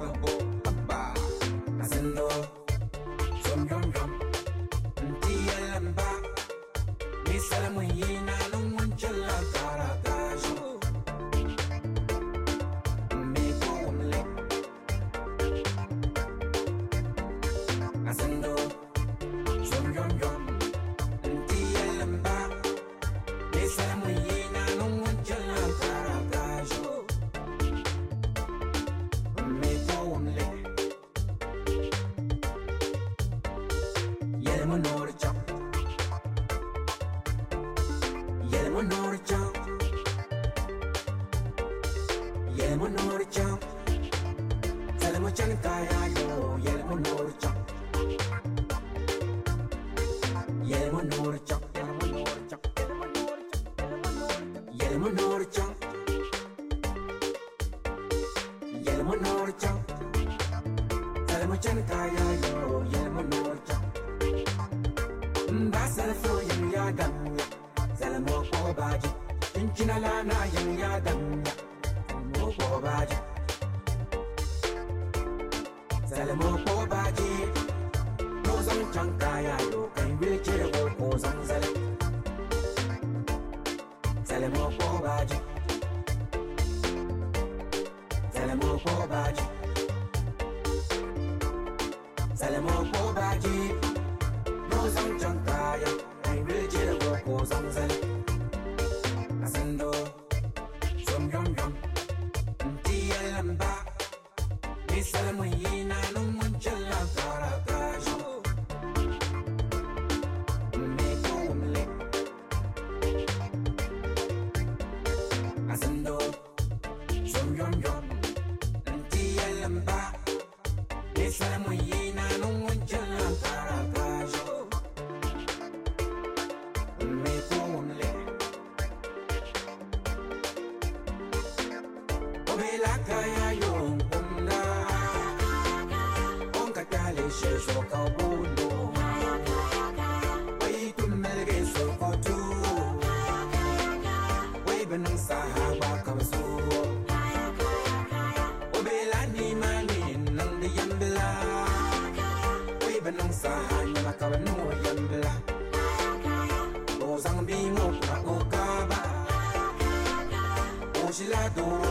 duro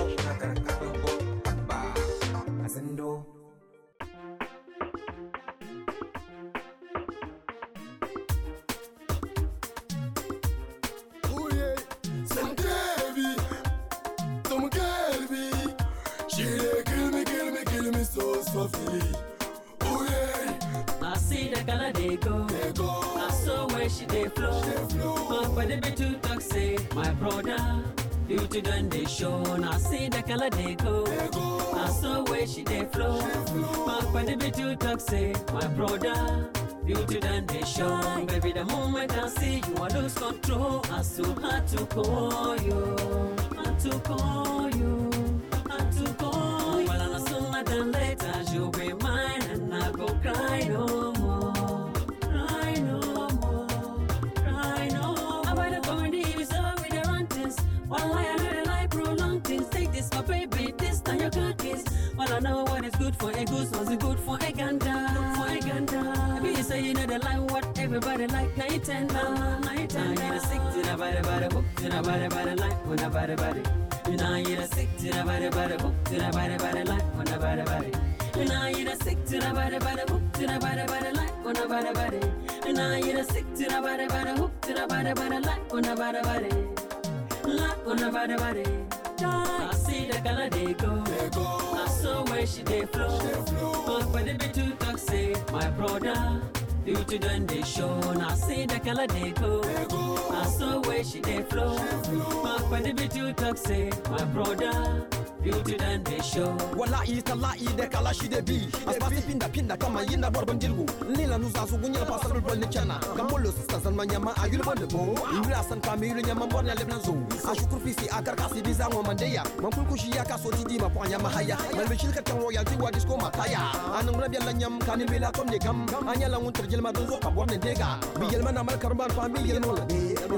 kala shi da bi asbasi pinda pinda kama yinda borban dilgu lila nuza su gunya pa sabul bol ni chana. Kamolo sista san manyama ayul bon bo. Imra san kamiru nyama borna lebna zo a shukru fisi akar kasi biza ngo mandeya. Man kulku shi ya kaso tidi ma ponya ma haya man be shilka tan royalty wa disco mataya. Anan rabi la nyam kan mila kom ne kam anya la ngun terjel ma zo ka borne dega. Bi yelma na mal karban fami yelma la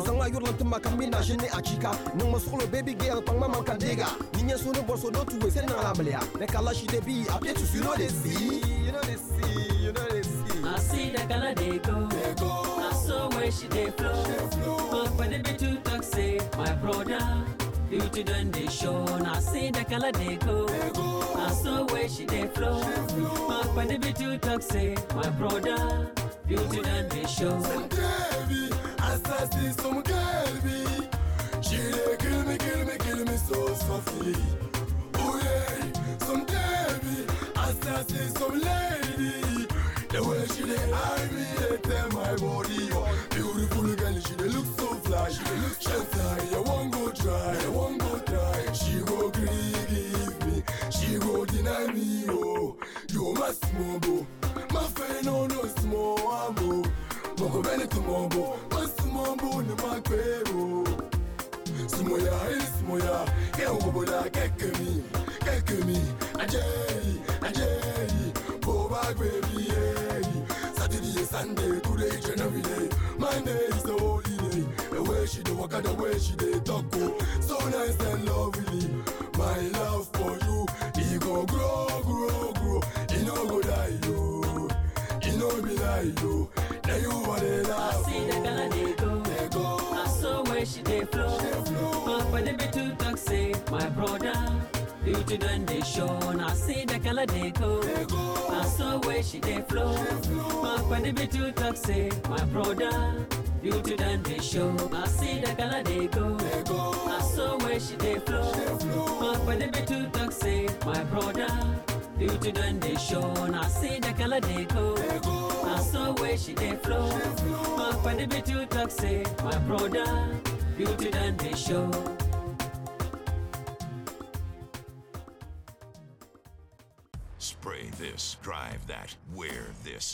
de san ayur lan tumma kam mina shine a chika nung masulo baby girl pang ma man kan dega ninya sunu borso do tuwe sen na la blia me kala shi de bi appear to you know they see you know they see you know they see I see the color they go. They go. I saw where she they flow. She flow. Up when they be too toxic, my brother. Beauty done they show. I see the color they go. They go. I saw where she they flow. She flow. Up when they be too toxic, my brother. Beauty done they show. Assassin, some girl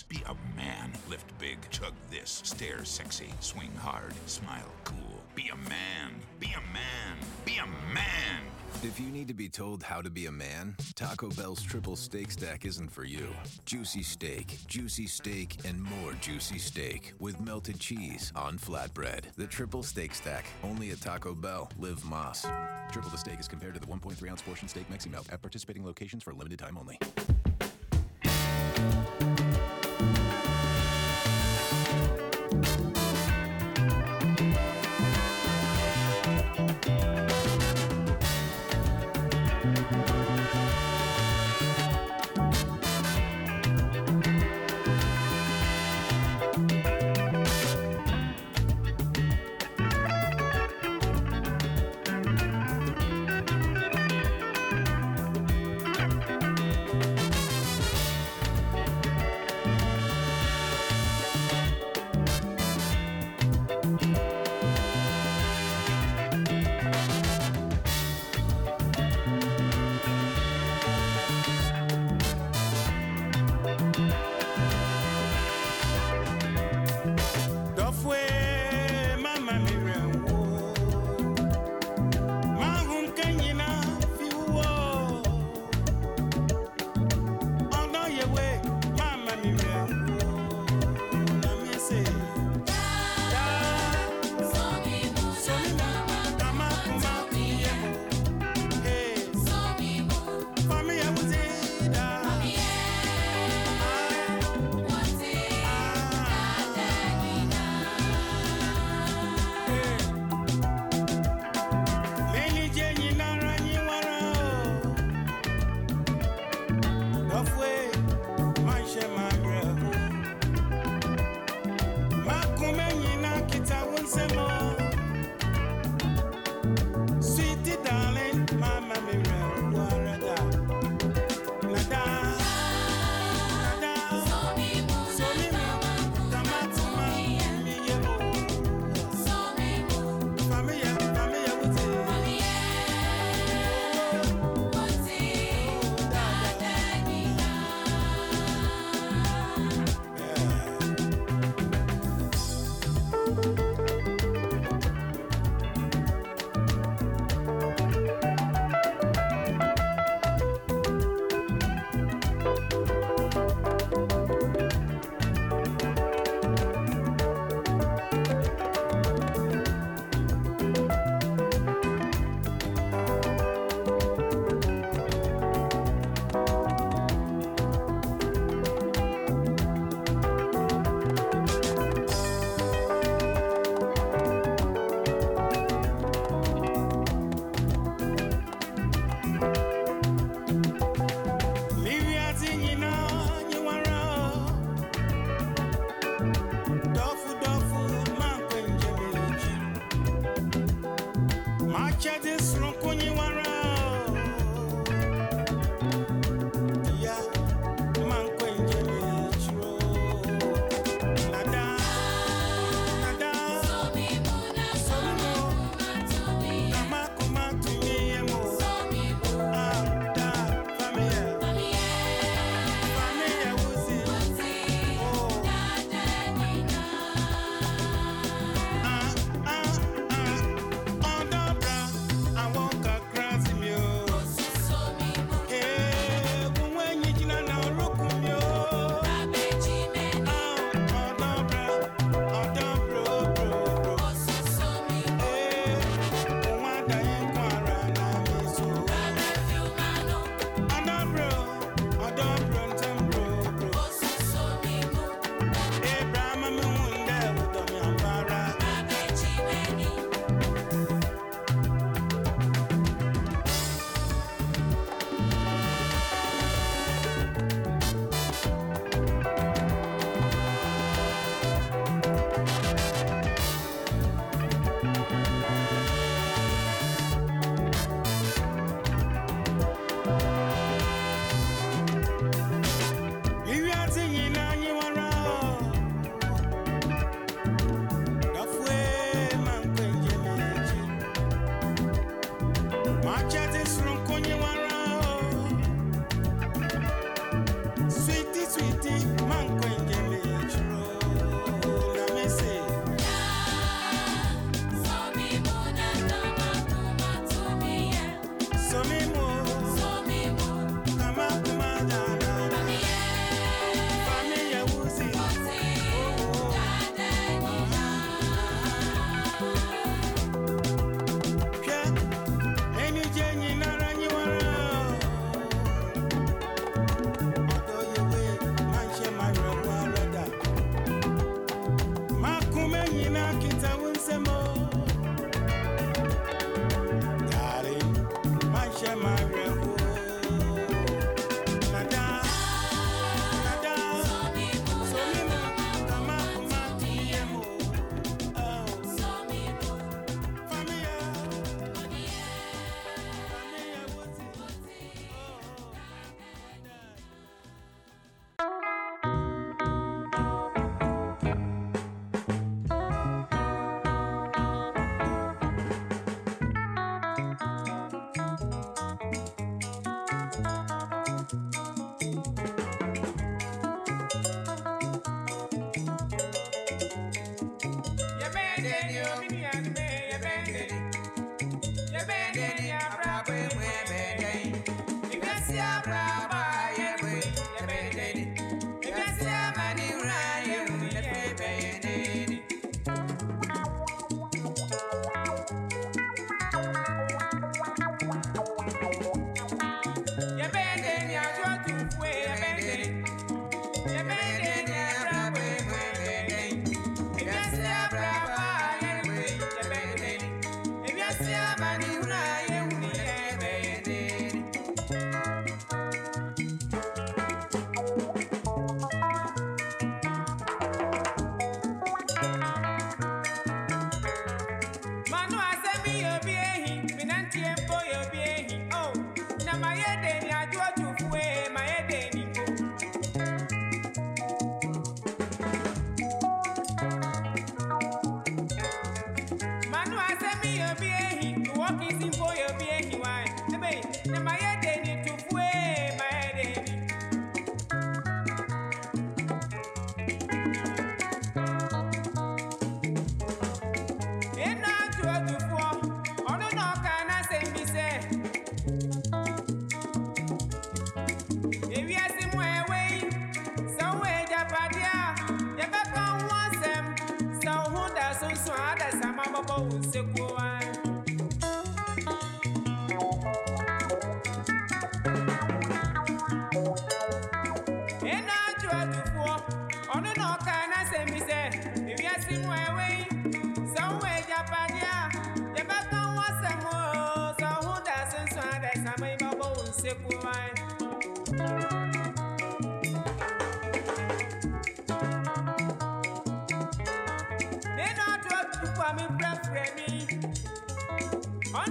be a man, lift big, chug this, stare sexy, swing hard, smile cool. Be a man, be a man, be a man. If you need to be told how to be a man, Taco Bell's triple steak stack isn't for you. Juicy steak, juicy steak, and more juicy steak with melted cheese on flatbread. The triple steak stack, only at Taco Bell. Live Más. Triple the steak is compared to the 1.3 ounce portion steak Mexi Melt at participating locations for a limited time only.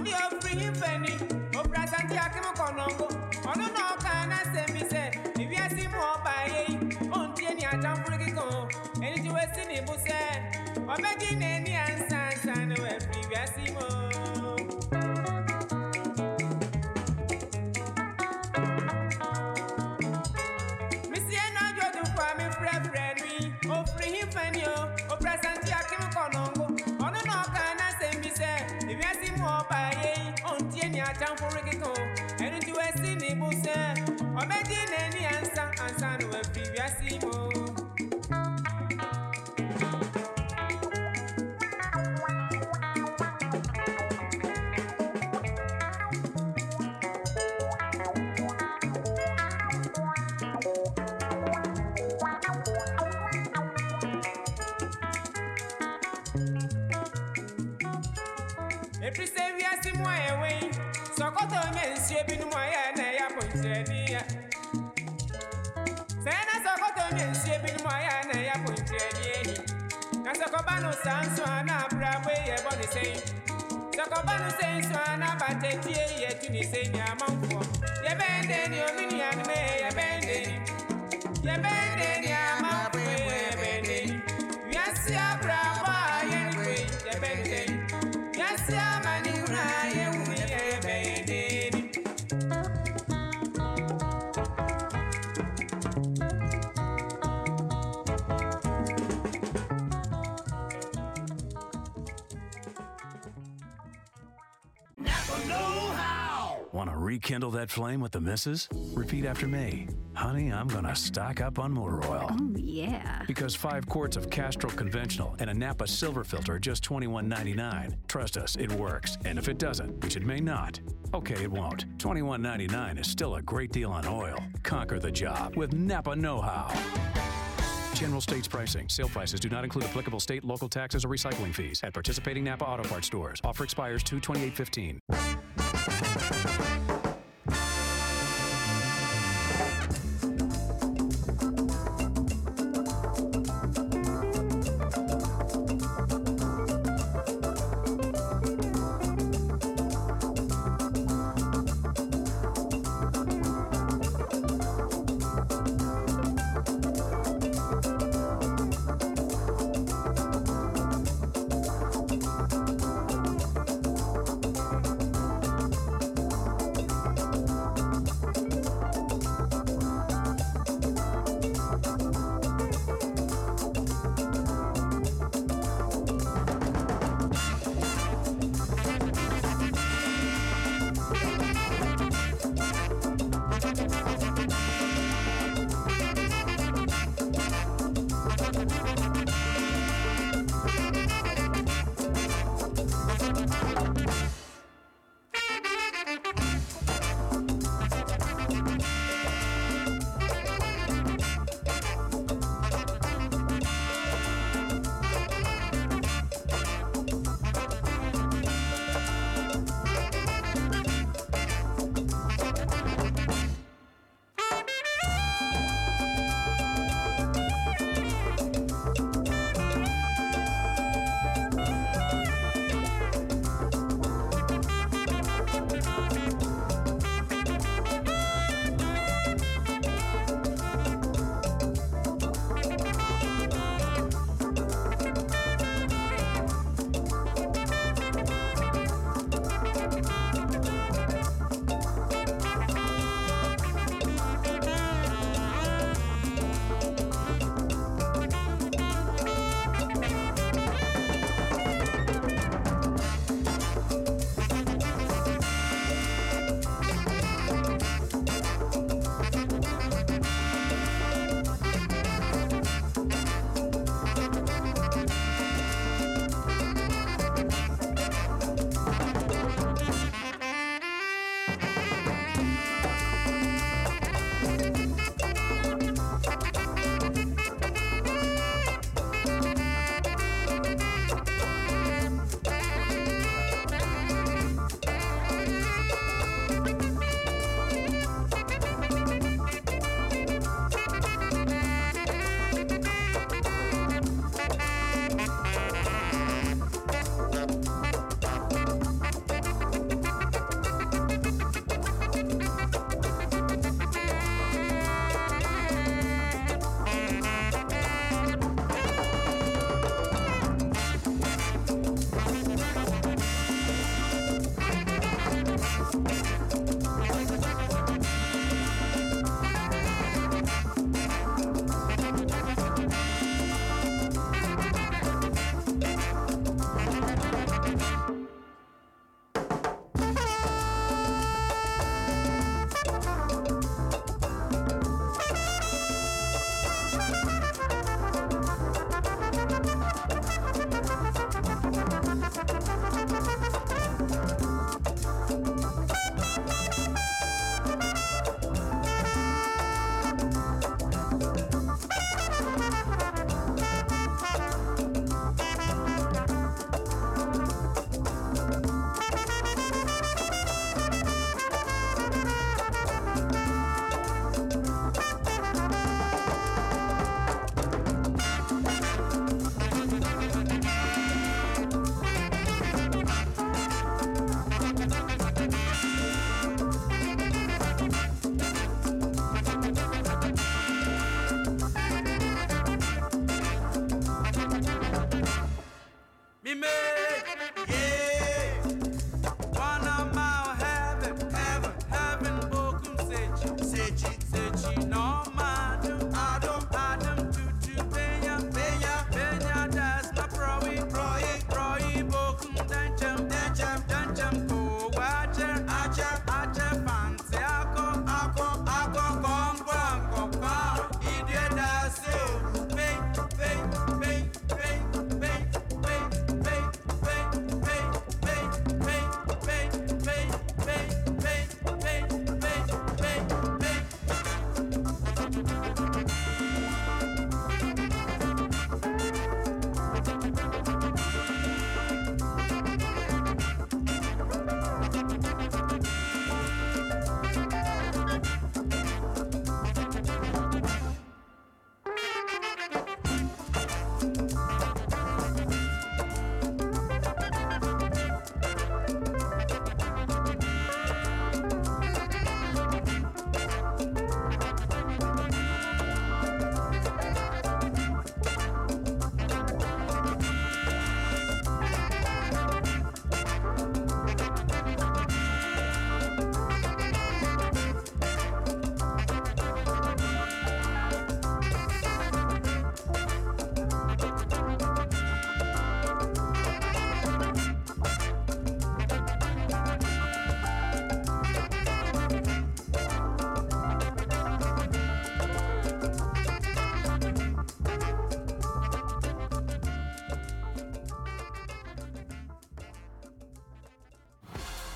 Yeah. Every Want to rekindle that flame with the missus? Repeat after me. Honey, I'm going to stock up on motor oil. Oh, yeah. Because five quarts of Castrol Conventional and a Napa Silver Filter are just $21.99. Trust us, it works. And if it doesn't, which it may not, okay, it won't. $21.99 is still a great deal on oil. Conquer the job with Napa Know How. General states pricing. Sale prices do not include applicable state, local taxes, or recycling fees at participating Napa Auto Parts stores. Offer expires 2 2815.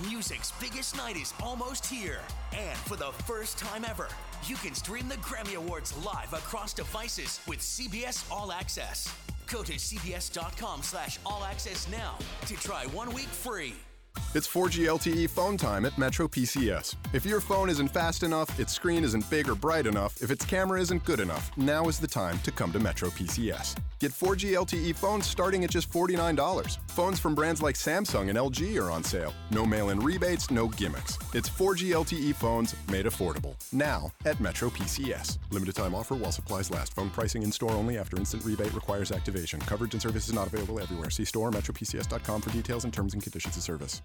Music's biggest night is almost here. And for the first time ever, you can stream the Grammy Awards live across devices with CBS All Access. Go to cbs.com slash all access now to try one week free. It's 4G LTE phone time at Metro PCS. If your phone isn't fast enough, its screen isn't big or bright enough, if its camera isn't good enough, now is the time to come to Metro PCS. Get 4G LTE phones starting at just $49. Phones from brands like Samsung and LG are on sale. No mail in rebates, no gimmicks. It's 4G LTE phones made affordable. Now at Metro PCS. Limited time offer while supplies last. Phone pricing in store only after instant rebate requires activation. Coverage and service is not available everywhere. See store metropcs.com for details and terms and conditions of service.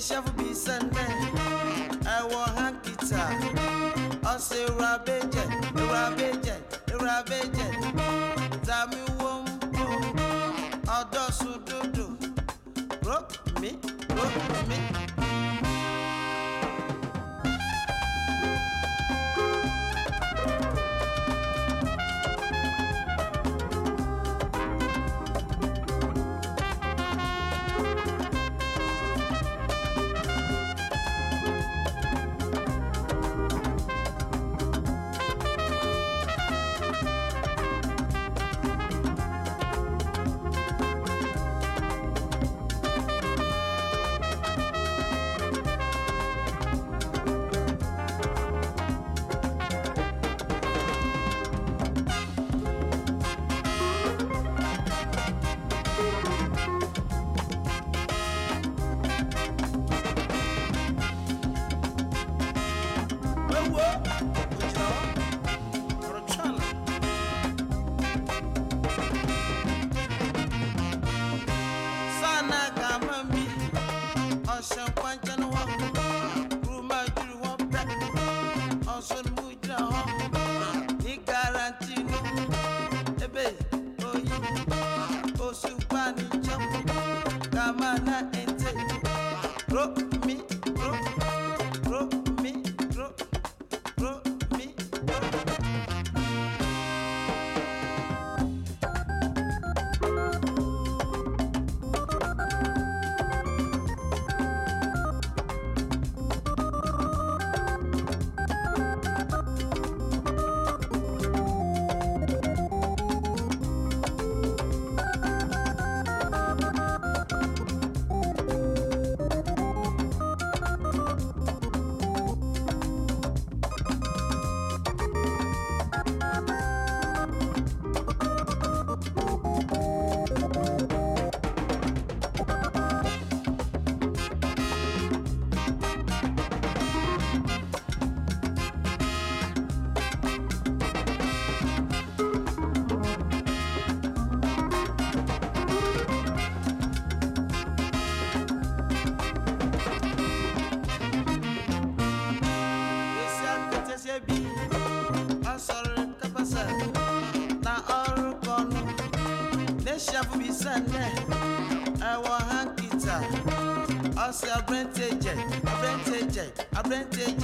wish I'll be Sunday. I rent a jet, I rent a jet, I rent a.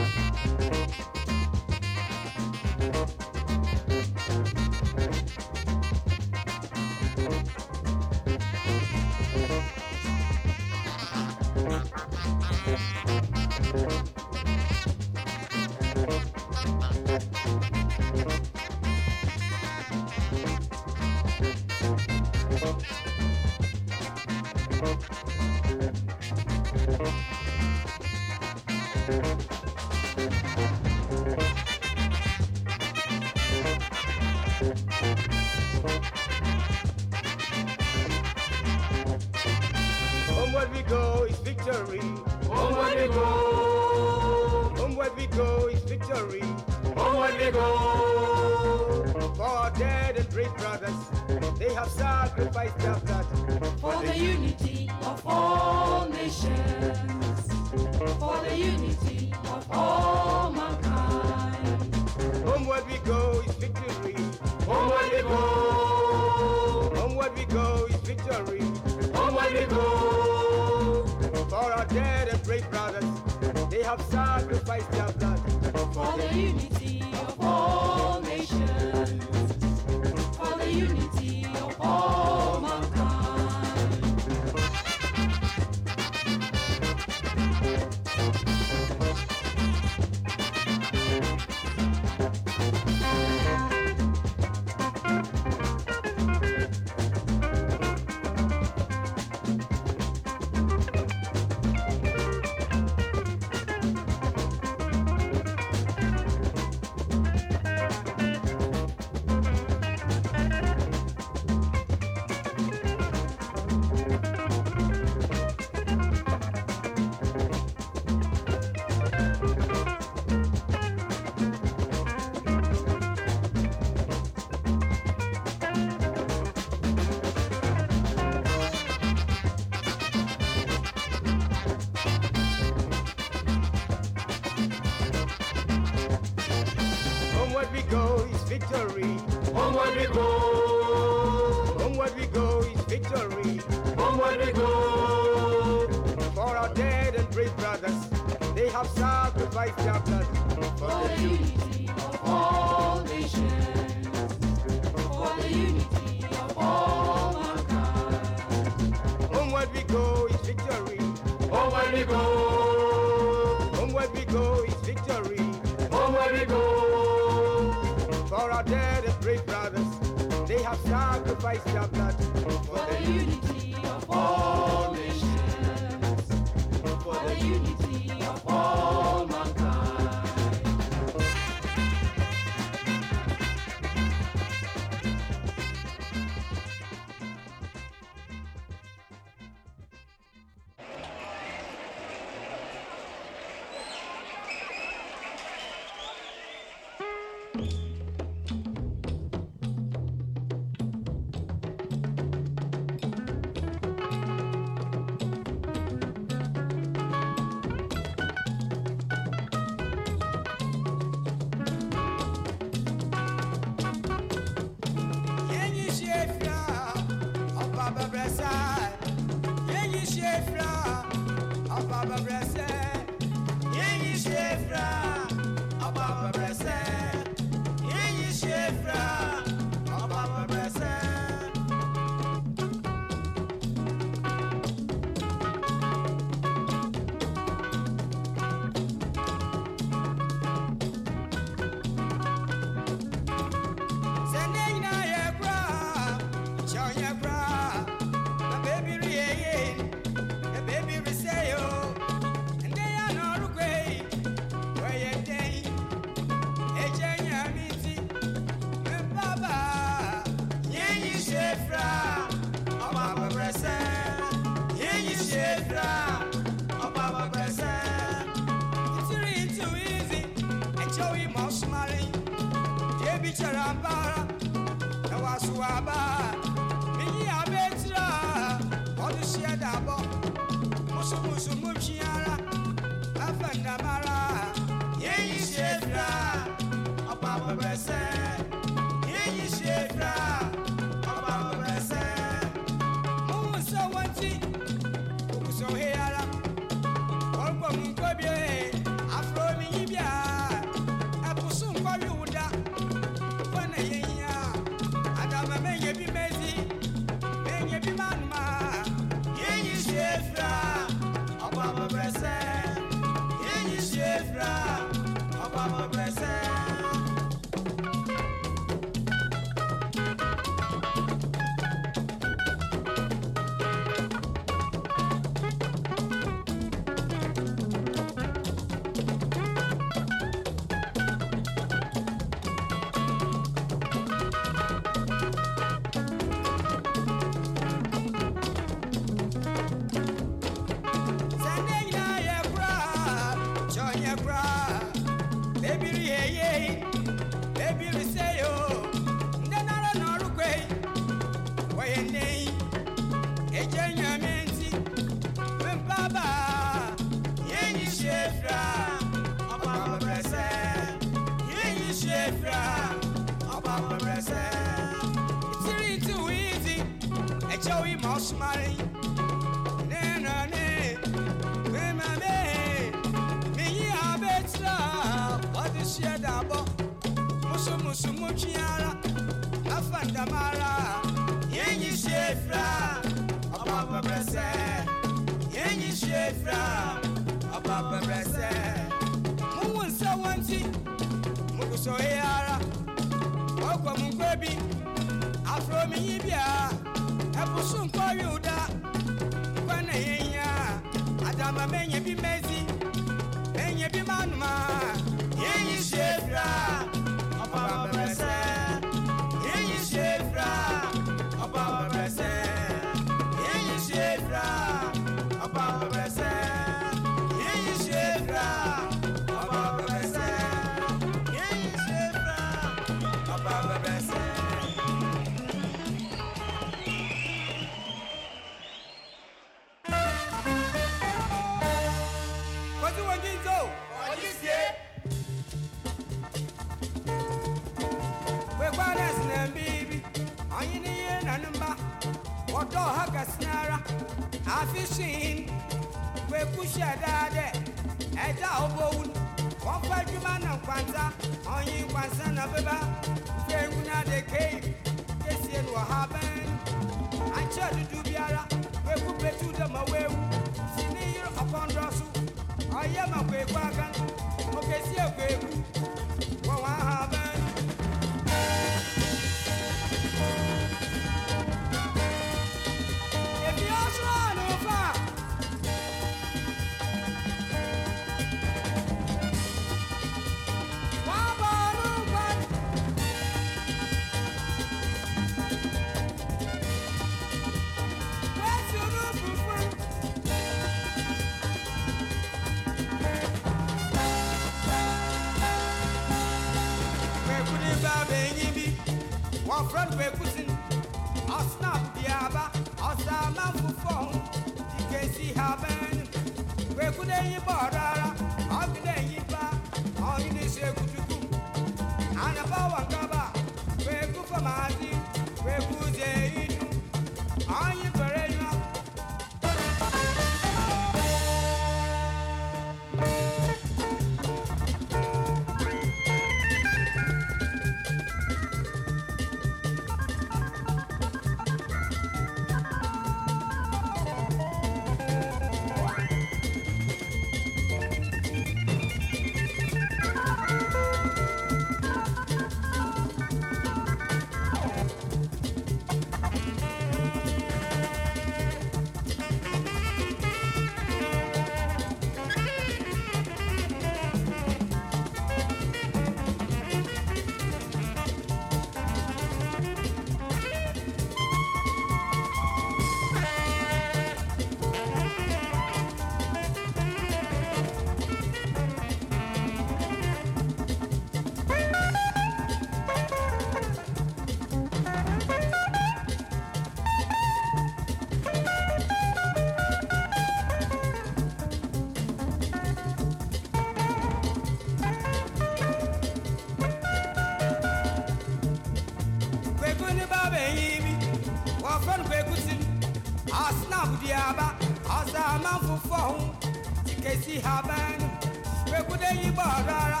ibà rárá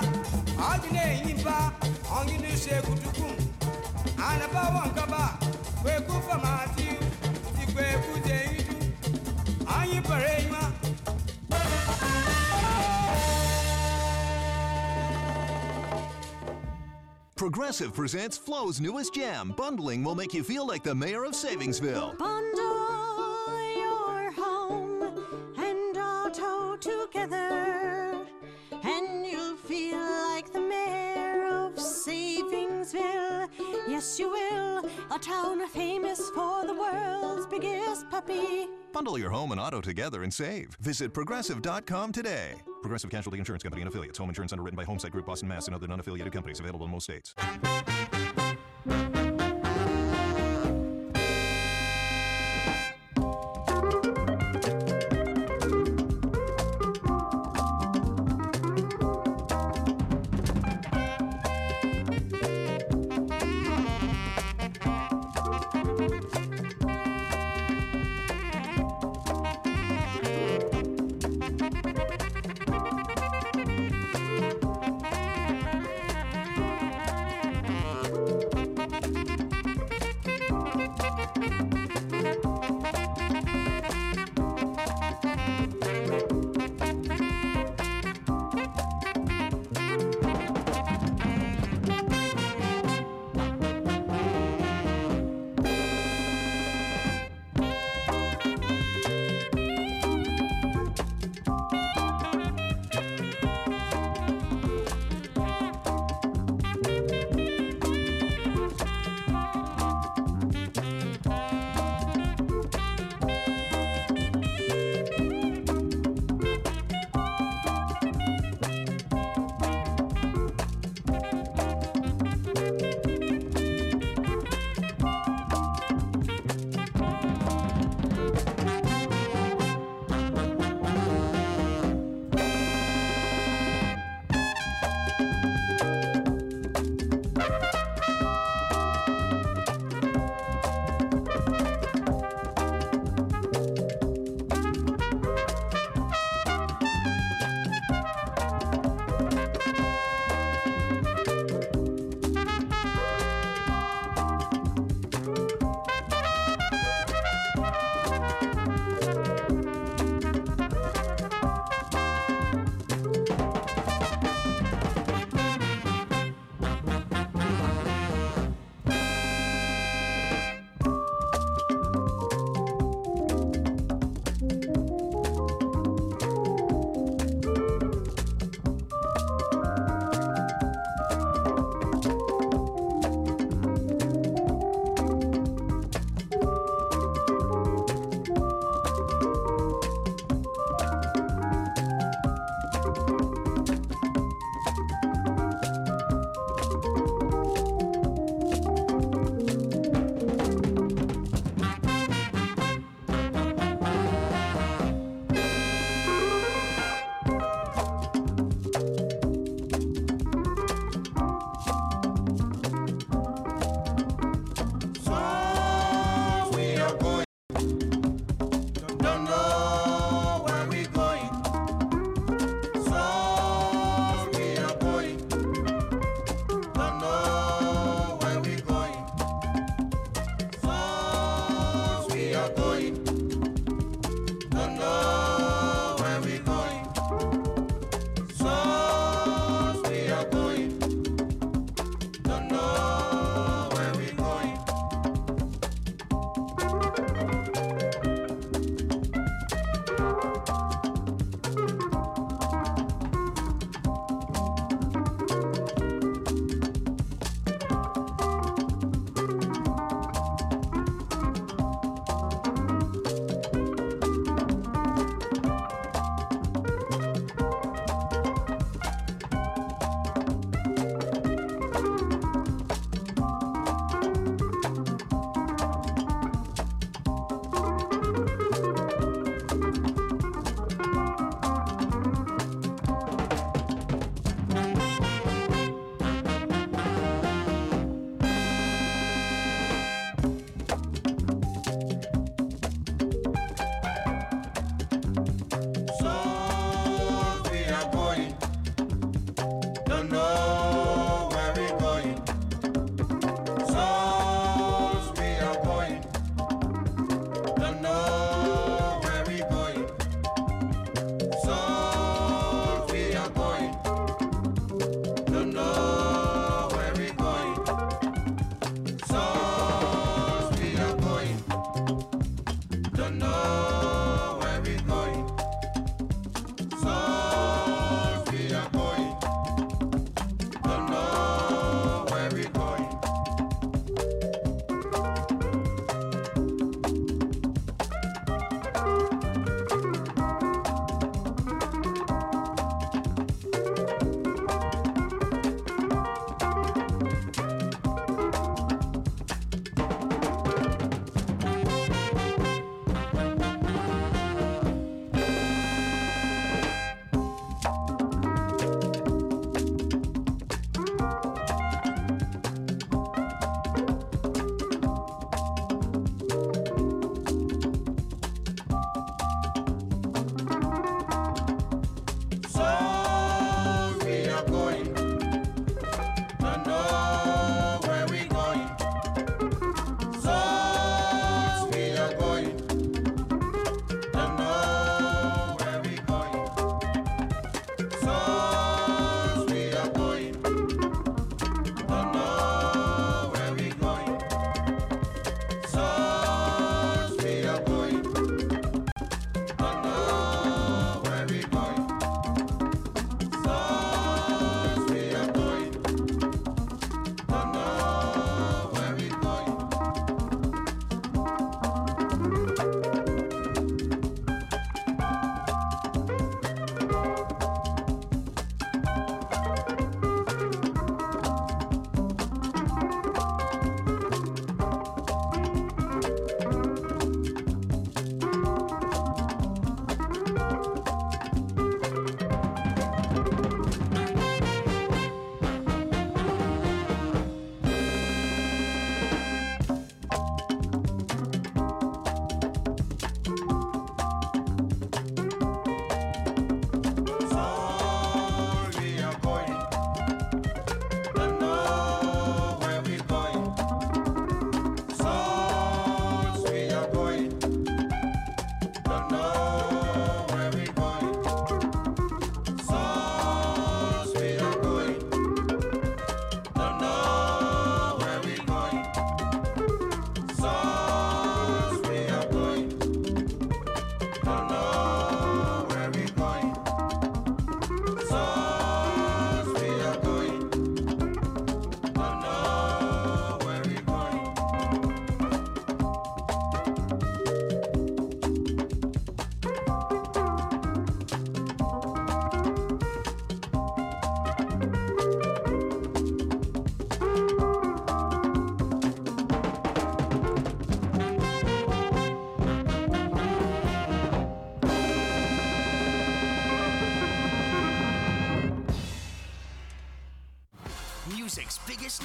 ọdún ẹ̀yìn bá ọ̀gìnì ṣe kùtùkù ànàbáwọ̀ nkàbà kwekú fama àti. Progressive presents Flo's newest jam. Bundling will make you feel like the mayor of Savingsville. Bun you will. A town famous for the world's biggest puppy. Bundle your home and auto together and save. Visit progressive.com today. Progressive Casualty Insurance Company and affiliates. Home insurance underwritten by Homesite Group, Boston, Mass, and other non-affiliated companies. Available in most states.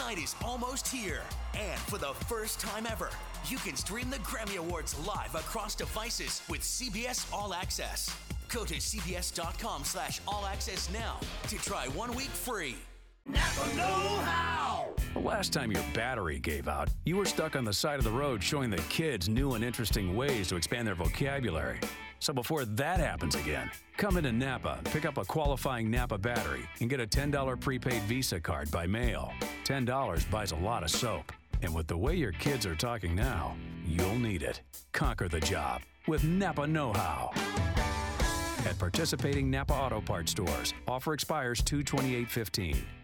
Night is almost here. And for the first time ever, you can stream the Grammy Awards live across devices with CBS All Access. Go to cbs.com slash all access now to try one week free. Napa Know How! The last time your battery gave out, you were stuck on the side of the road showing the kids new and interesting ways to expand their vocabulary. So before that happens again, come into Napa, pick up a qualifying Napa battery, and get a $10 prepaid Visa card by mail. $10 buys a lot of soap. And with the way your kids are talking now, you'll need it. Conquer the job with Napa Know How. At participating Napa Auto Parts stores, offer expires 22815.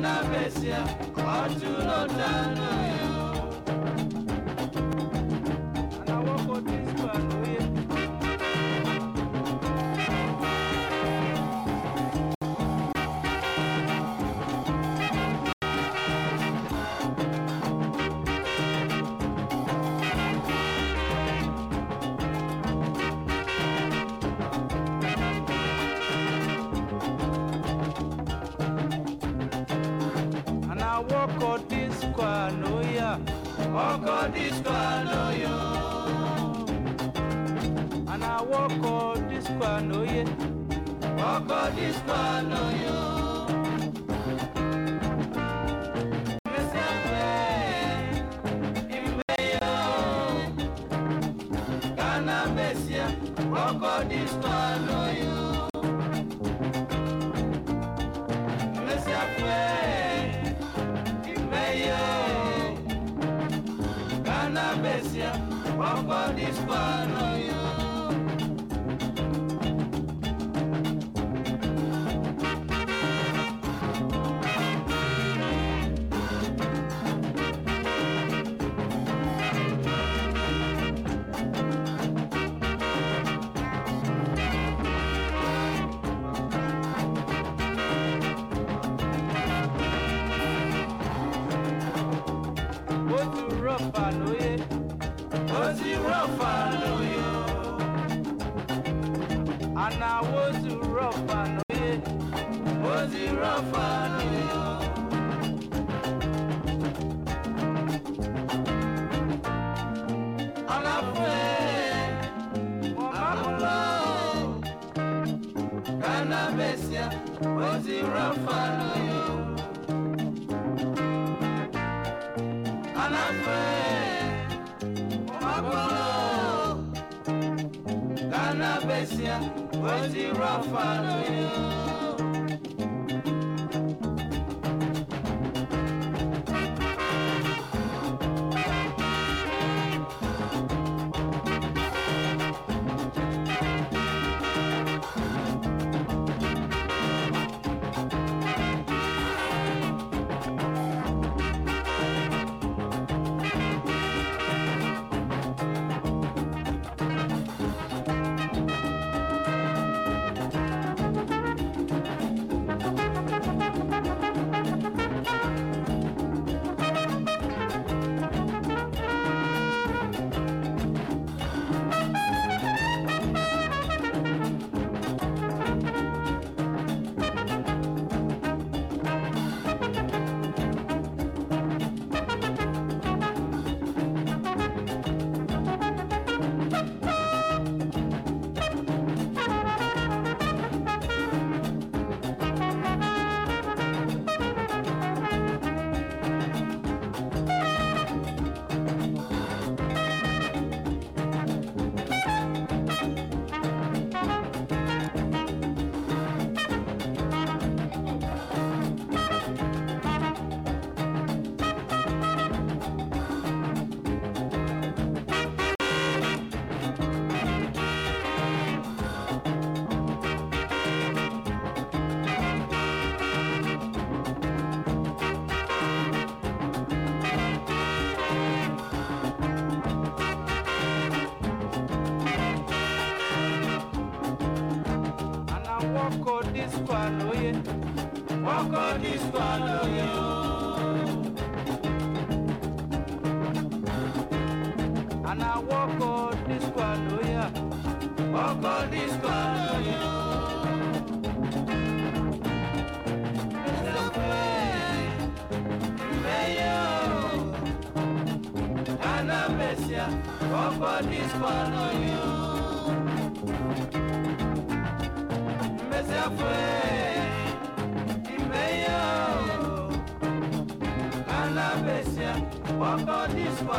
na besia, watu lotana And I walk on this kwanoye. Walk on this kwanoye.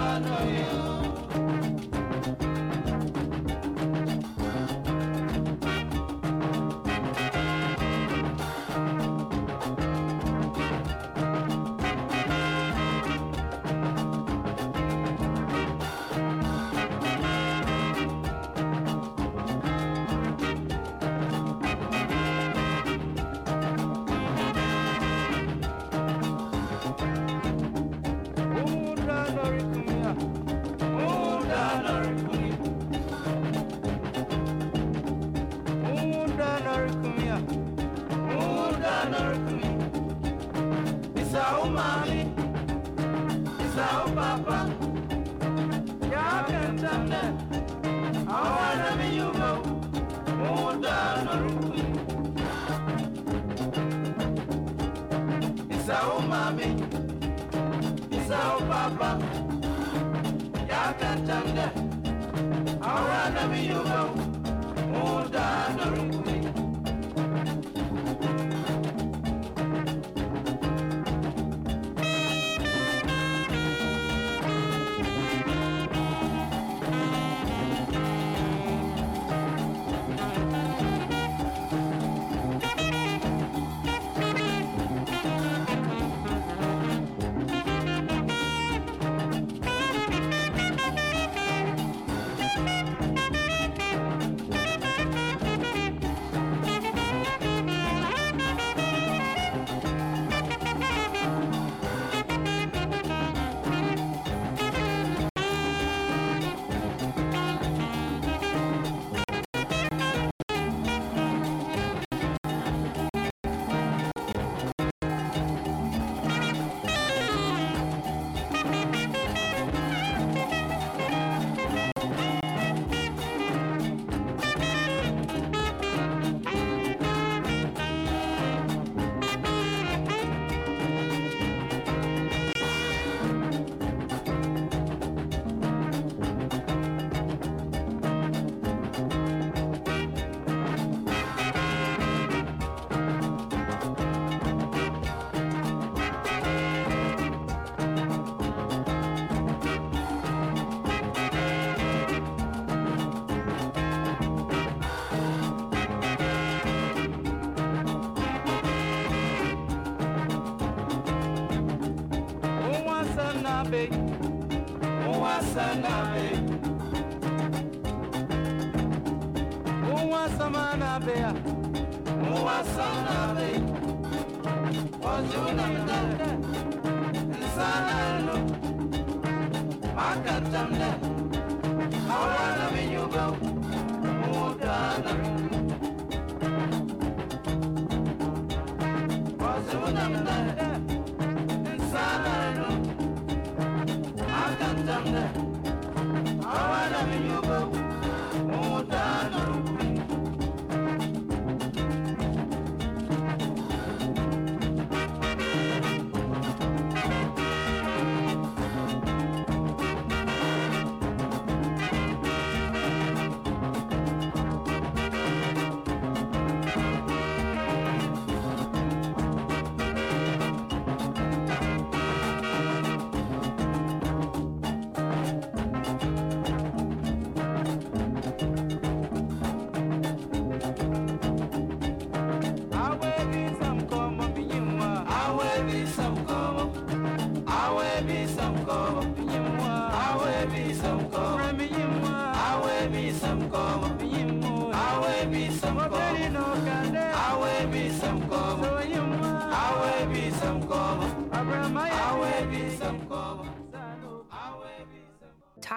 On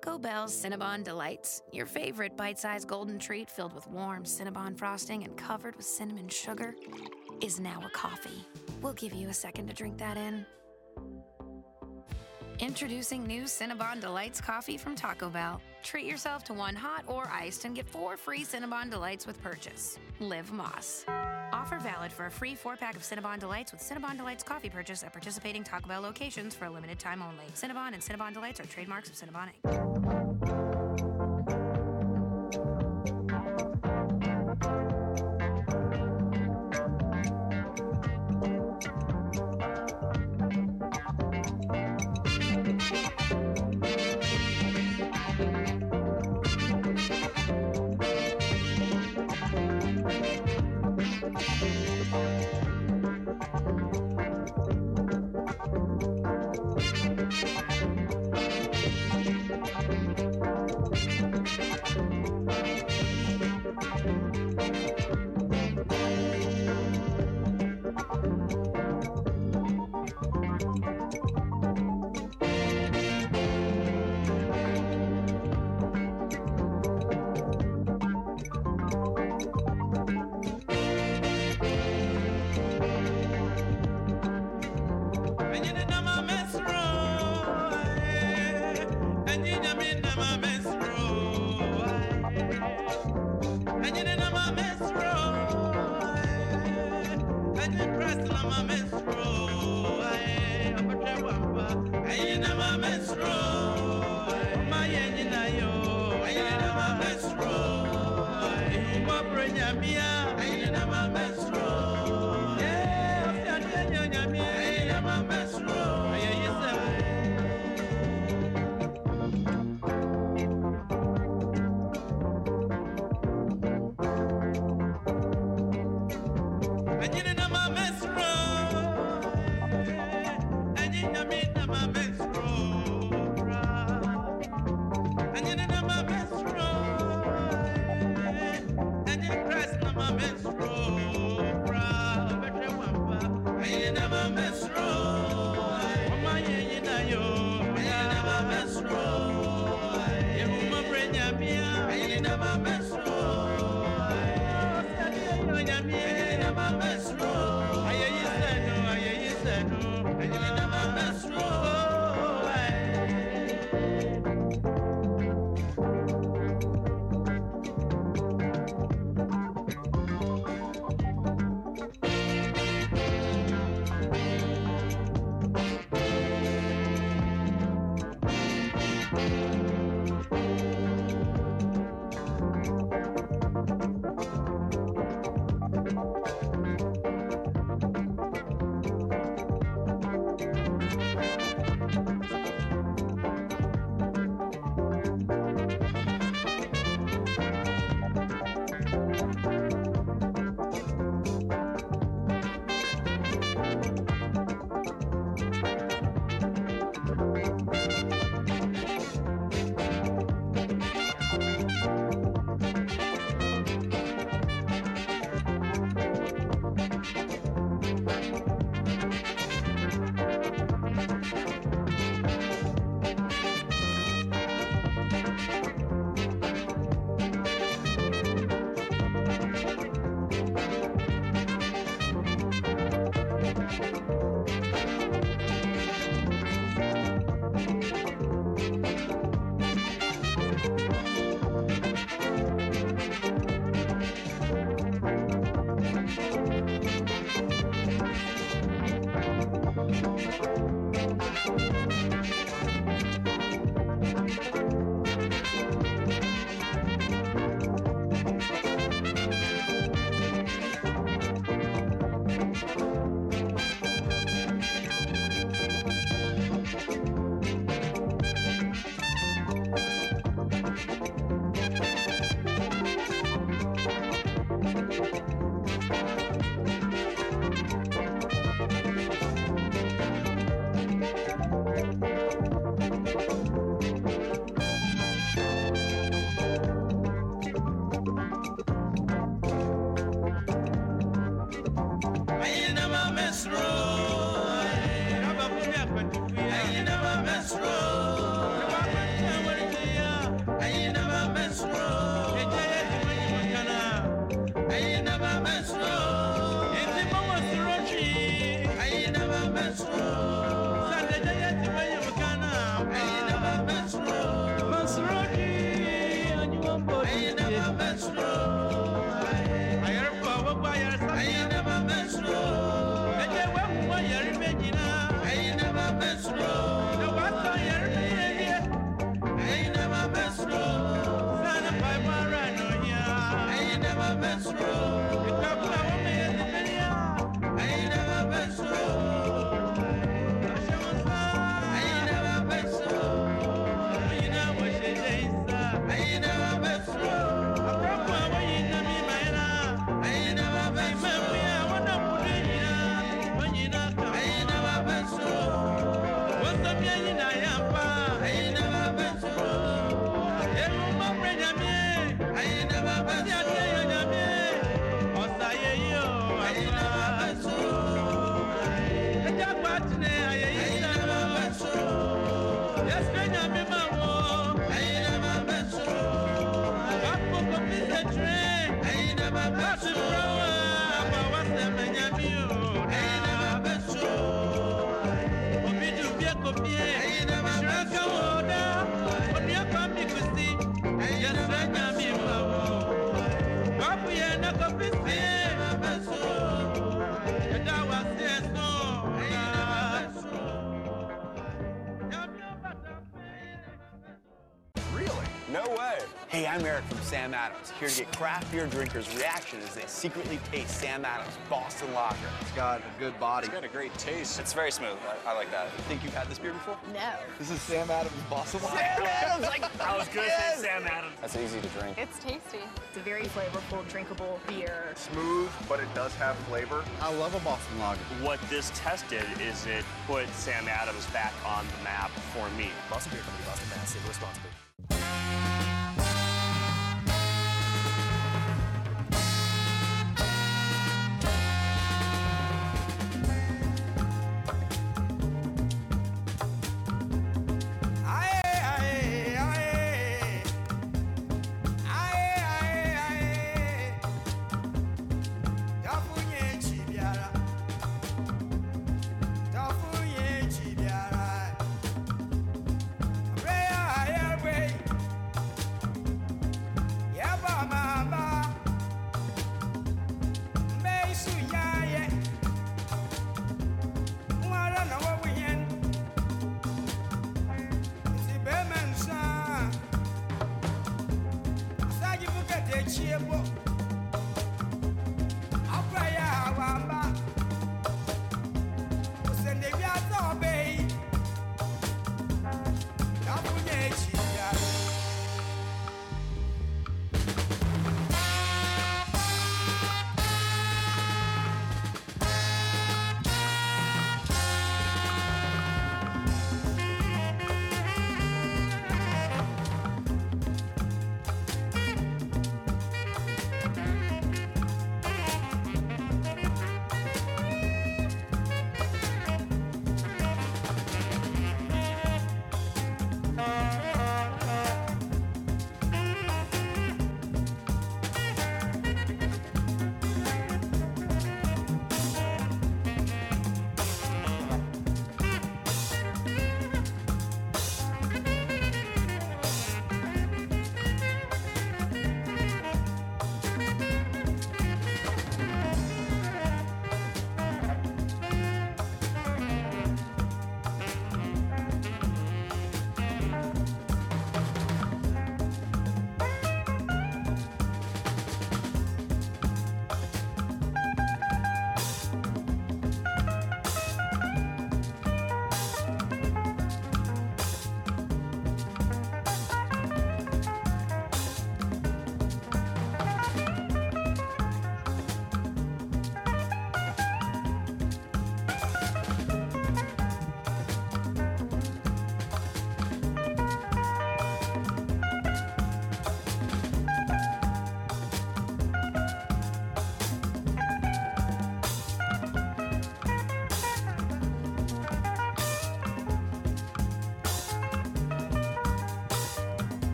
Taco Bell's Cinnabon Delights, your favorite bite sized golden treat filled with warm Cinnabon frosting and covered with cinnamon sugar, is now a coffee. We'll give you a second to drink that in. Introducing new Cinnabon Delights coffee from Taco Bell. Treat yourself to one hot or iced and get four free Cinnabon Delights with purchase. Live Más. Offer valid for a free four pack of Cinnabon Delights with Cinnabon Delights coffee purchase at participating Taco Bell locations for a limited time only. Cinnabon and Cinnabon Delights are trademarks of Cinnabon Inc. from Sam Adams, here to get craft beer drinkers' reaction as they secretly taste Sam Adams Boston Lager. It's got a good body. It's got a great taste. It's very smooth. I, I like that. Think you've had this beer before? No. This is Sam Adams Boston Lager. Sam Adams, like I was gonna say Sam Adams. That's easy to drink. It's tasty. It's a very flavorful, drinkable beer. Smooth, but it does have flavor. I love a Boston Lager. What this test did is it put Sam Adams back on the map for me. Boston Beer Company, Boston, Mass. Save responsibly.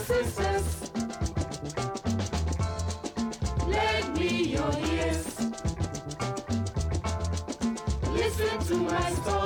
sisters, lend me your ears. Listen to my story.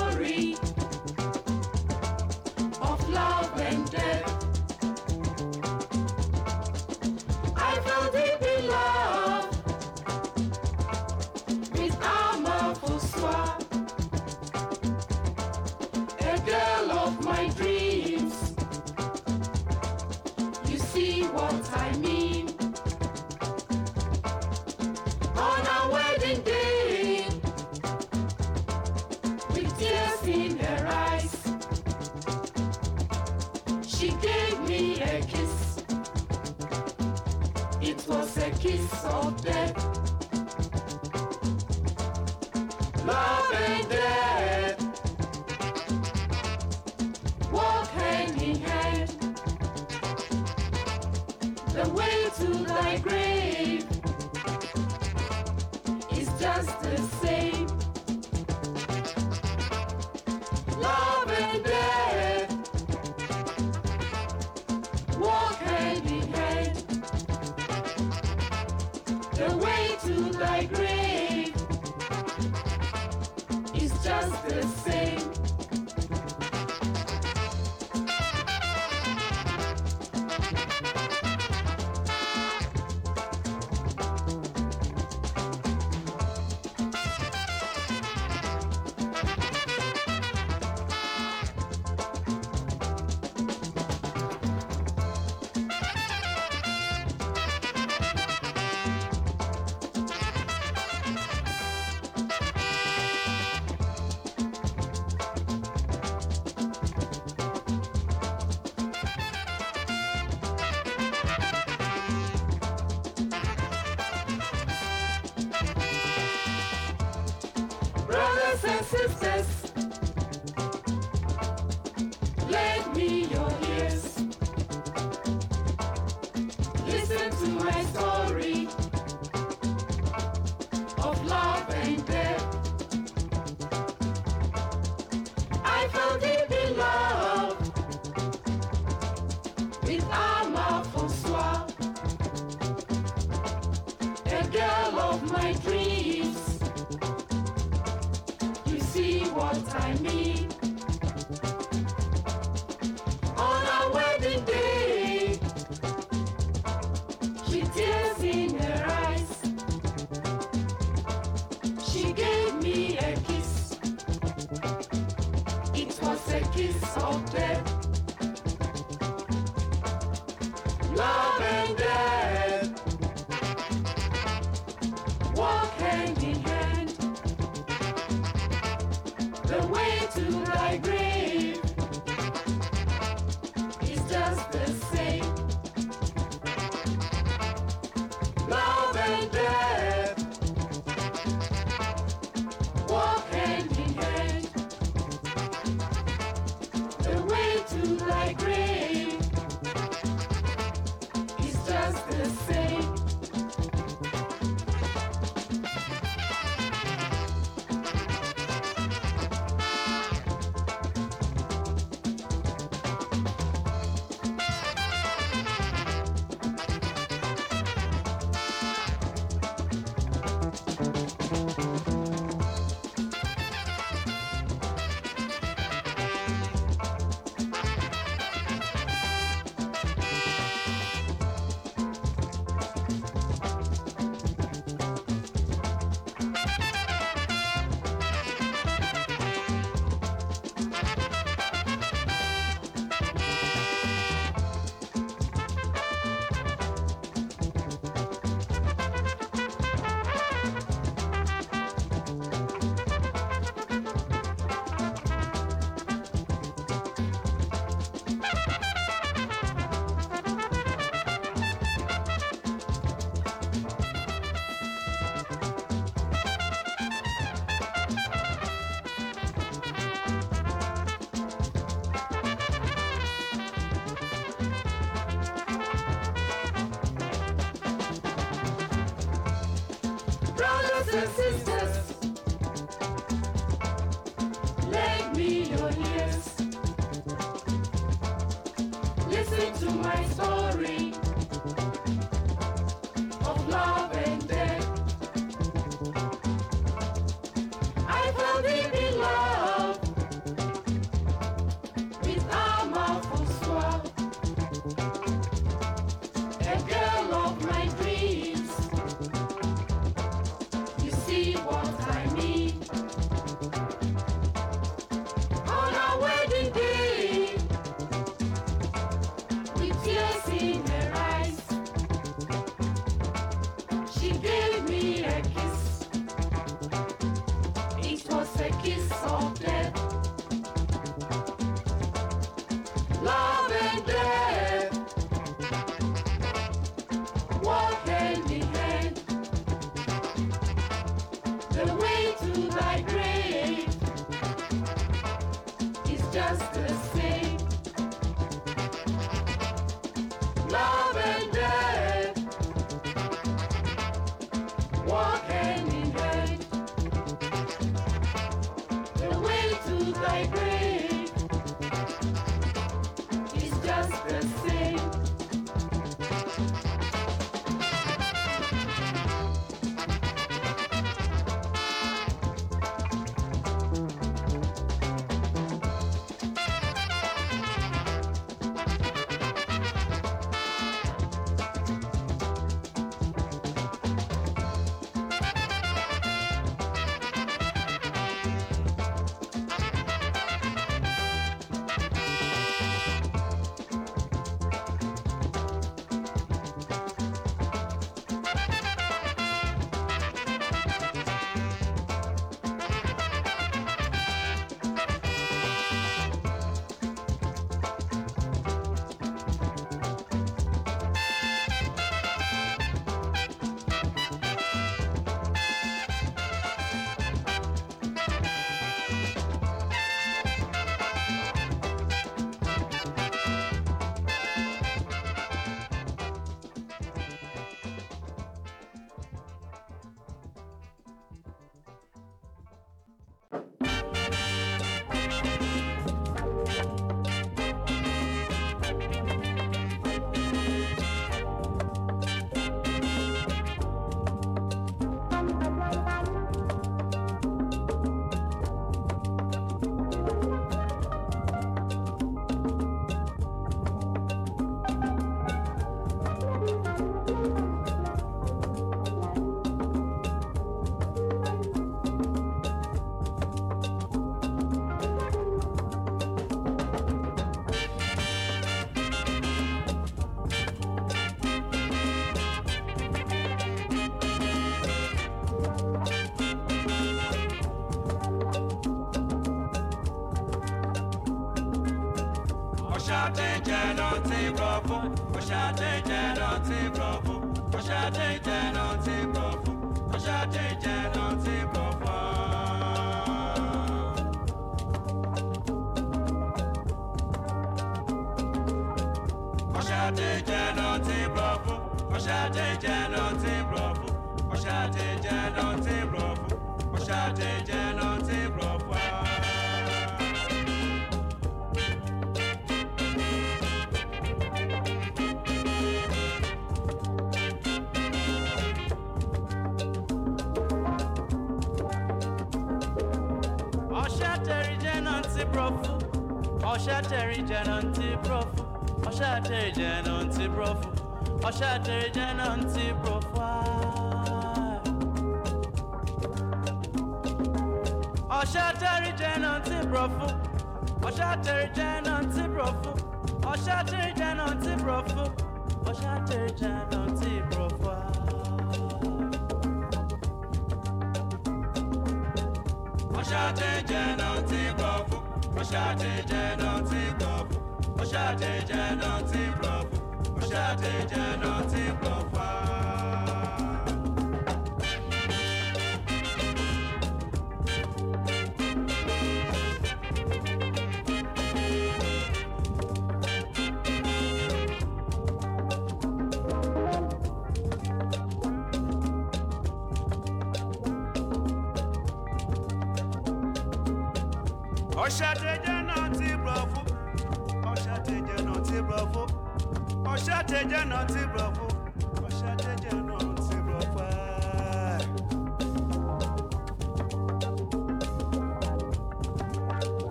Sister, sister.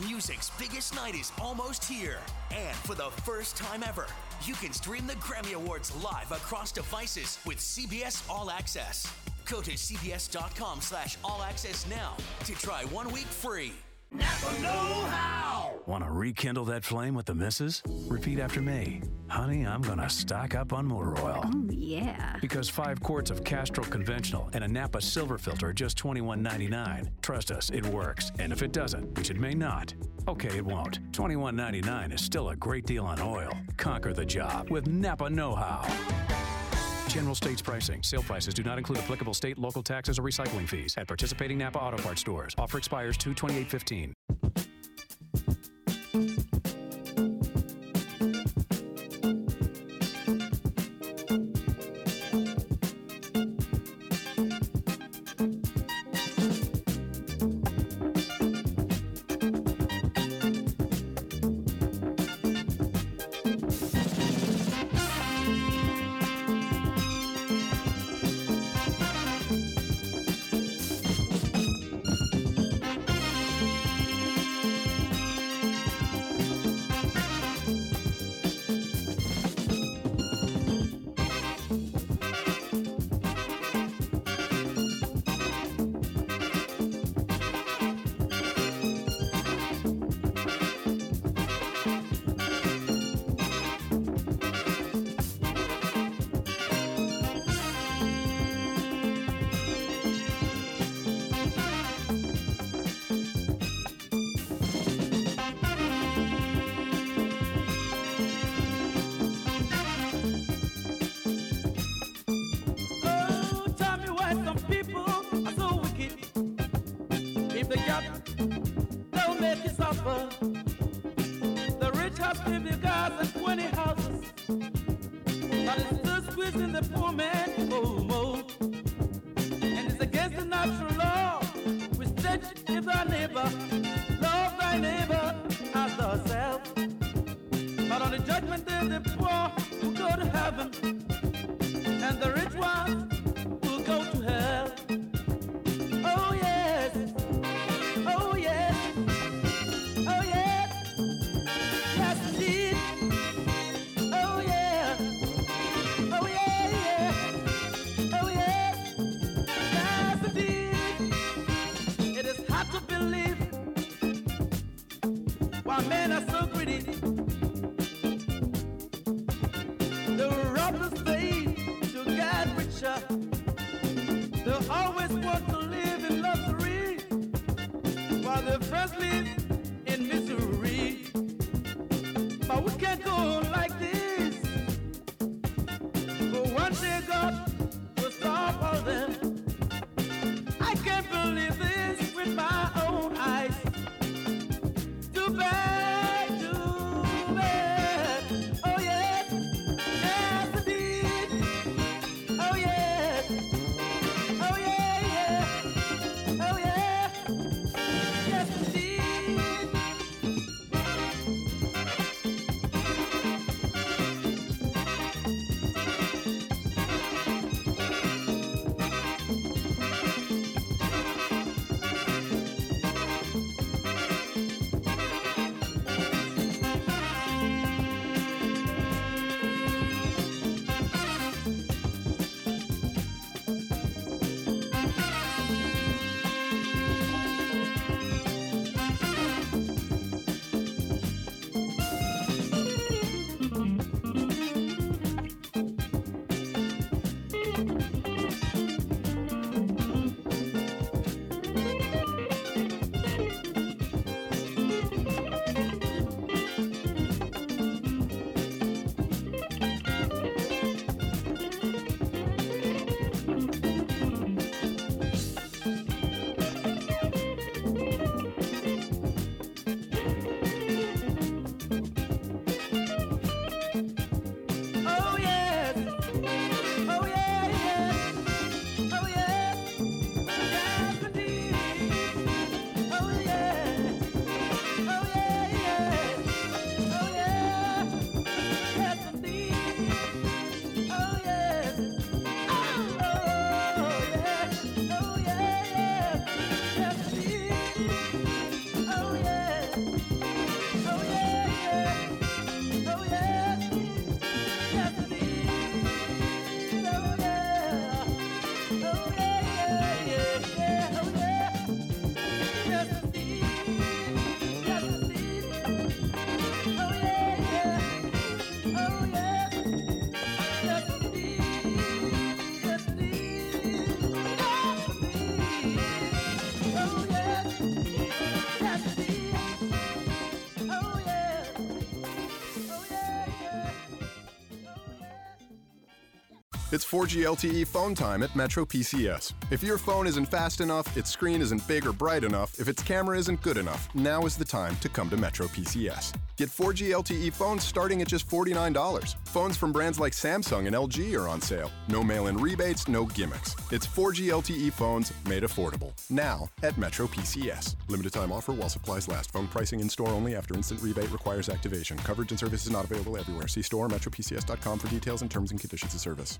Music's biggest night is almost here. And for the first time ever, you can stream the Grammy Awards live across devices with CBS All Access. Go to cbs.com slash all access now to try one week free. Napa Know How! Want to rekindle that flame with the missus? Repeat after me. Honey, I'm going to stock up on motor oil. Oh, yeah. Because five quarts of Castrol Conventional and a Napa Silver Filter are just $21.99. Trust us, it works. And if it doesn't, which it may not, okay, it won't. $21.99 is still a great deal on oil. Conquer the job with Napa Know How. General states pricing. Sale prices do not include applicable state, local taxes, or recycling fees at participating Napa Auto Parts stores. Offer expires 2 4G LTE phone time at Metro PCS. If your phone isn't fast enough, its screen isn't big or bright enough, if its camera isn't good enough, now is the time to come to Metro PCS. Get 4G LTE phones starting at just $49. Phones from brands like Samsung and LG are on sale. No mail in rebates, no gimmicks. It's 4G LTE phones made affordable. Now at Metro PCS. Limited time offer while supplies last. Phone pricing in store only after instant rebate requires activation. Coverage and service is not available everywhere. See store metropcs.com for details and terms and conditions of service.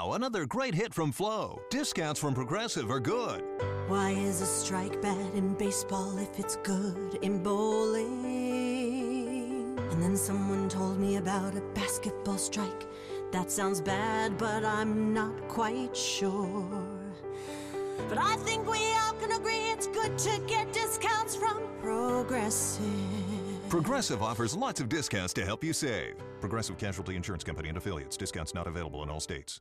Now, another great hit from Flo. Discounts from Progressive are good. Why is a strike bad in baseball if it's good in bowling? And then someone told me about a basketball strike. That sounds bad, but I'm not quite sure. But I think we all can agree it's good to get discounts from Progressive. Progressive offers lots of discounts to help you save. Progressive Casualty Insurance Company and affiliates. Discounts not available in all states.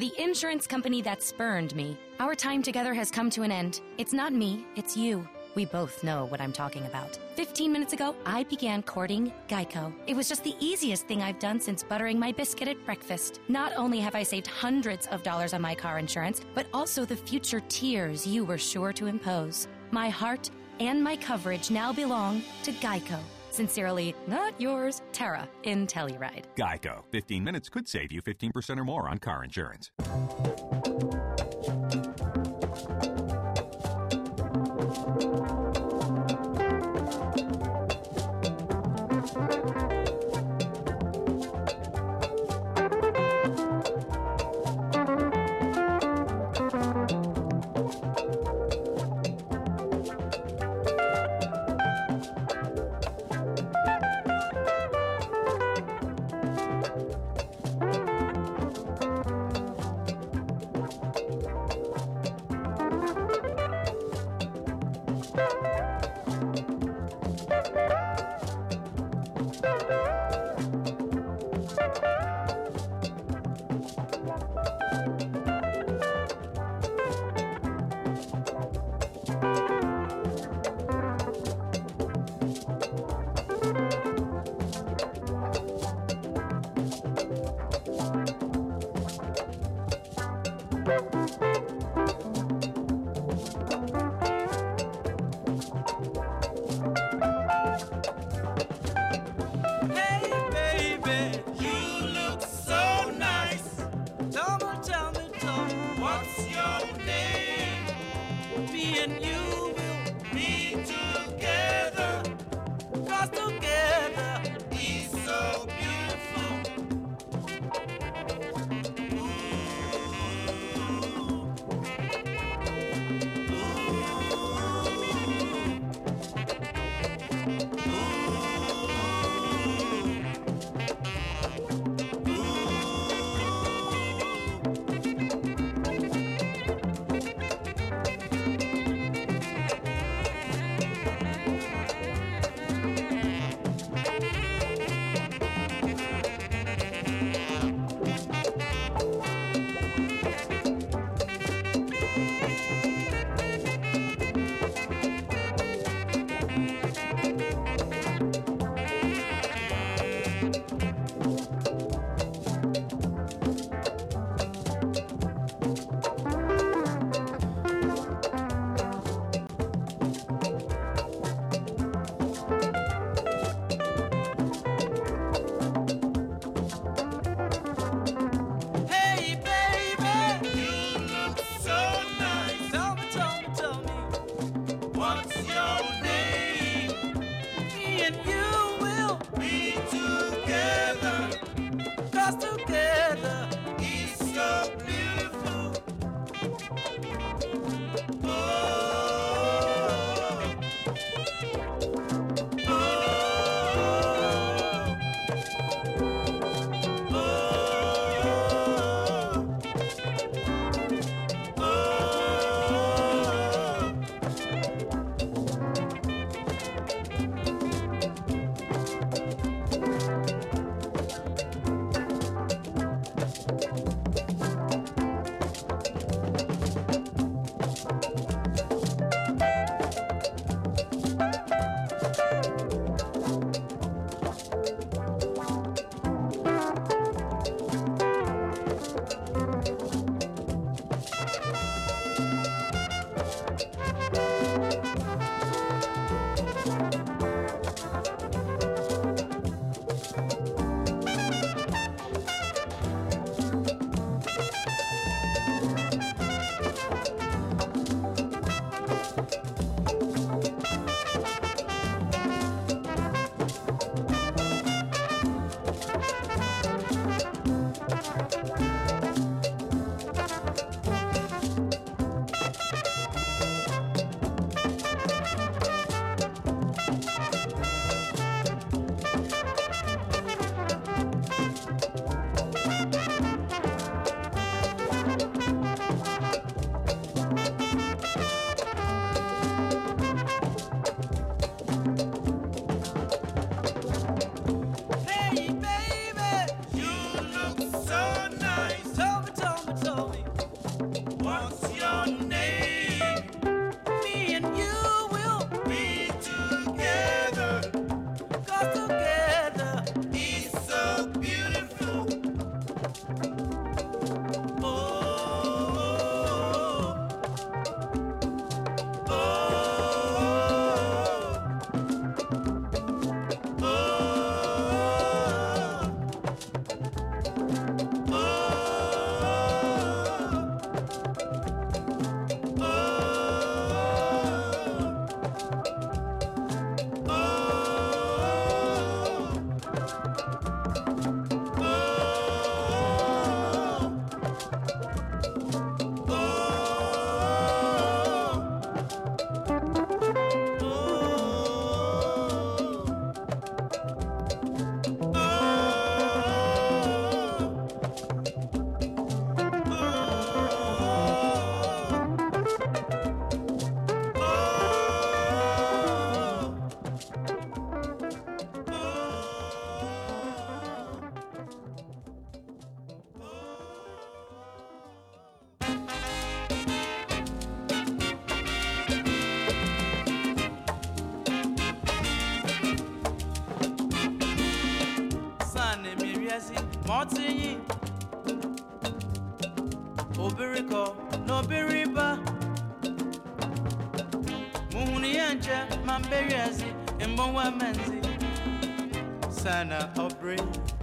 The insurance company that spurned me, our time together has come to an end. It's not me, it's you. We both know what I'm talking about. 15 minutes ago, I began courting Geico. It was just the easiest thing I've done since buttering my biscuit at breakfast. Not only have I saved hundreds of dollars on my car insurance, but also the future tears you were sure to impose. My heart and my coverage now belong to Geico. Sincerely, not yours, Tara in Telluride. Geico. 15 minutes could save you 15% or more on car insurance.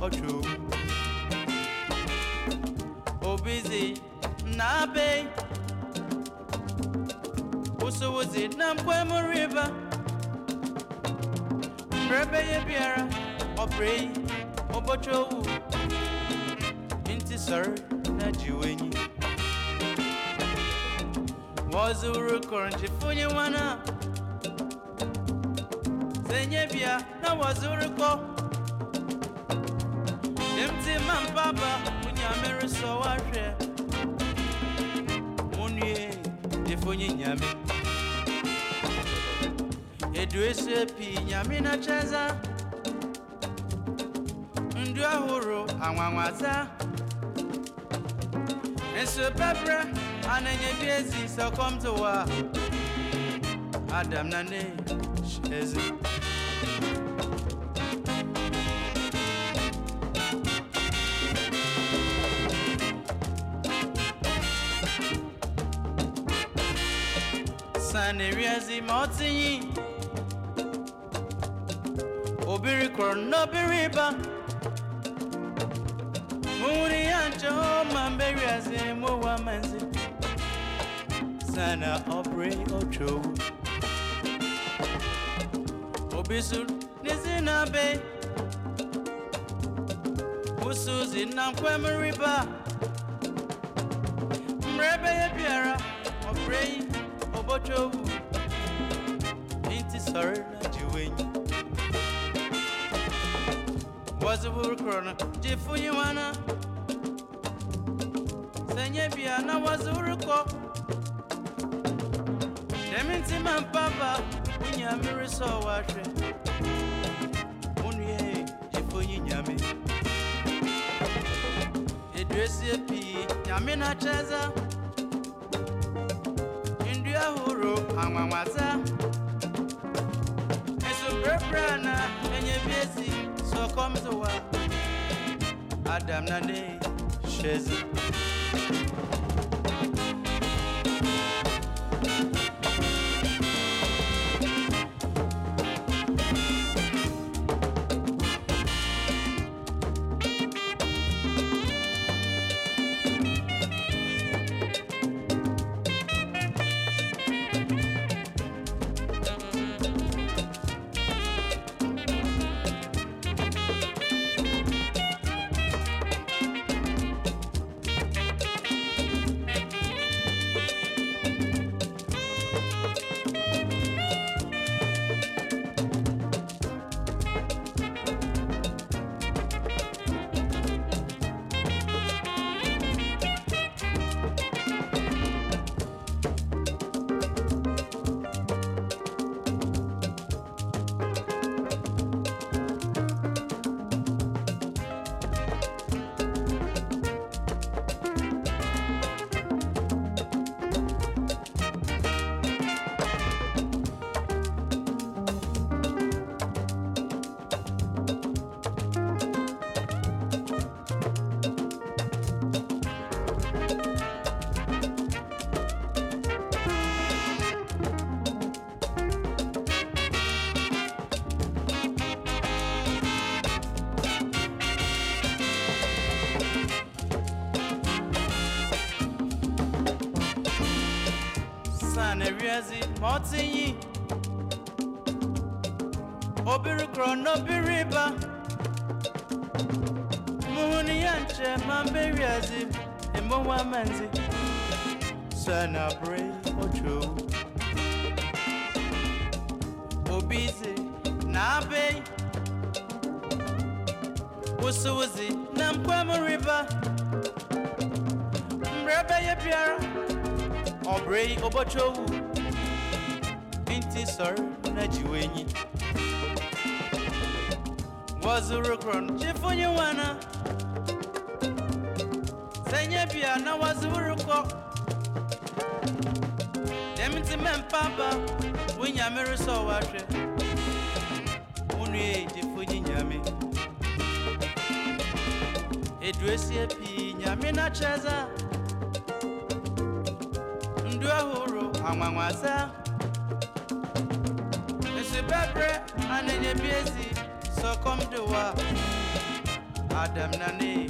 Ɔtwo obizi na abe wosowozi na mkwemu riba mmerɛ bɛyɛ biara yi ɔbɔtwa owu nti sɔre na gye w'enyi wɔdze woro kɔrɔnkyefo nye wana. Sɛ nye bia na wɔdze woro edu esu pii nyame na kyɛza ndu ahoro anwanwadza nso ananya bi ezi to wɔ adam na ne hyɛzi sane wiase ma ɔte yi obiri kɔrɔ na obiri ba muhuni yankyɛ hɔ ma mbɛ wiase mo wa manzi. Sana ɔbere ɔtwo obi so ne si na korɔ no gye funyi wana sɛ nyɛ bia na wɔdze woro kɔ dɛm nti ma mpaba wo nyame ewiase ma ɔte yi obiri korɔ na obiri ba muhuni ya nkyɛ ma mbɛ wiase mbɔnwa amanzi san abere ɔtwo obi zi na abe wosowozi na nkwam riba. Mmerɛ bɛyɛ biara. Ɔbere yi ɔbɔtwa owu nti sɔre na-ejiwe enyi wazurukron chefu onye senye bia na wazuruko demti mempapa winyamiri so wahwe unu ejefu onye nyame. Eduesie pii na cheza. Ndị ọhụrụ anwanwaza Adam Nani.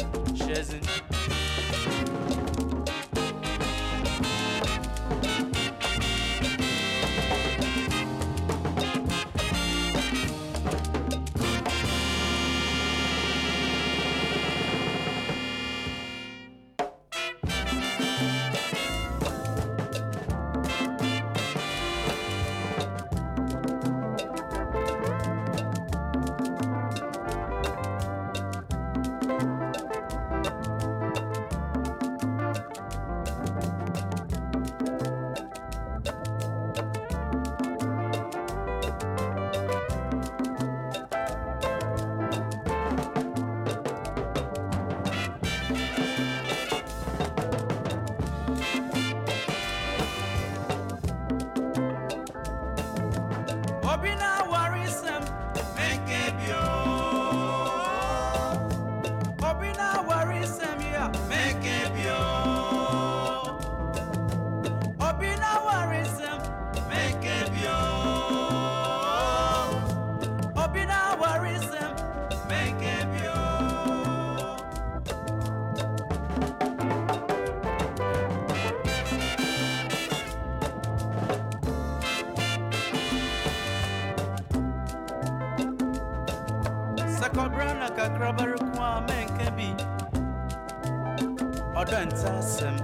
ọdọ nta asem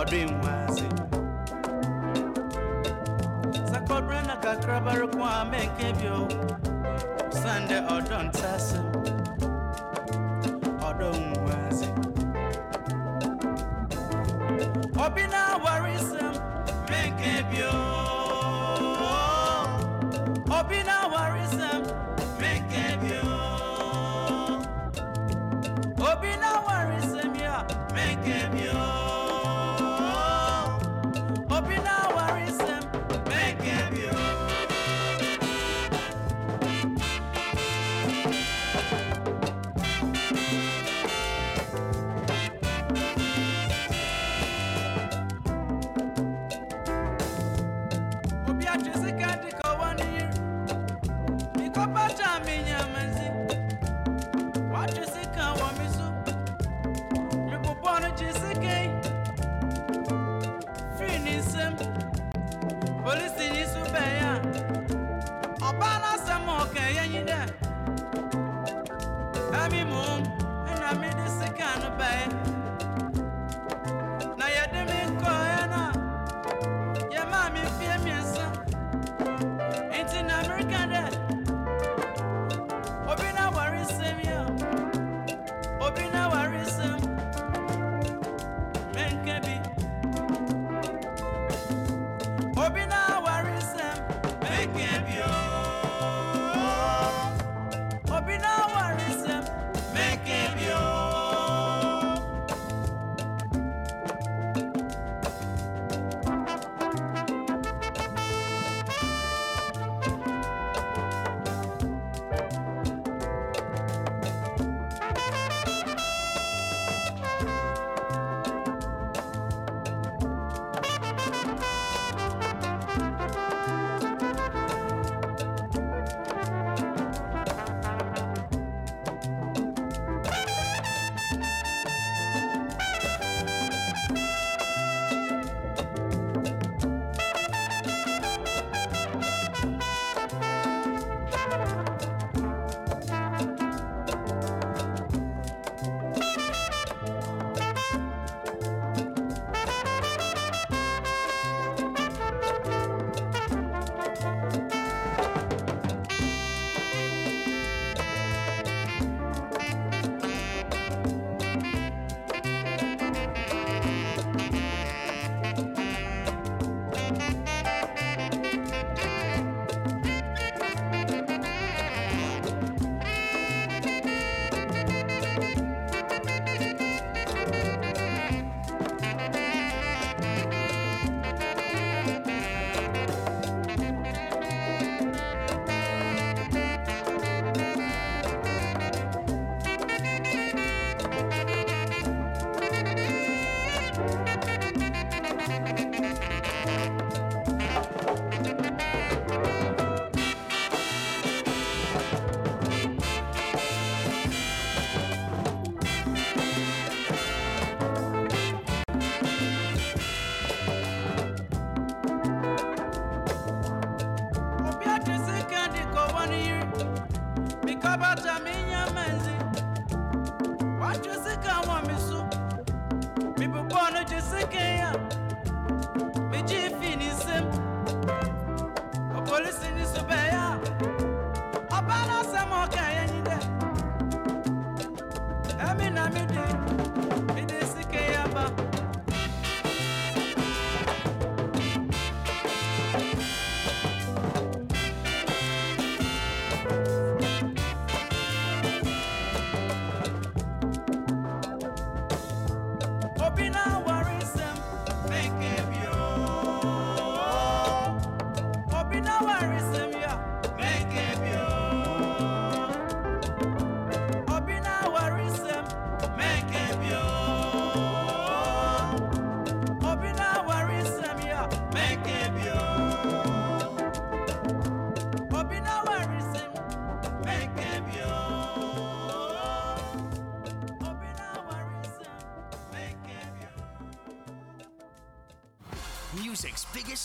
ọdọ ihu adze sakọbere na kakraba rekọ a menke bio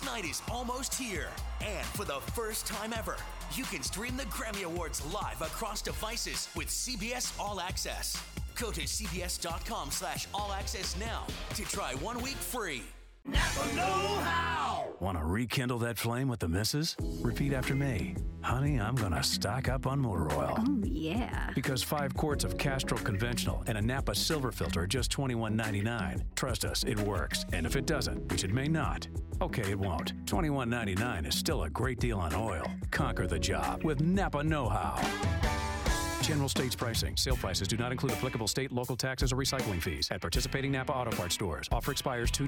Music's night is almost here. And for the first time ever, you can stream the Grammy Awards live across devices with CBS All Access. Go to cbs.com slash all access now to try one week free. Napa Know How! Want to rekindle that flame with the missus? Repeat after me. Honey, I'm going to stock up on motor oil. Oh, yeah. Because five quarts of Castrol Conventional and a Napa Silver Filter are just $21.99. Trust us, it works. And if it doesn't, which it may not, okay, it won't. $21.99 is still a great deal on oil. Conquer the job with Napa Know How. General states pricing. Sale prices do not include applicable state, local taxes, or recycling fees at participating Napa Auto Parts stores. Offer expires 2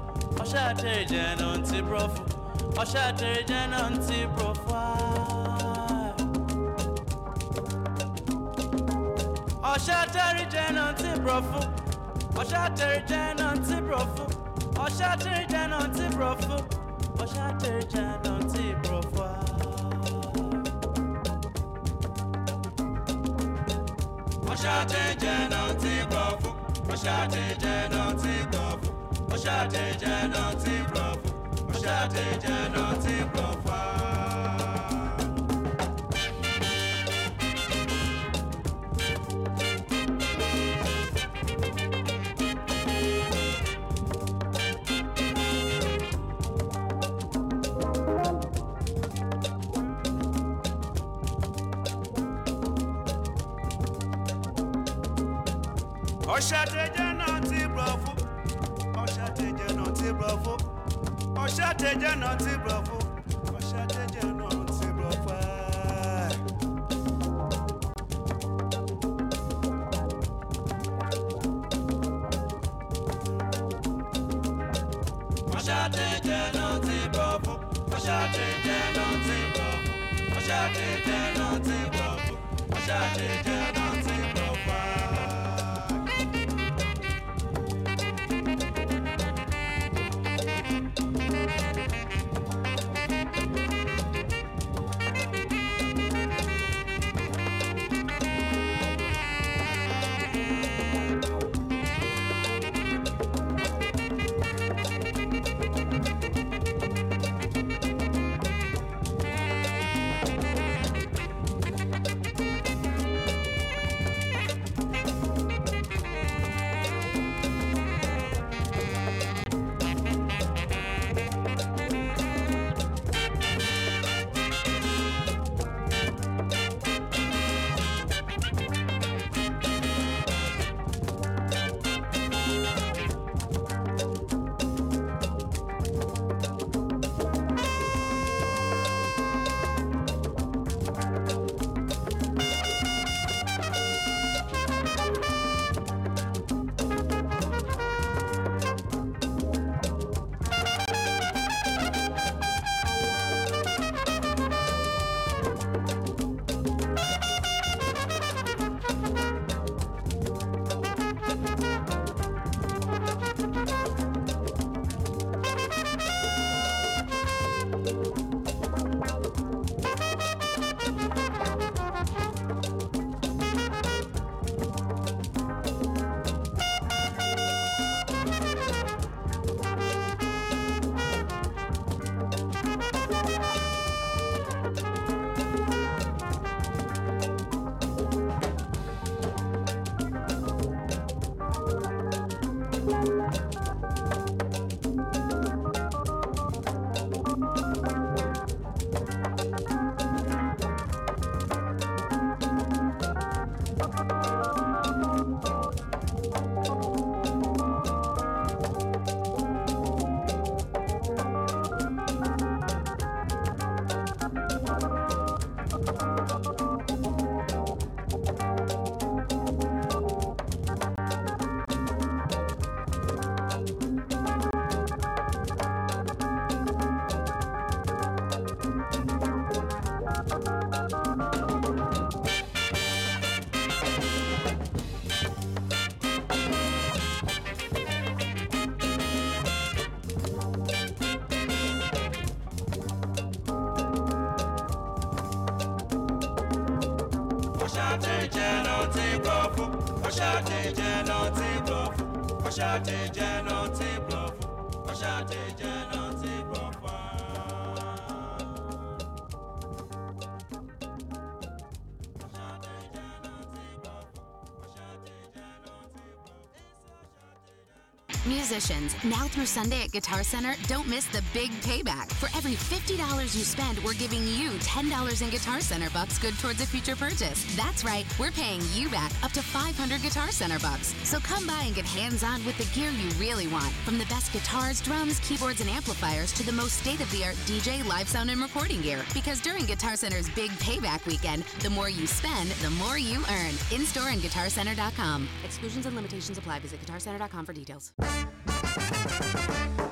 ọ̀ṣàtẹ̀rẹ̀ jẹ́ náà ti prọ́fù ọ̀ṣàtẹ̀rẹ̀ jẹ́ náà ti prọ́fù ọ̀ṣàtẹ̀rẹ̀ jẹ́ náà ti prọ́fù ọ̀ṣàtẹ̀rẹ̀ jẹ́ náà ti prọ́fù ọ̀ṣàtẹ̀rẹ̀ jẹ́ náà prọ́fù ọ̀ṣàtẹ̀rẹ̀ jẹ́ náà prọ́fù. ọ̀ṣàtẹ̀rẹ̀ jẹ́ náà prọ́fù ọ̀ṣàtẹ̀rẹ̀ jẹ́ náà prọ́fù ṣàtẹ̀jẹ̀ náà ti bluff ó ṣàtẹ̀jẹ̀ náà ti bluff. Ọ̀ṣàtì jẹ́ Now through Sunday at Guitar Center, don't miss the big payback. For every $50 you spend, we're giving you $10 in Guitar Center bucks good towards a future purchase. That's right, we're paying you back up to 500 Guitar Center bucks. So come by and get hands on with the gear you really want. From the best guitars, drums, keyboards, and amplifiers to the most state of the art DJ, live sound, and recording gear. Because during Guitar Center's big payback weekend, the more you spend, the more you earn. In store and GuitarCenter.com. Exclusions and limitations apply. Visit GuitarCenter.com for details. Ọ̀ṣàtì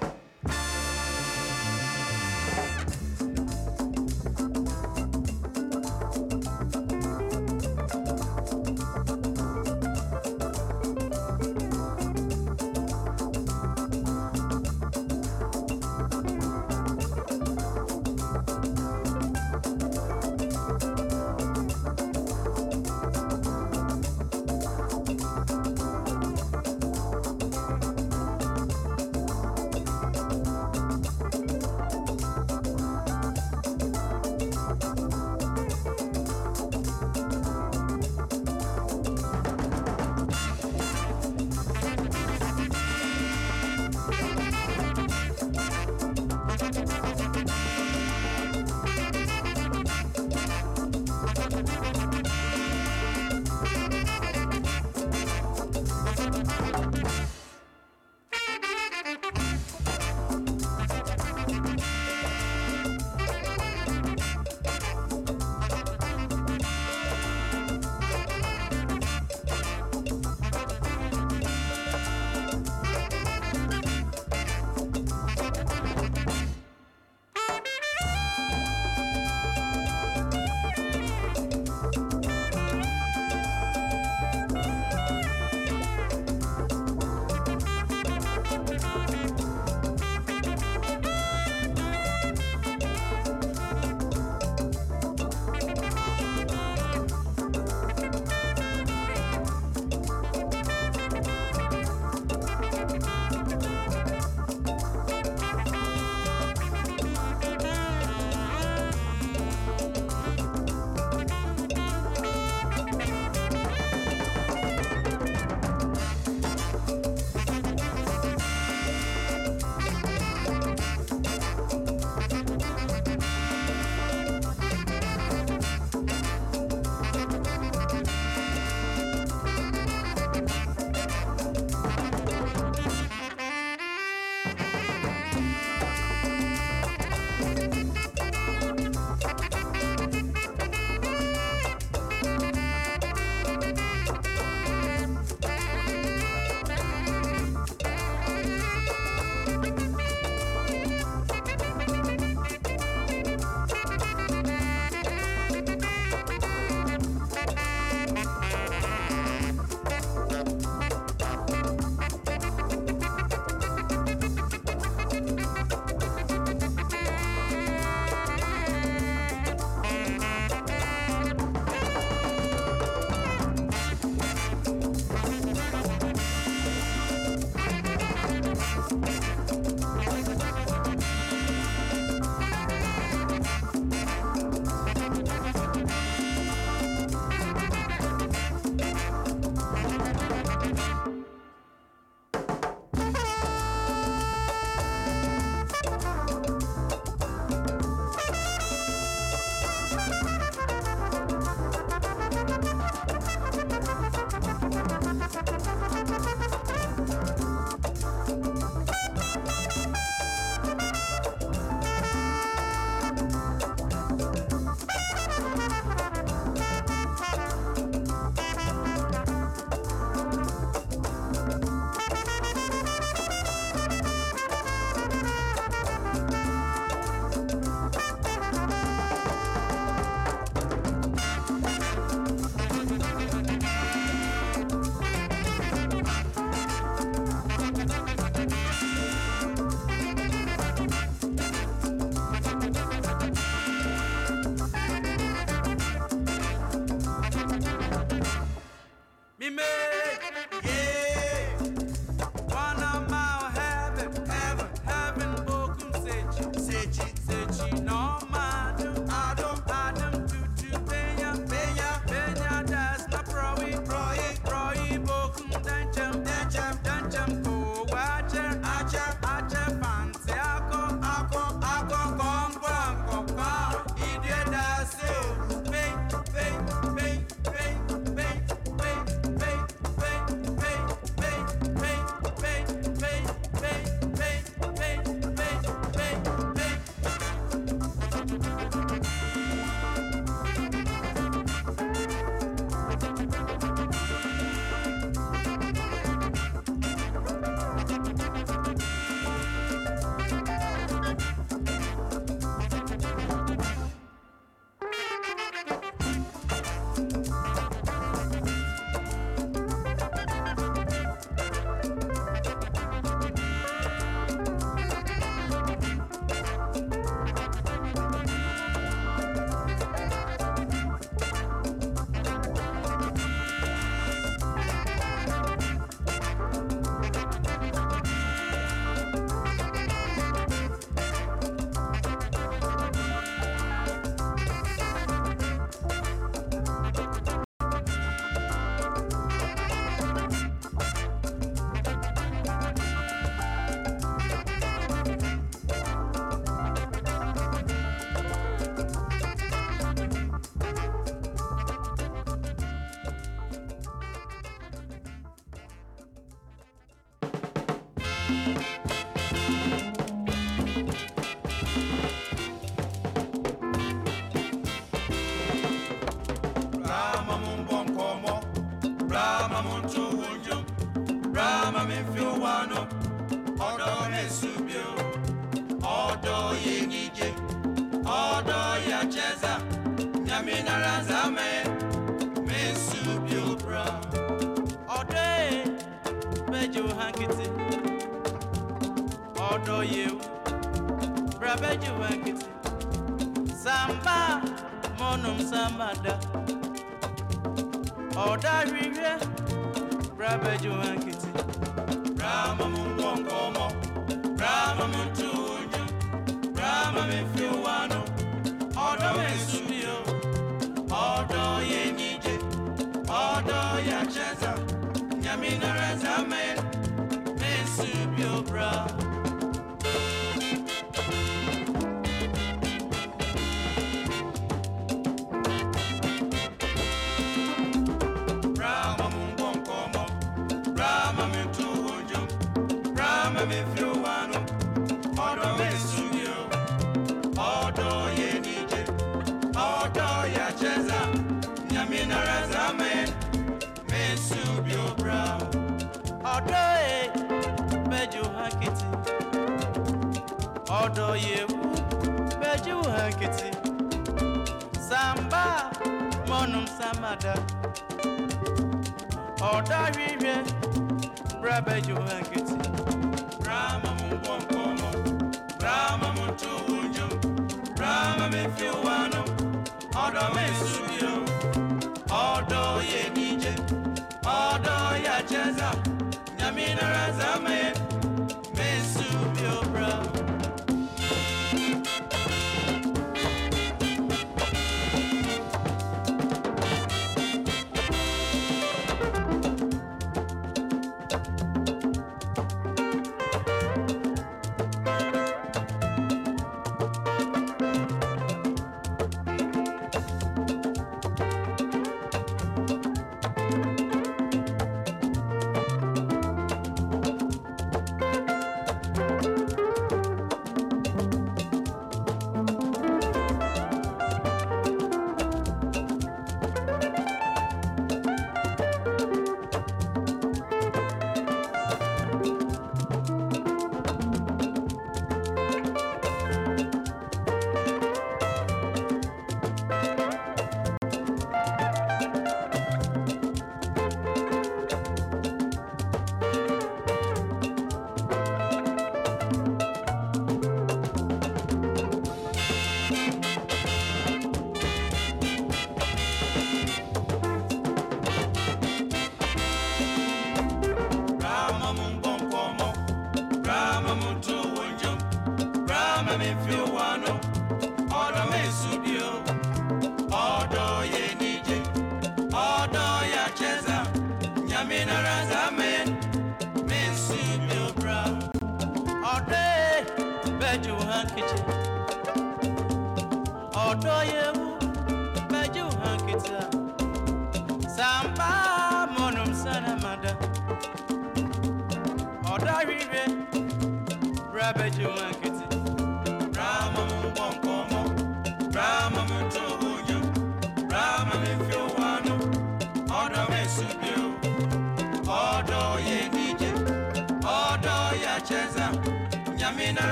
bra bẹjọ hankiti.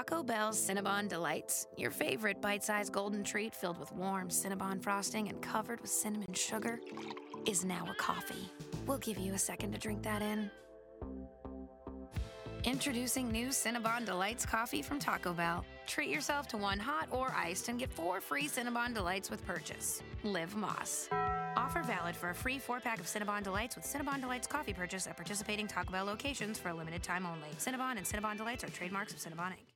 Taco Bell's Cinnabon Delights, your favorite bite sized golden treat filled with warm Cinnabon frosting and covered with cinnamon sugar, is now a coffee. We'll give you a second to drink that in. Introducing new Cinnabon Delights coffee from Taco Bell. Treat yourself to one hot or iced and get four free Cinnabon Delights with purchase. Live Más. Offer valid for a free four pack of Cinnabon Delights with Cinnabon Delights coffee purchase at participating Taco Bell locations for a limited time only. Cinnabon and Cinnabon Delights are trademarks of Cinnabon Inc.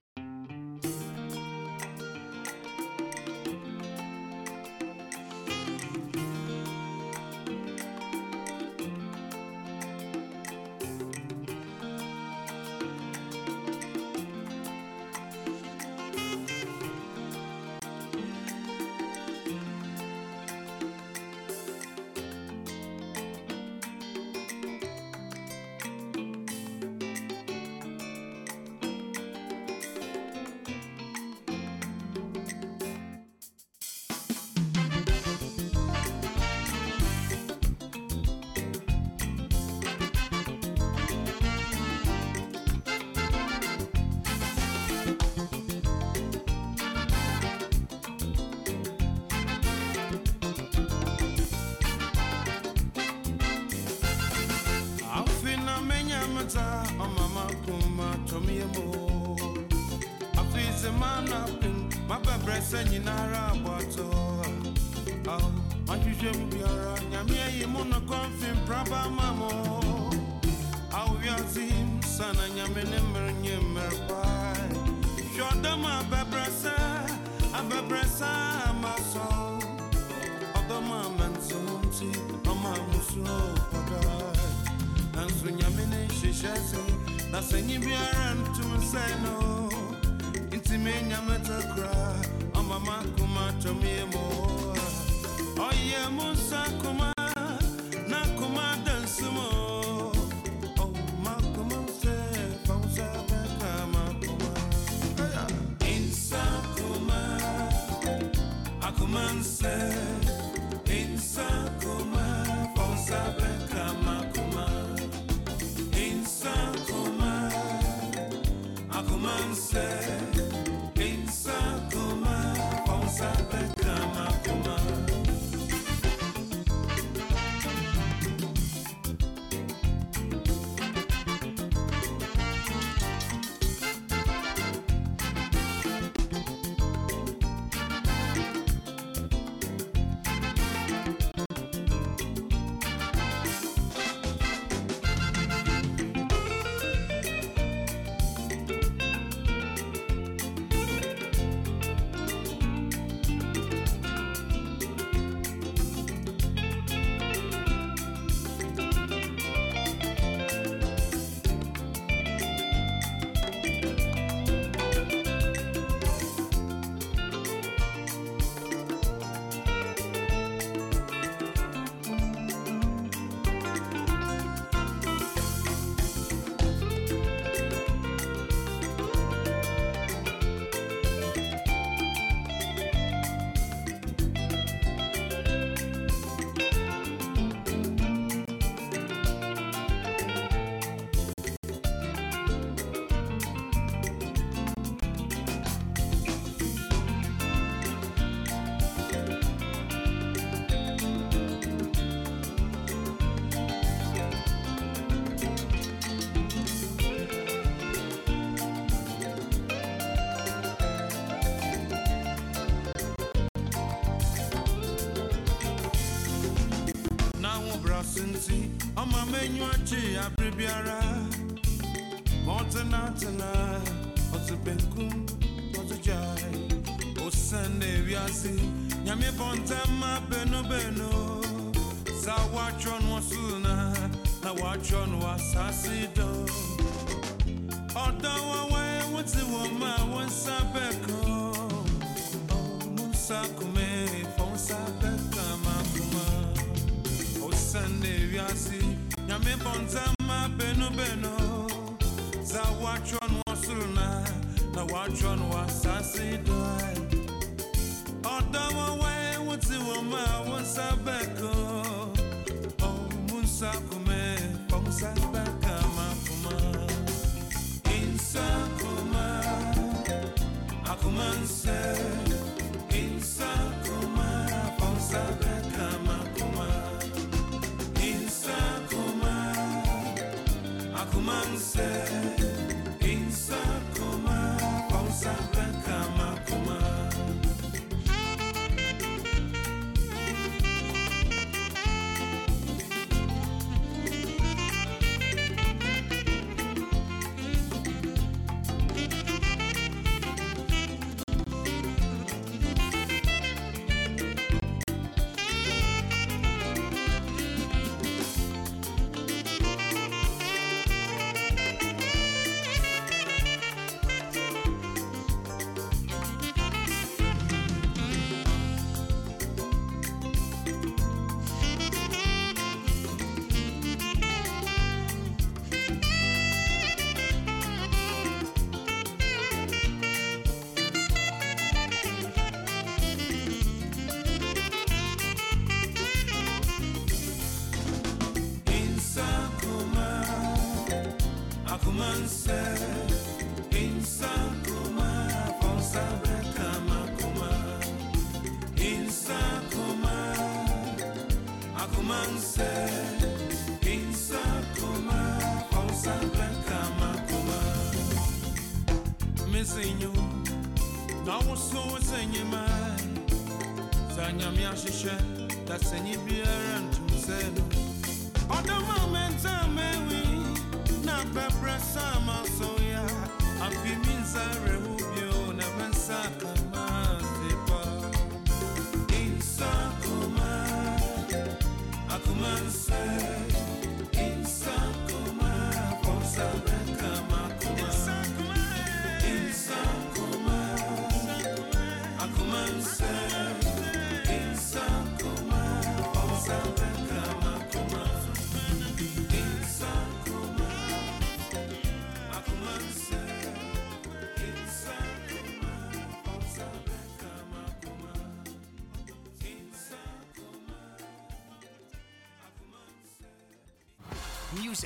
nyame bɔntɛma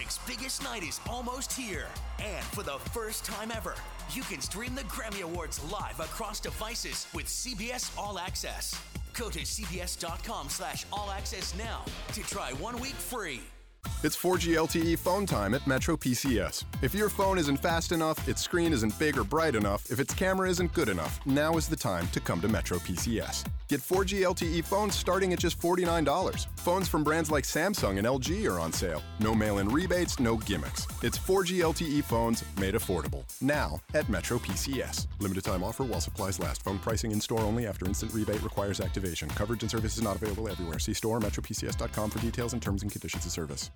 Music's biggest night is almost here. And for the first time ever, you can stream the Grammy Awards live across devices with CBS All Access. Go to cbs.com slash all access now to try one week free. It's 4G LTE phone time at Metro PCS. If your phone isn't fast enough, its screen isn't big or bright enough, if its camera isn't good enough, now is the time to come to Metro PCS. Get 4G LTE phones starting at just $49. Phones from brands like Samsung and LG are on sale. No mail in rebates, no gimmicks. It's 4G LTE phones made affordable. Now at Metro PCS. Limited time offer while supplies last. Phone pricing in store only after instant rebate requires activation. Coverage and service is not available everywhere. See store or metropcs.com for details and terms and conditions of service.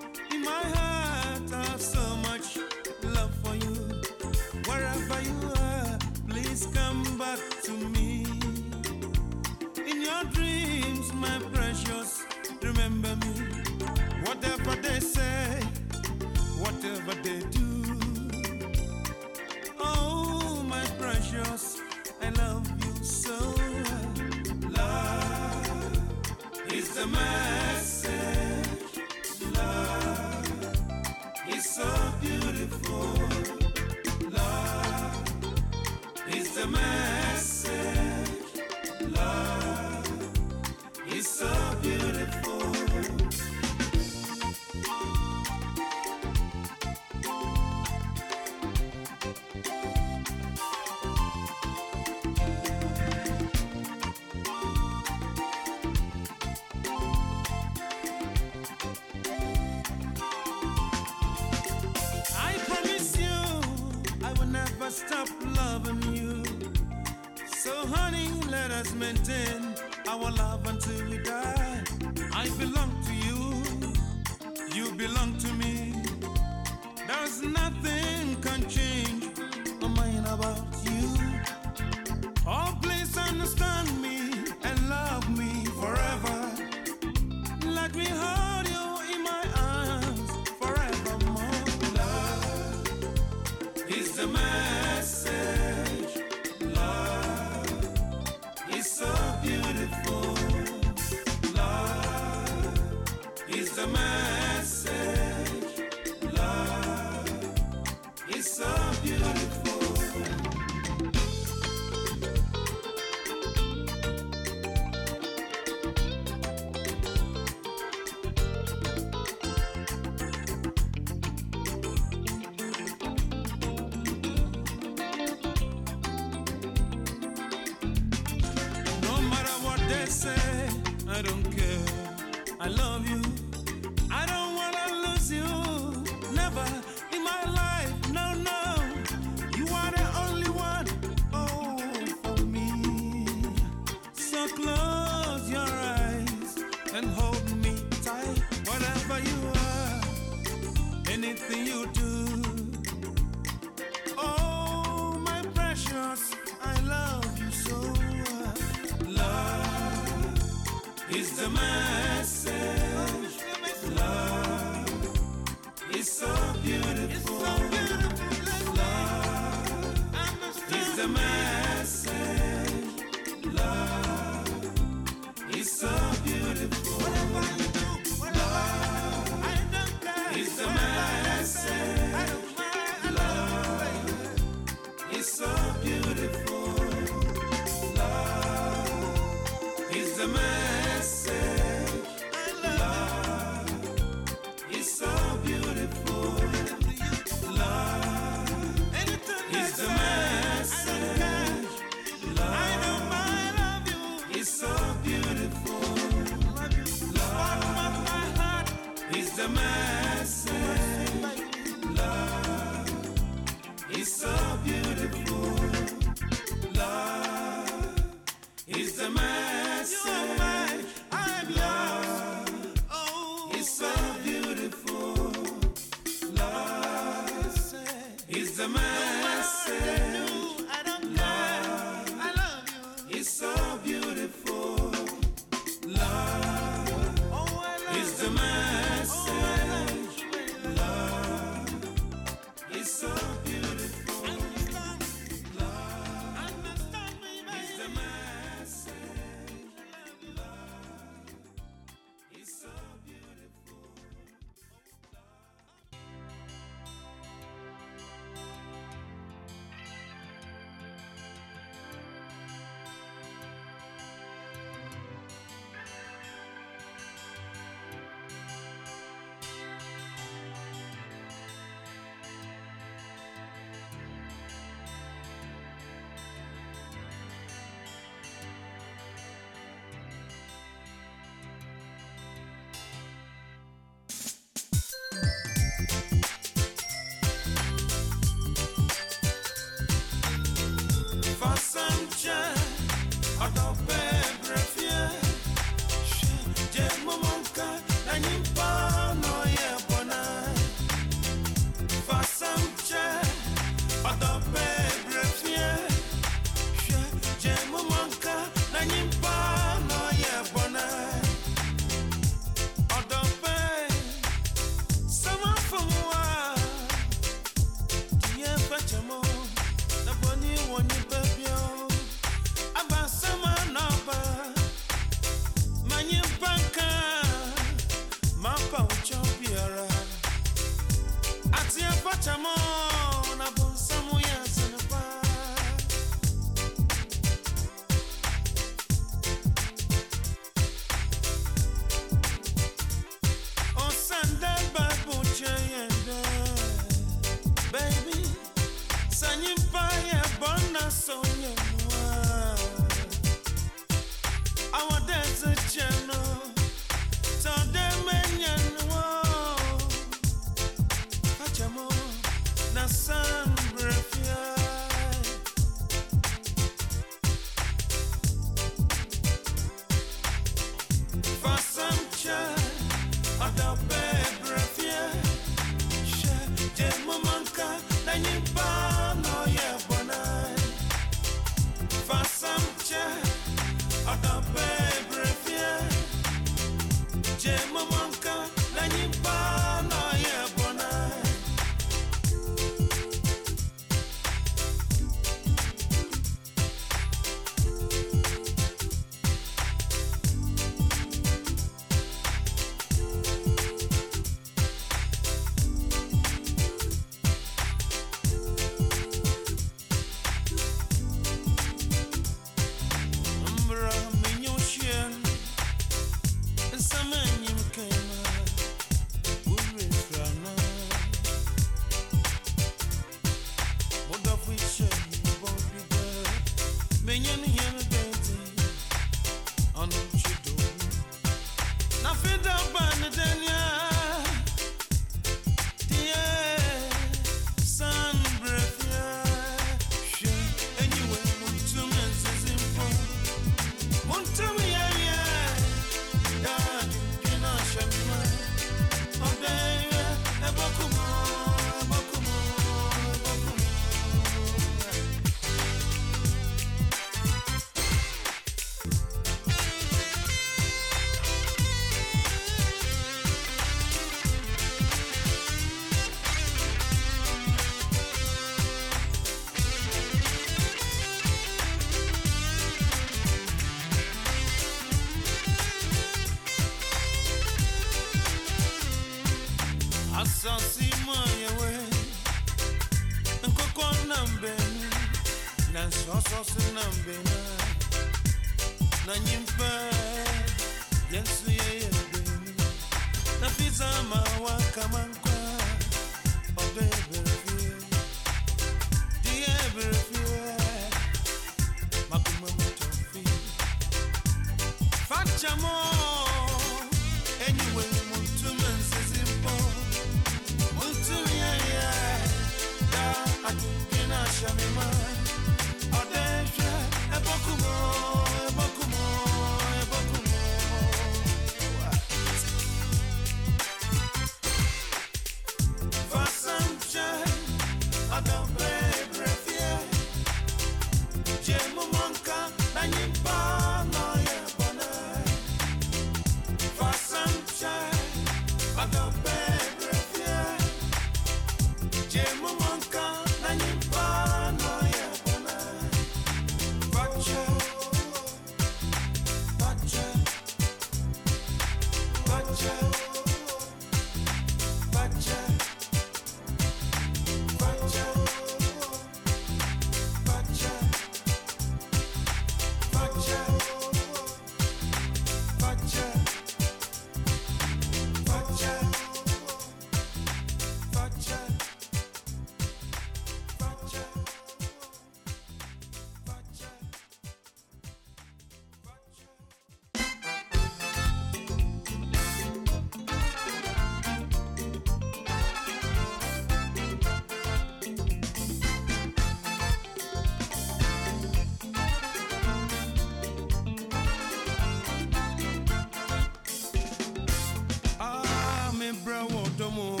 to move.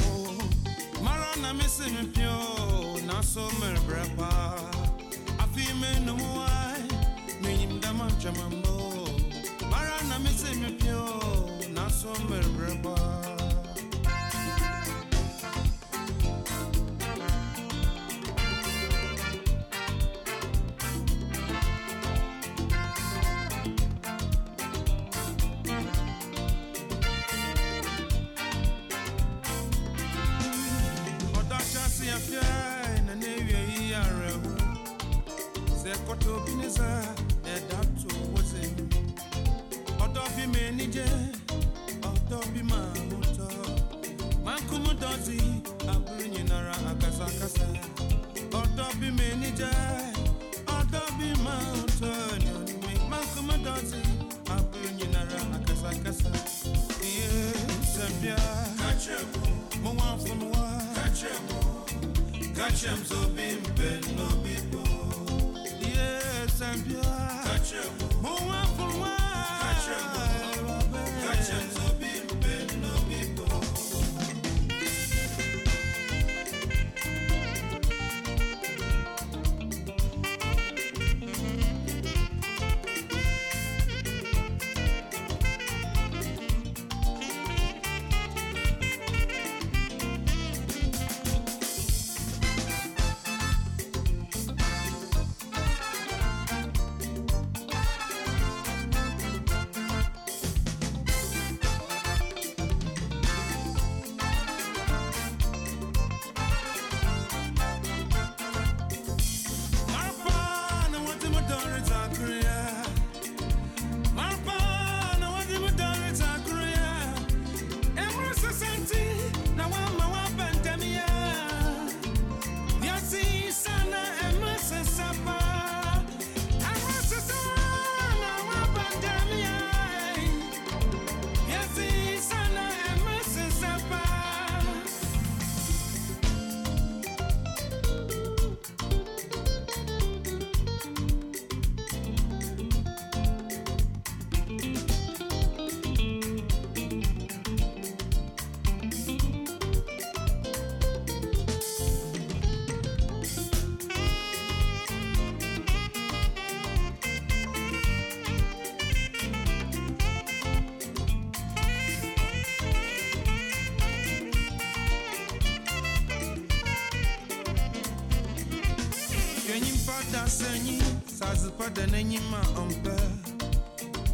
The n'enyim a ɔmpɛ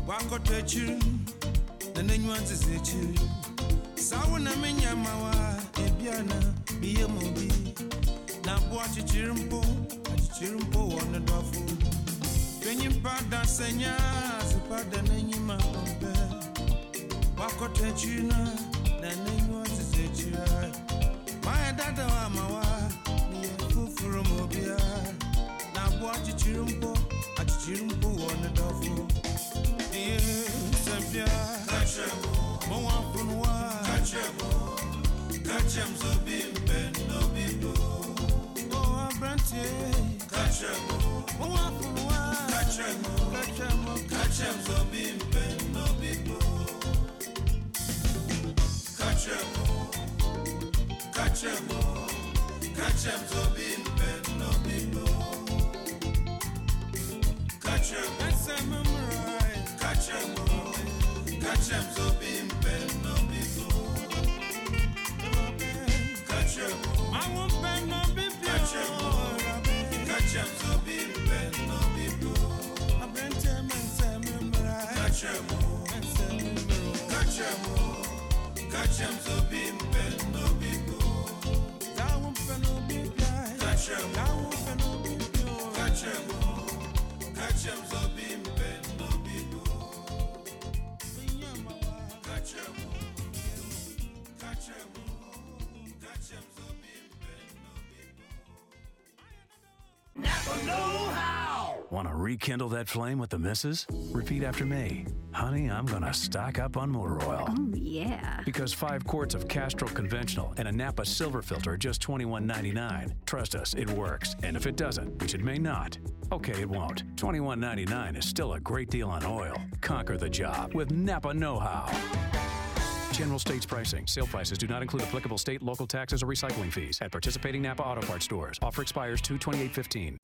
wakɔtɔ akyiri na The ntete akyiri saa wo na menya ma Rekindle that flame with the missus? Repeat after me. Honey, I'm gonna stock up on motor oil. Oh, yeah. Because five quarts of Castrol Conventional and a Napa Silver Filter are just $21.99. Trust us, it works. And if it doesn't, which it may not, okay, it won't. $21.99 is still a great deal on oil. Conquer the job with Napa Know How. General states pricing. Sale prices do not include applicable state, local taxes, or recycling fees at participating Napa Auto Parts stores. Offer expires 22815.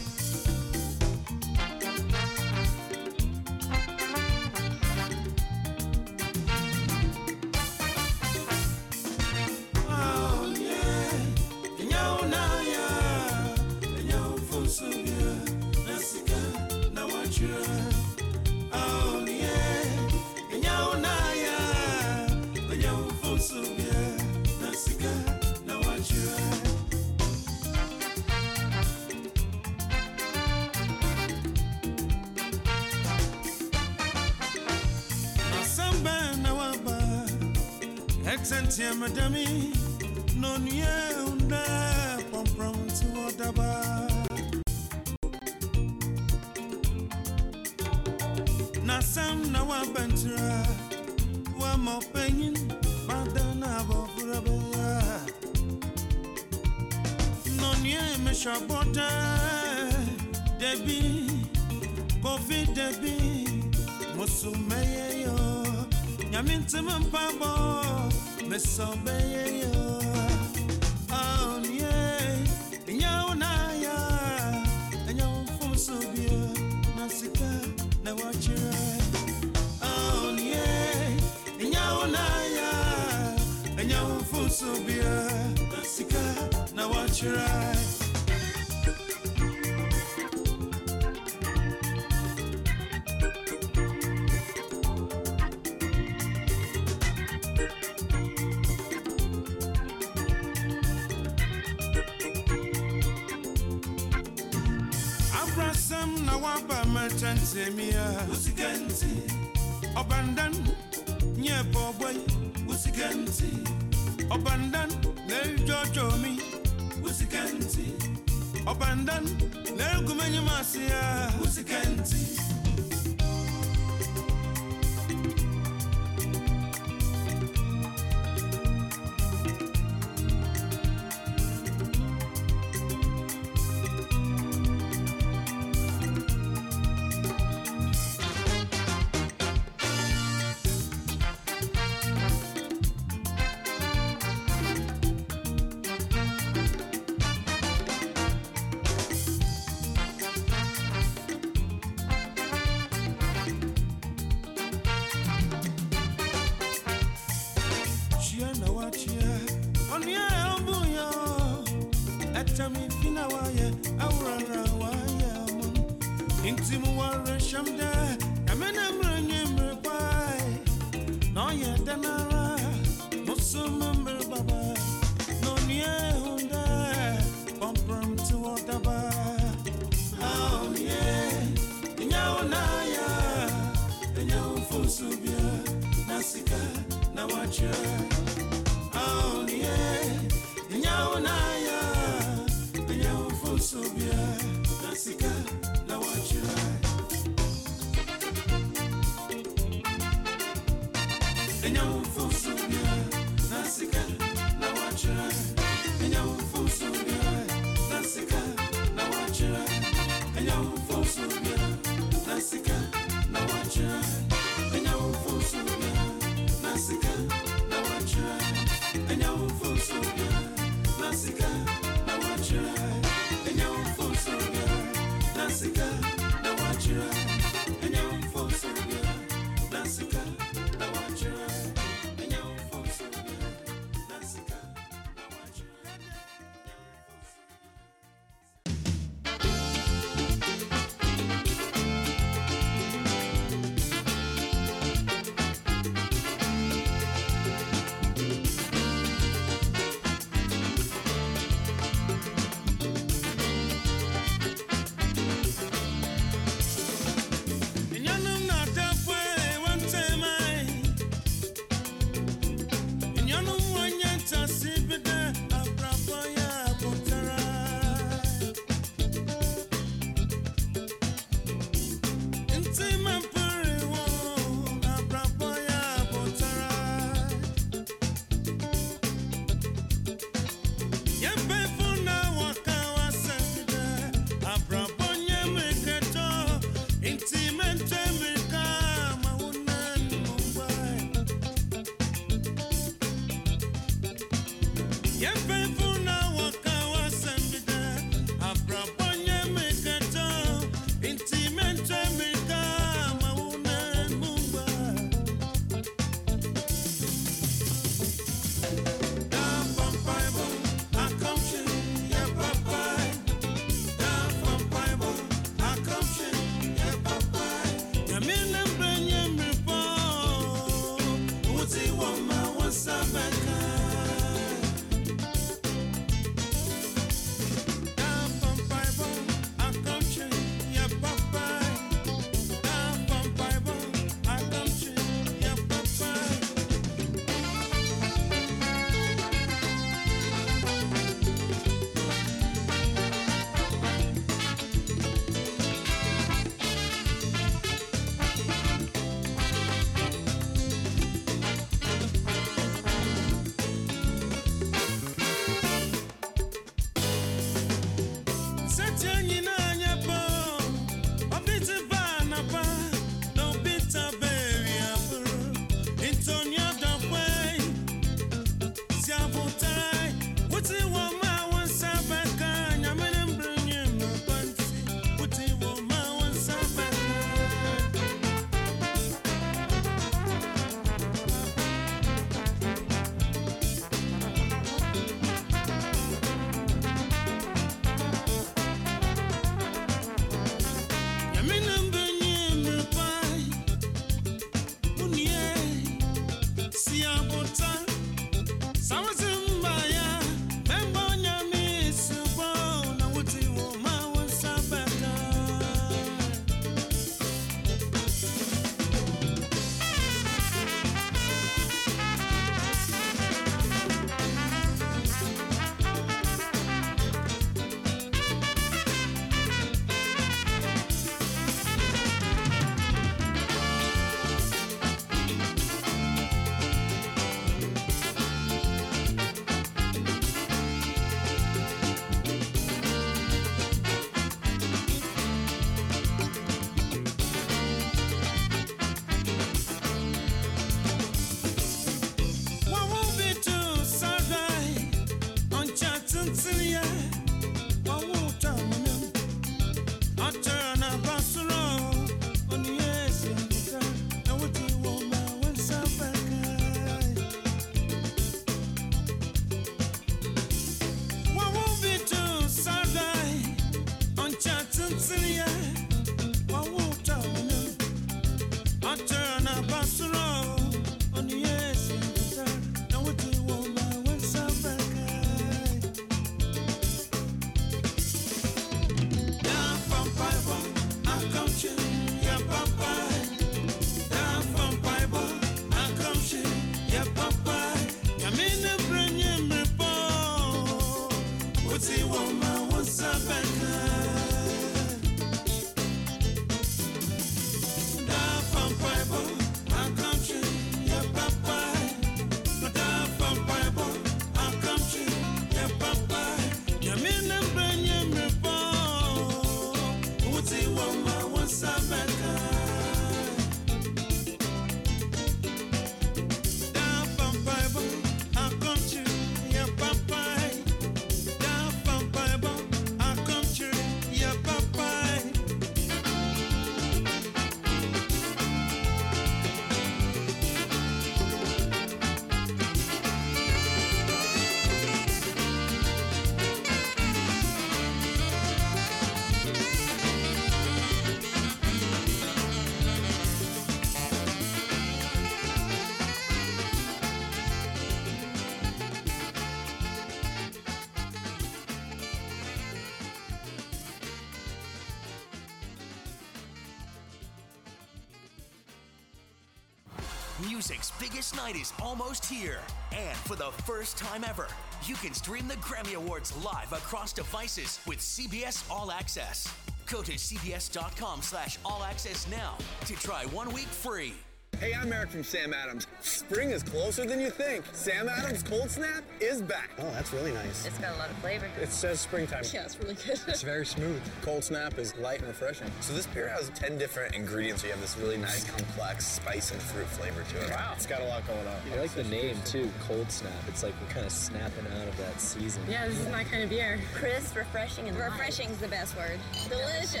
Music's biggest night is almost here. And for the first time ever, you can stream the Grammy Awards live across devices with CBS All Access. Go to cbs.com slash all access now to try one week free. Hey, I'm Eric from Sam Adams. Spring is closer than you think. Sam Adams Cold Snap is back. Oh, that's really nice. It's got a lot of flavor. It says springtime. Yeah, it's really good. It's very smooth. Cold Snap is light and refreshing. So this beer has 10 different ingredients. So You have this really nice, complex spice and fruit flavor to it. Wow. It's got a lot going on. I like the name too, Cold Snap. It's like we're kind of snapping out of that season. Yeah, this is my kind of beer. Crisp, refreshing, and refreshing is the best word. Delicious.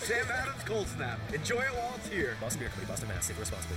Sam Adams Cold Snap. Enjoy it while it's here. Boston Beer Company, Boston, Mass. Save responsibly.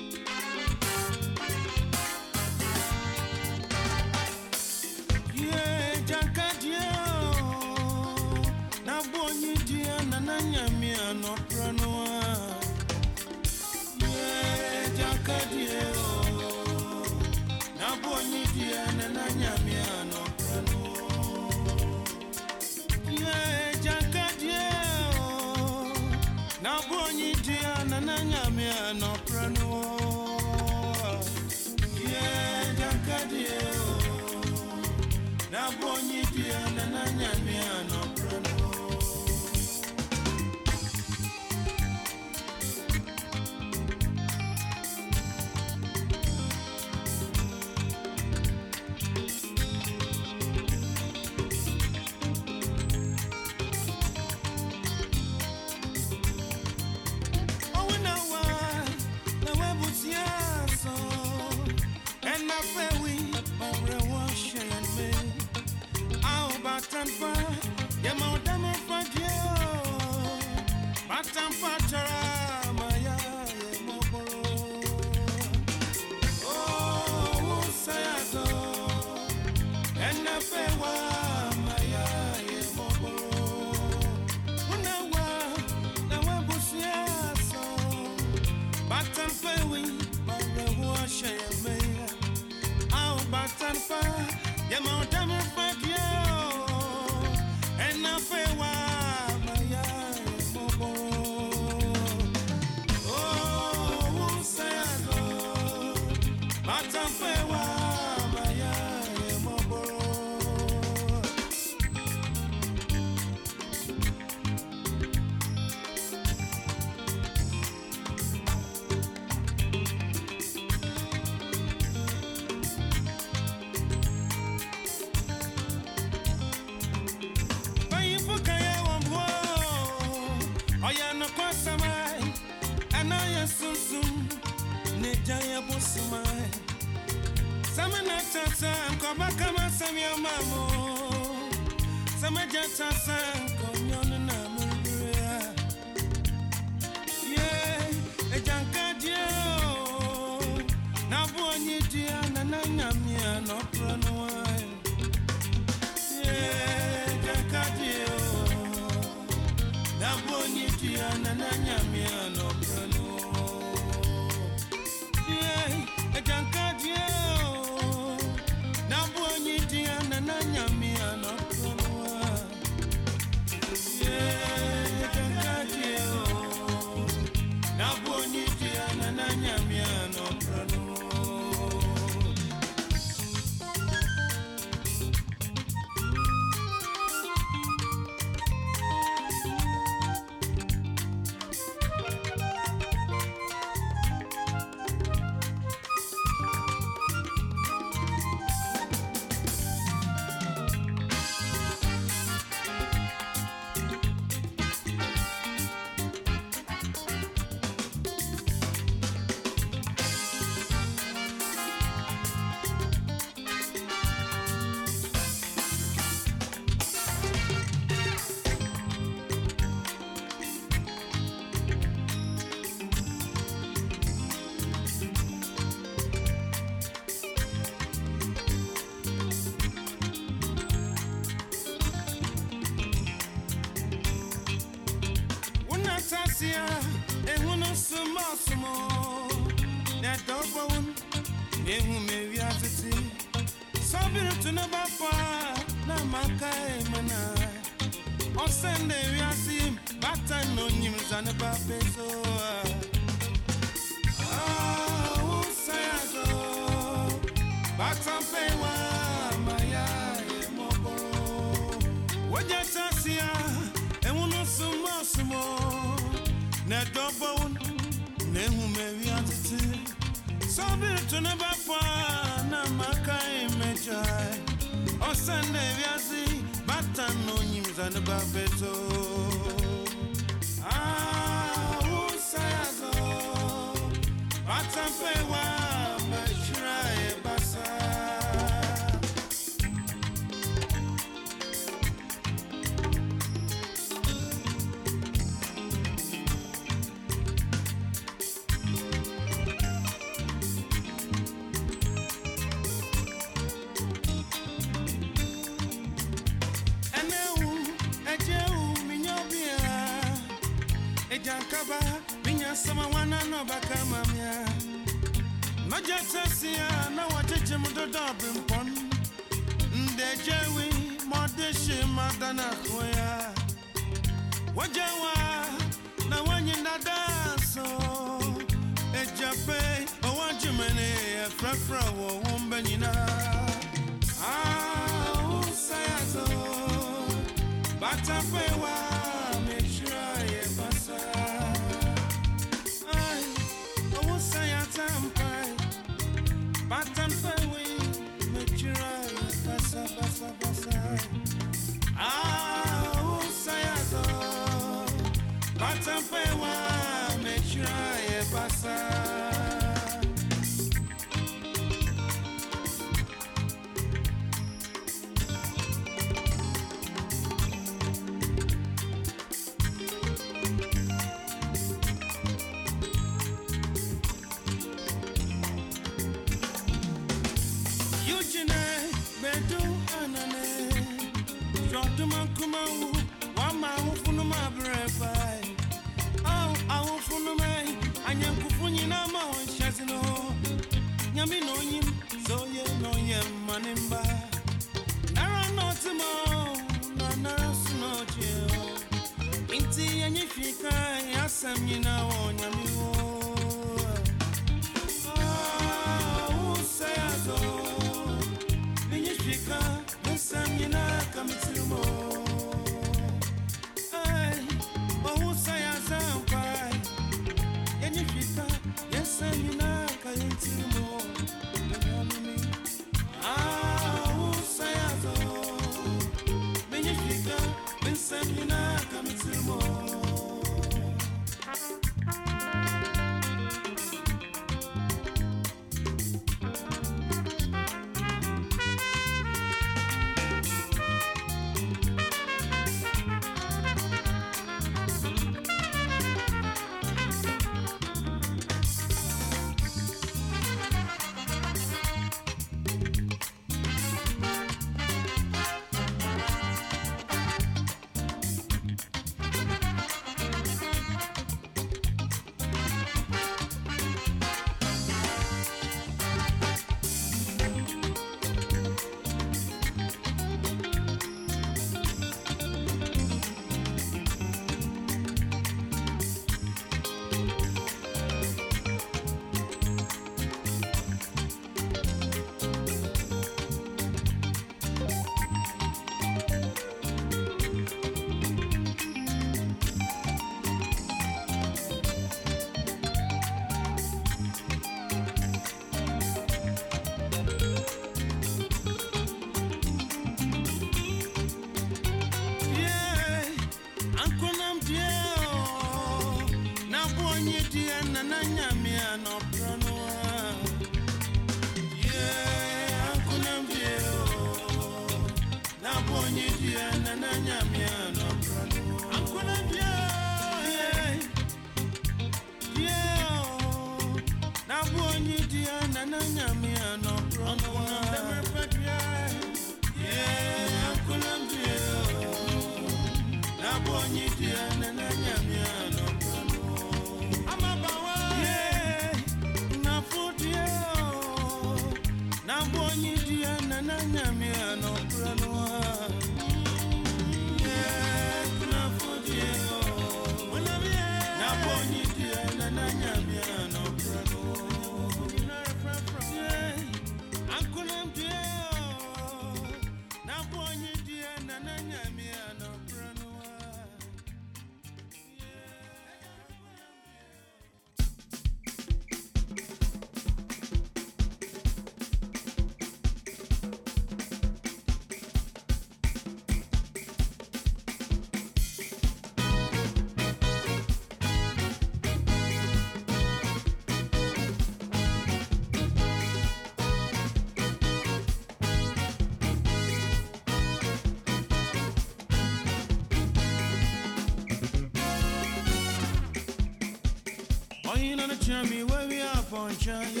Are,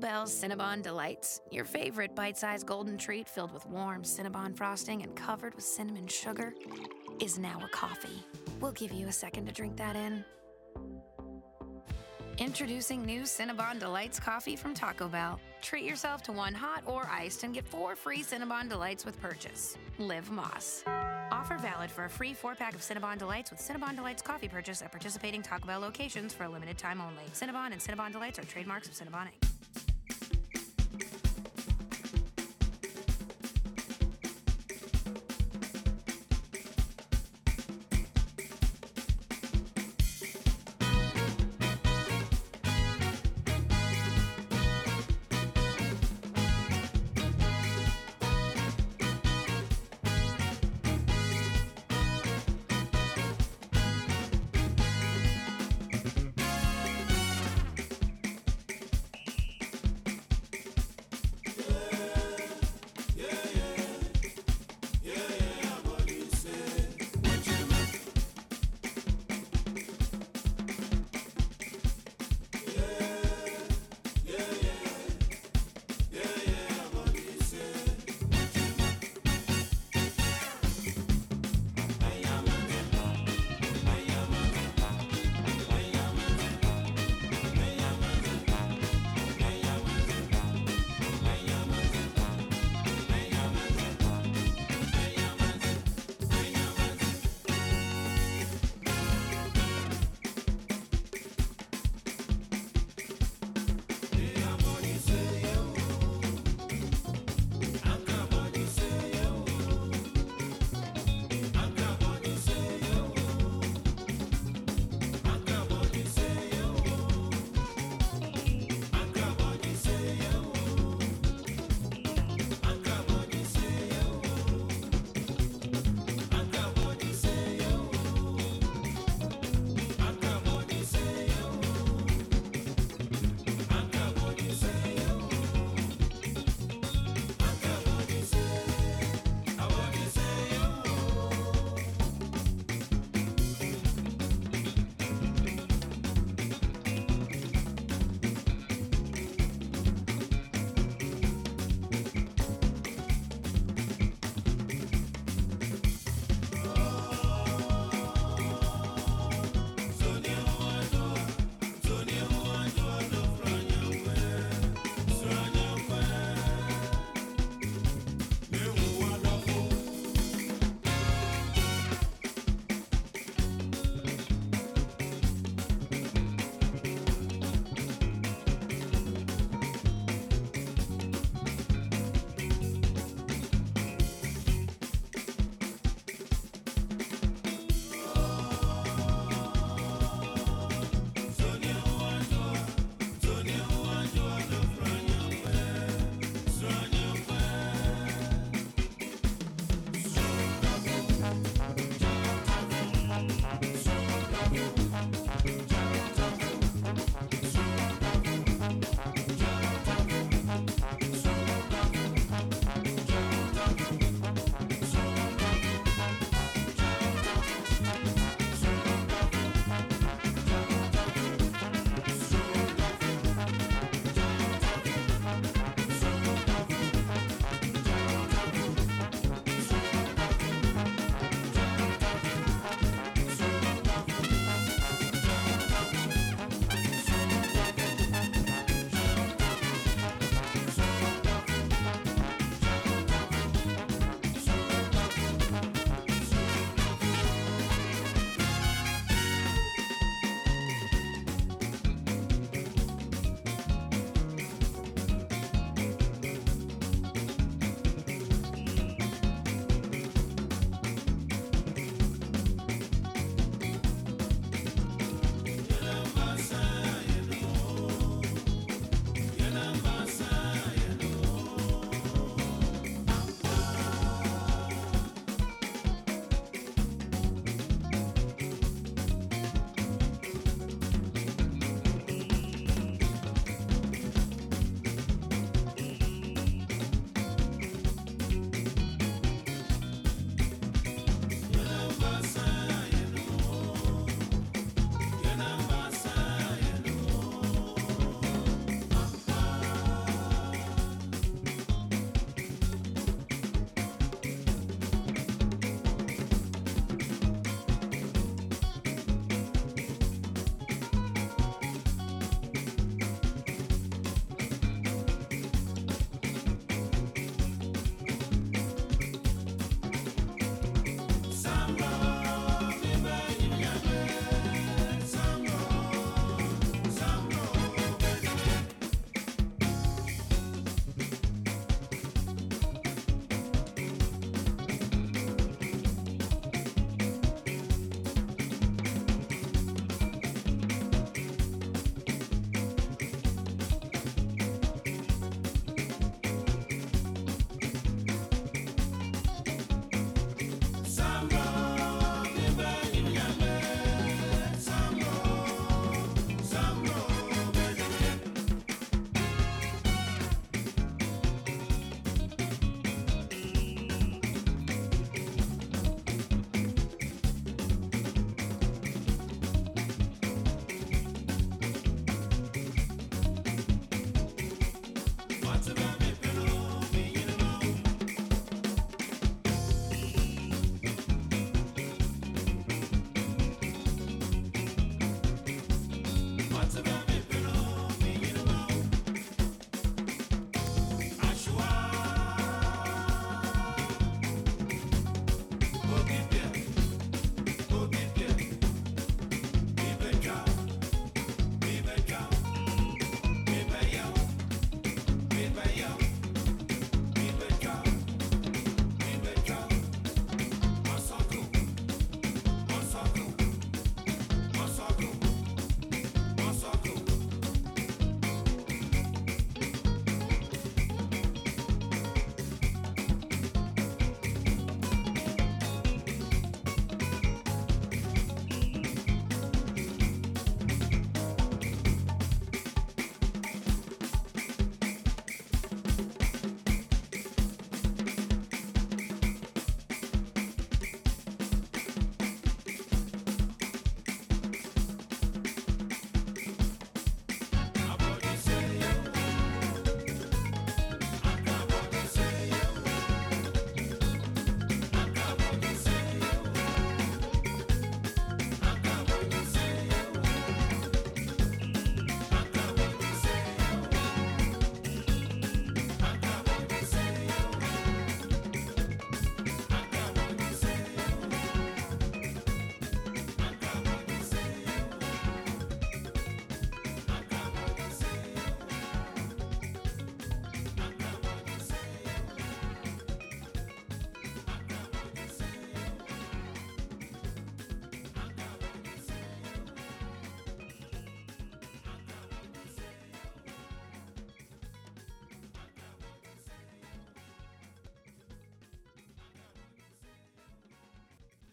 Bell's Cinnabon Delights, your favorite bite sized golden treat filled with warm Cinnabon frosting and covered with cinnamon sugar, is now a coffee. We'll give you a second to drink that in. Introducing new Cinnabon Delights coffee from Taco Bell. Treat yourself to one hot or iced and get four free Cinnabon Delights with purchase. Live Más. Offer valid for a free four pack of Cinnabon Delights with Cinnabon Delights coffee purchase at participating Taco Bell locations for a limited time only. Cinnabon and Cinnabon Delights are trademarks of Cinnabon Inc.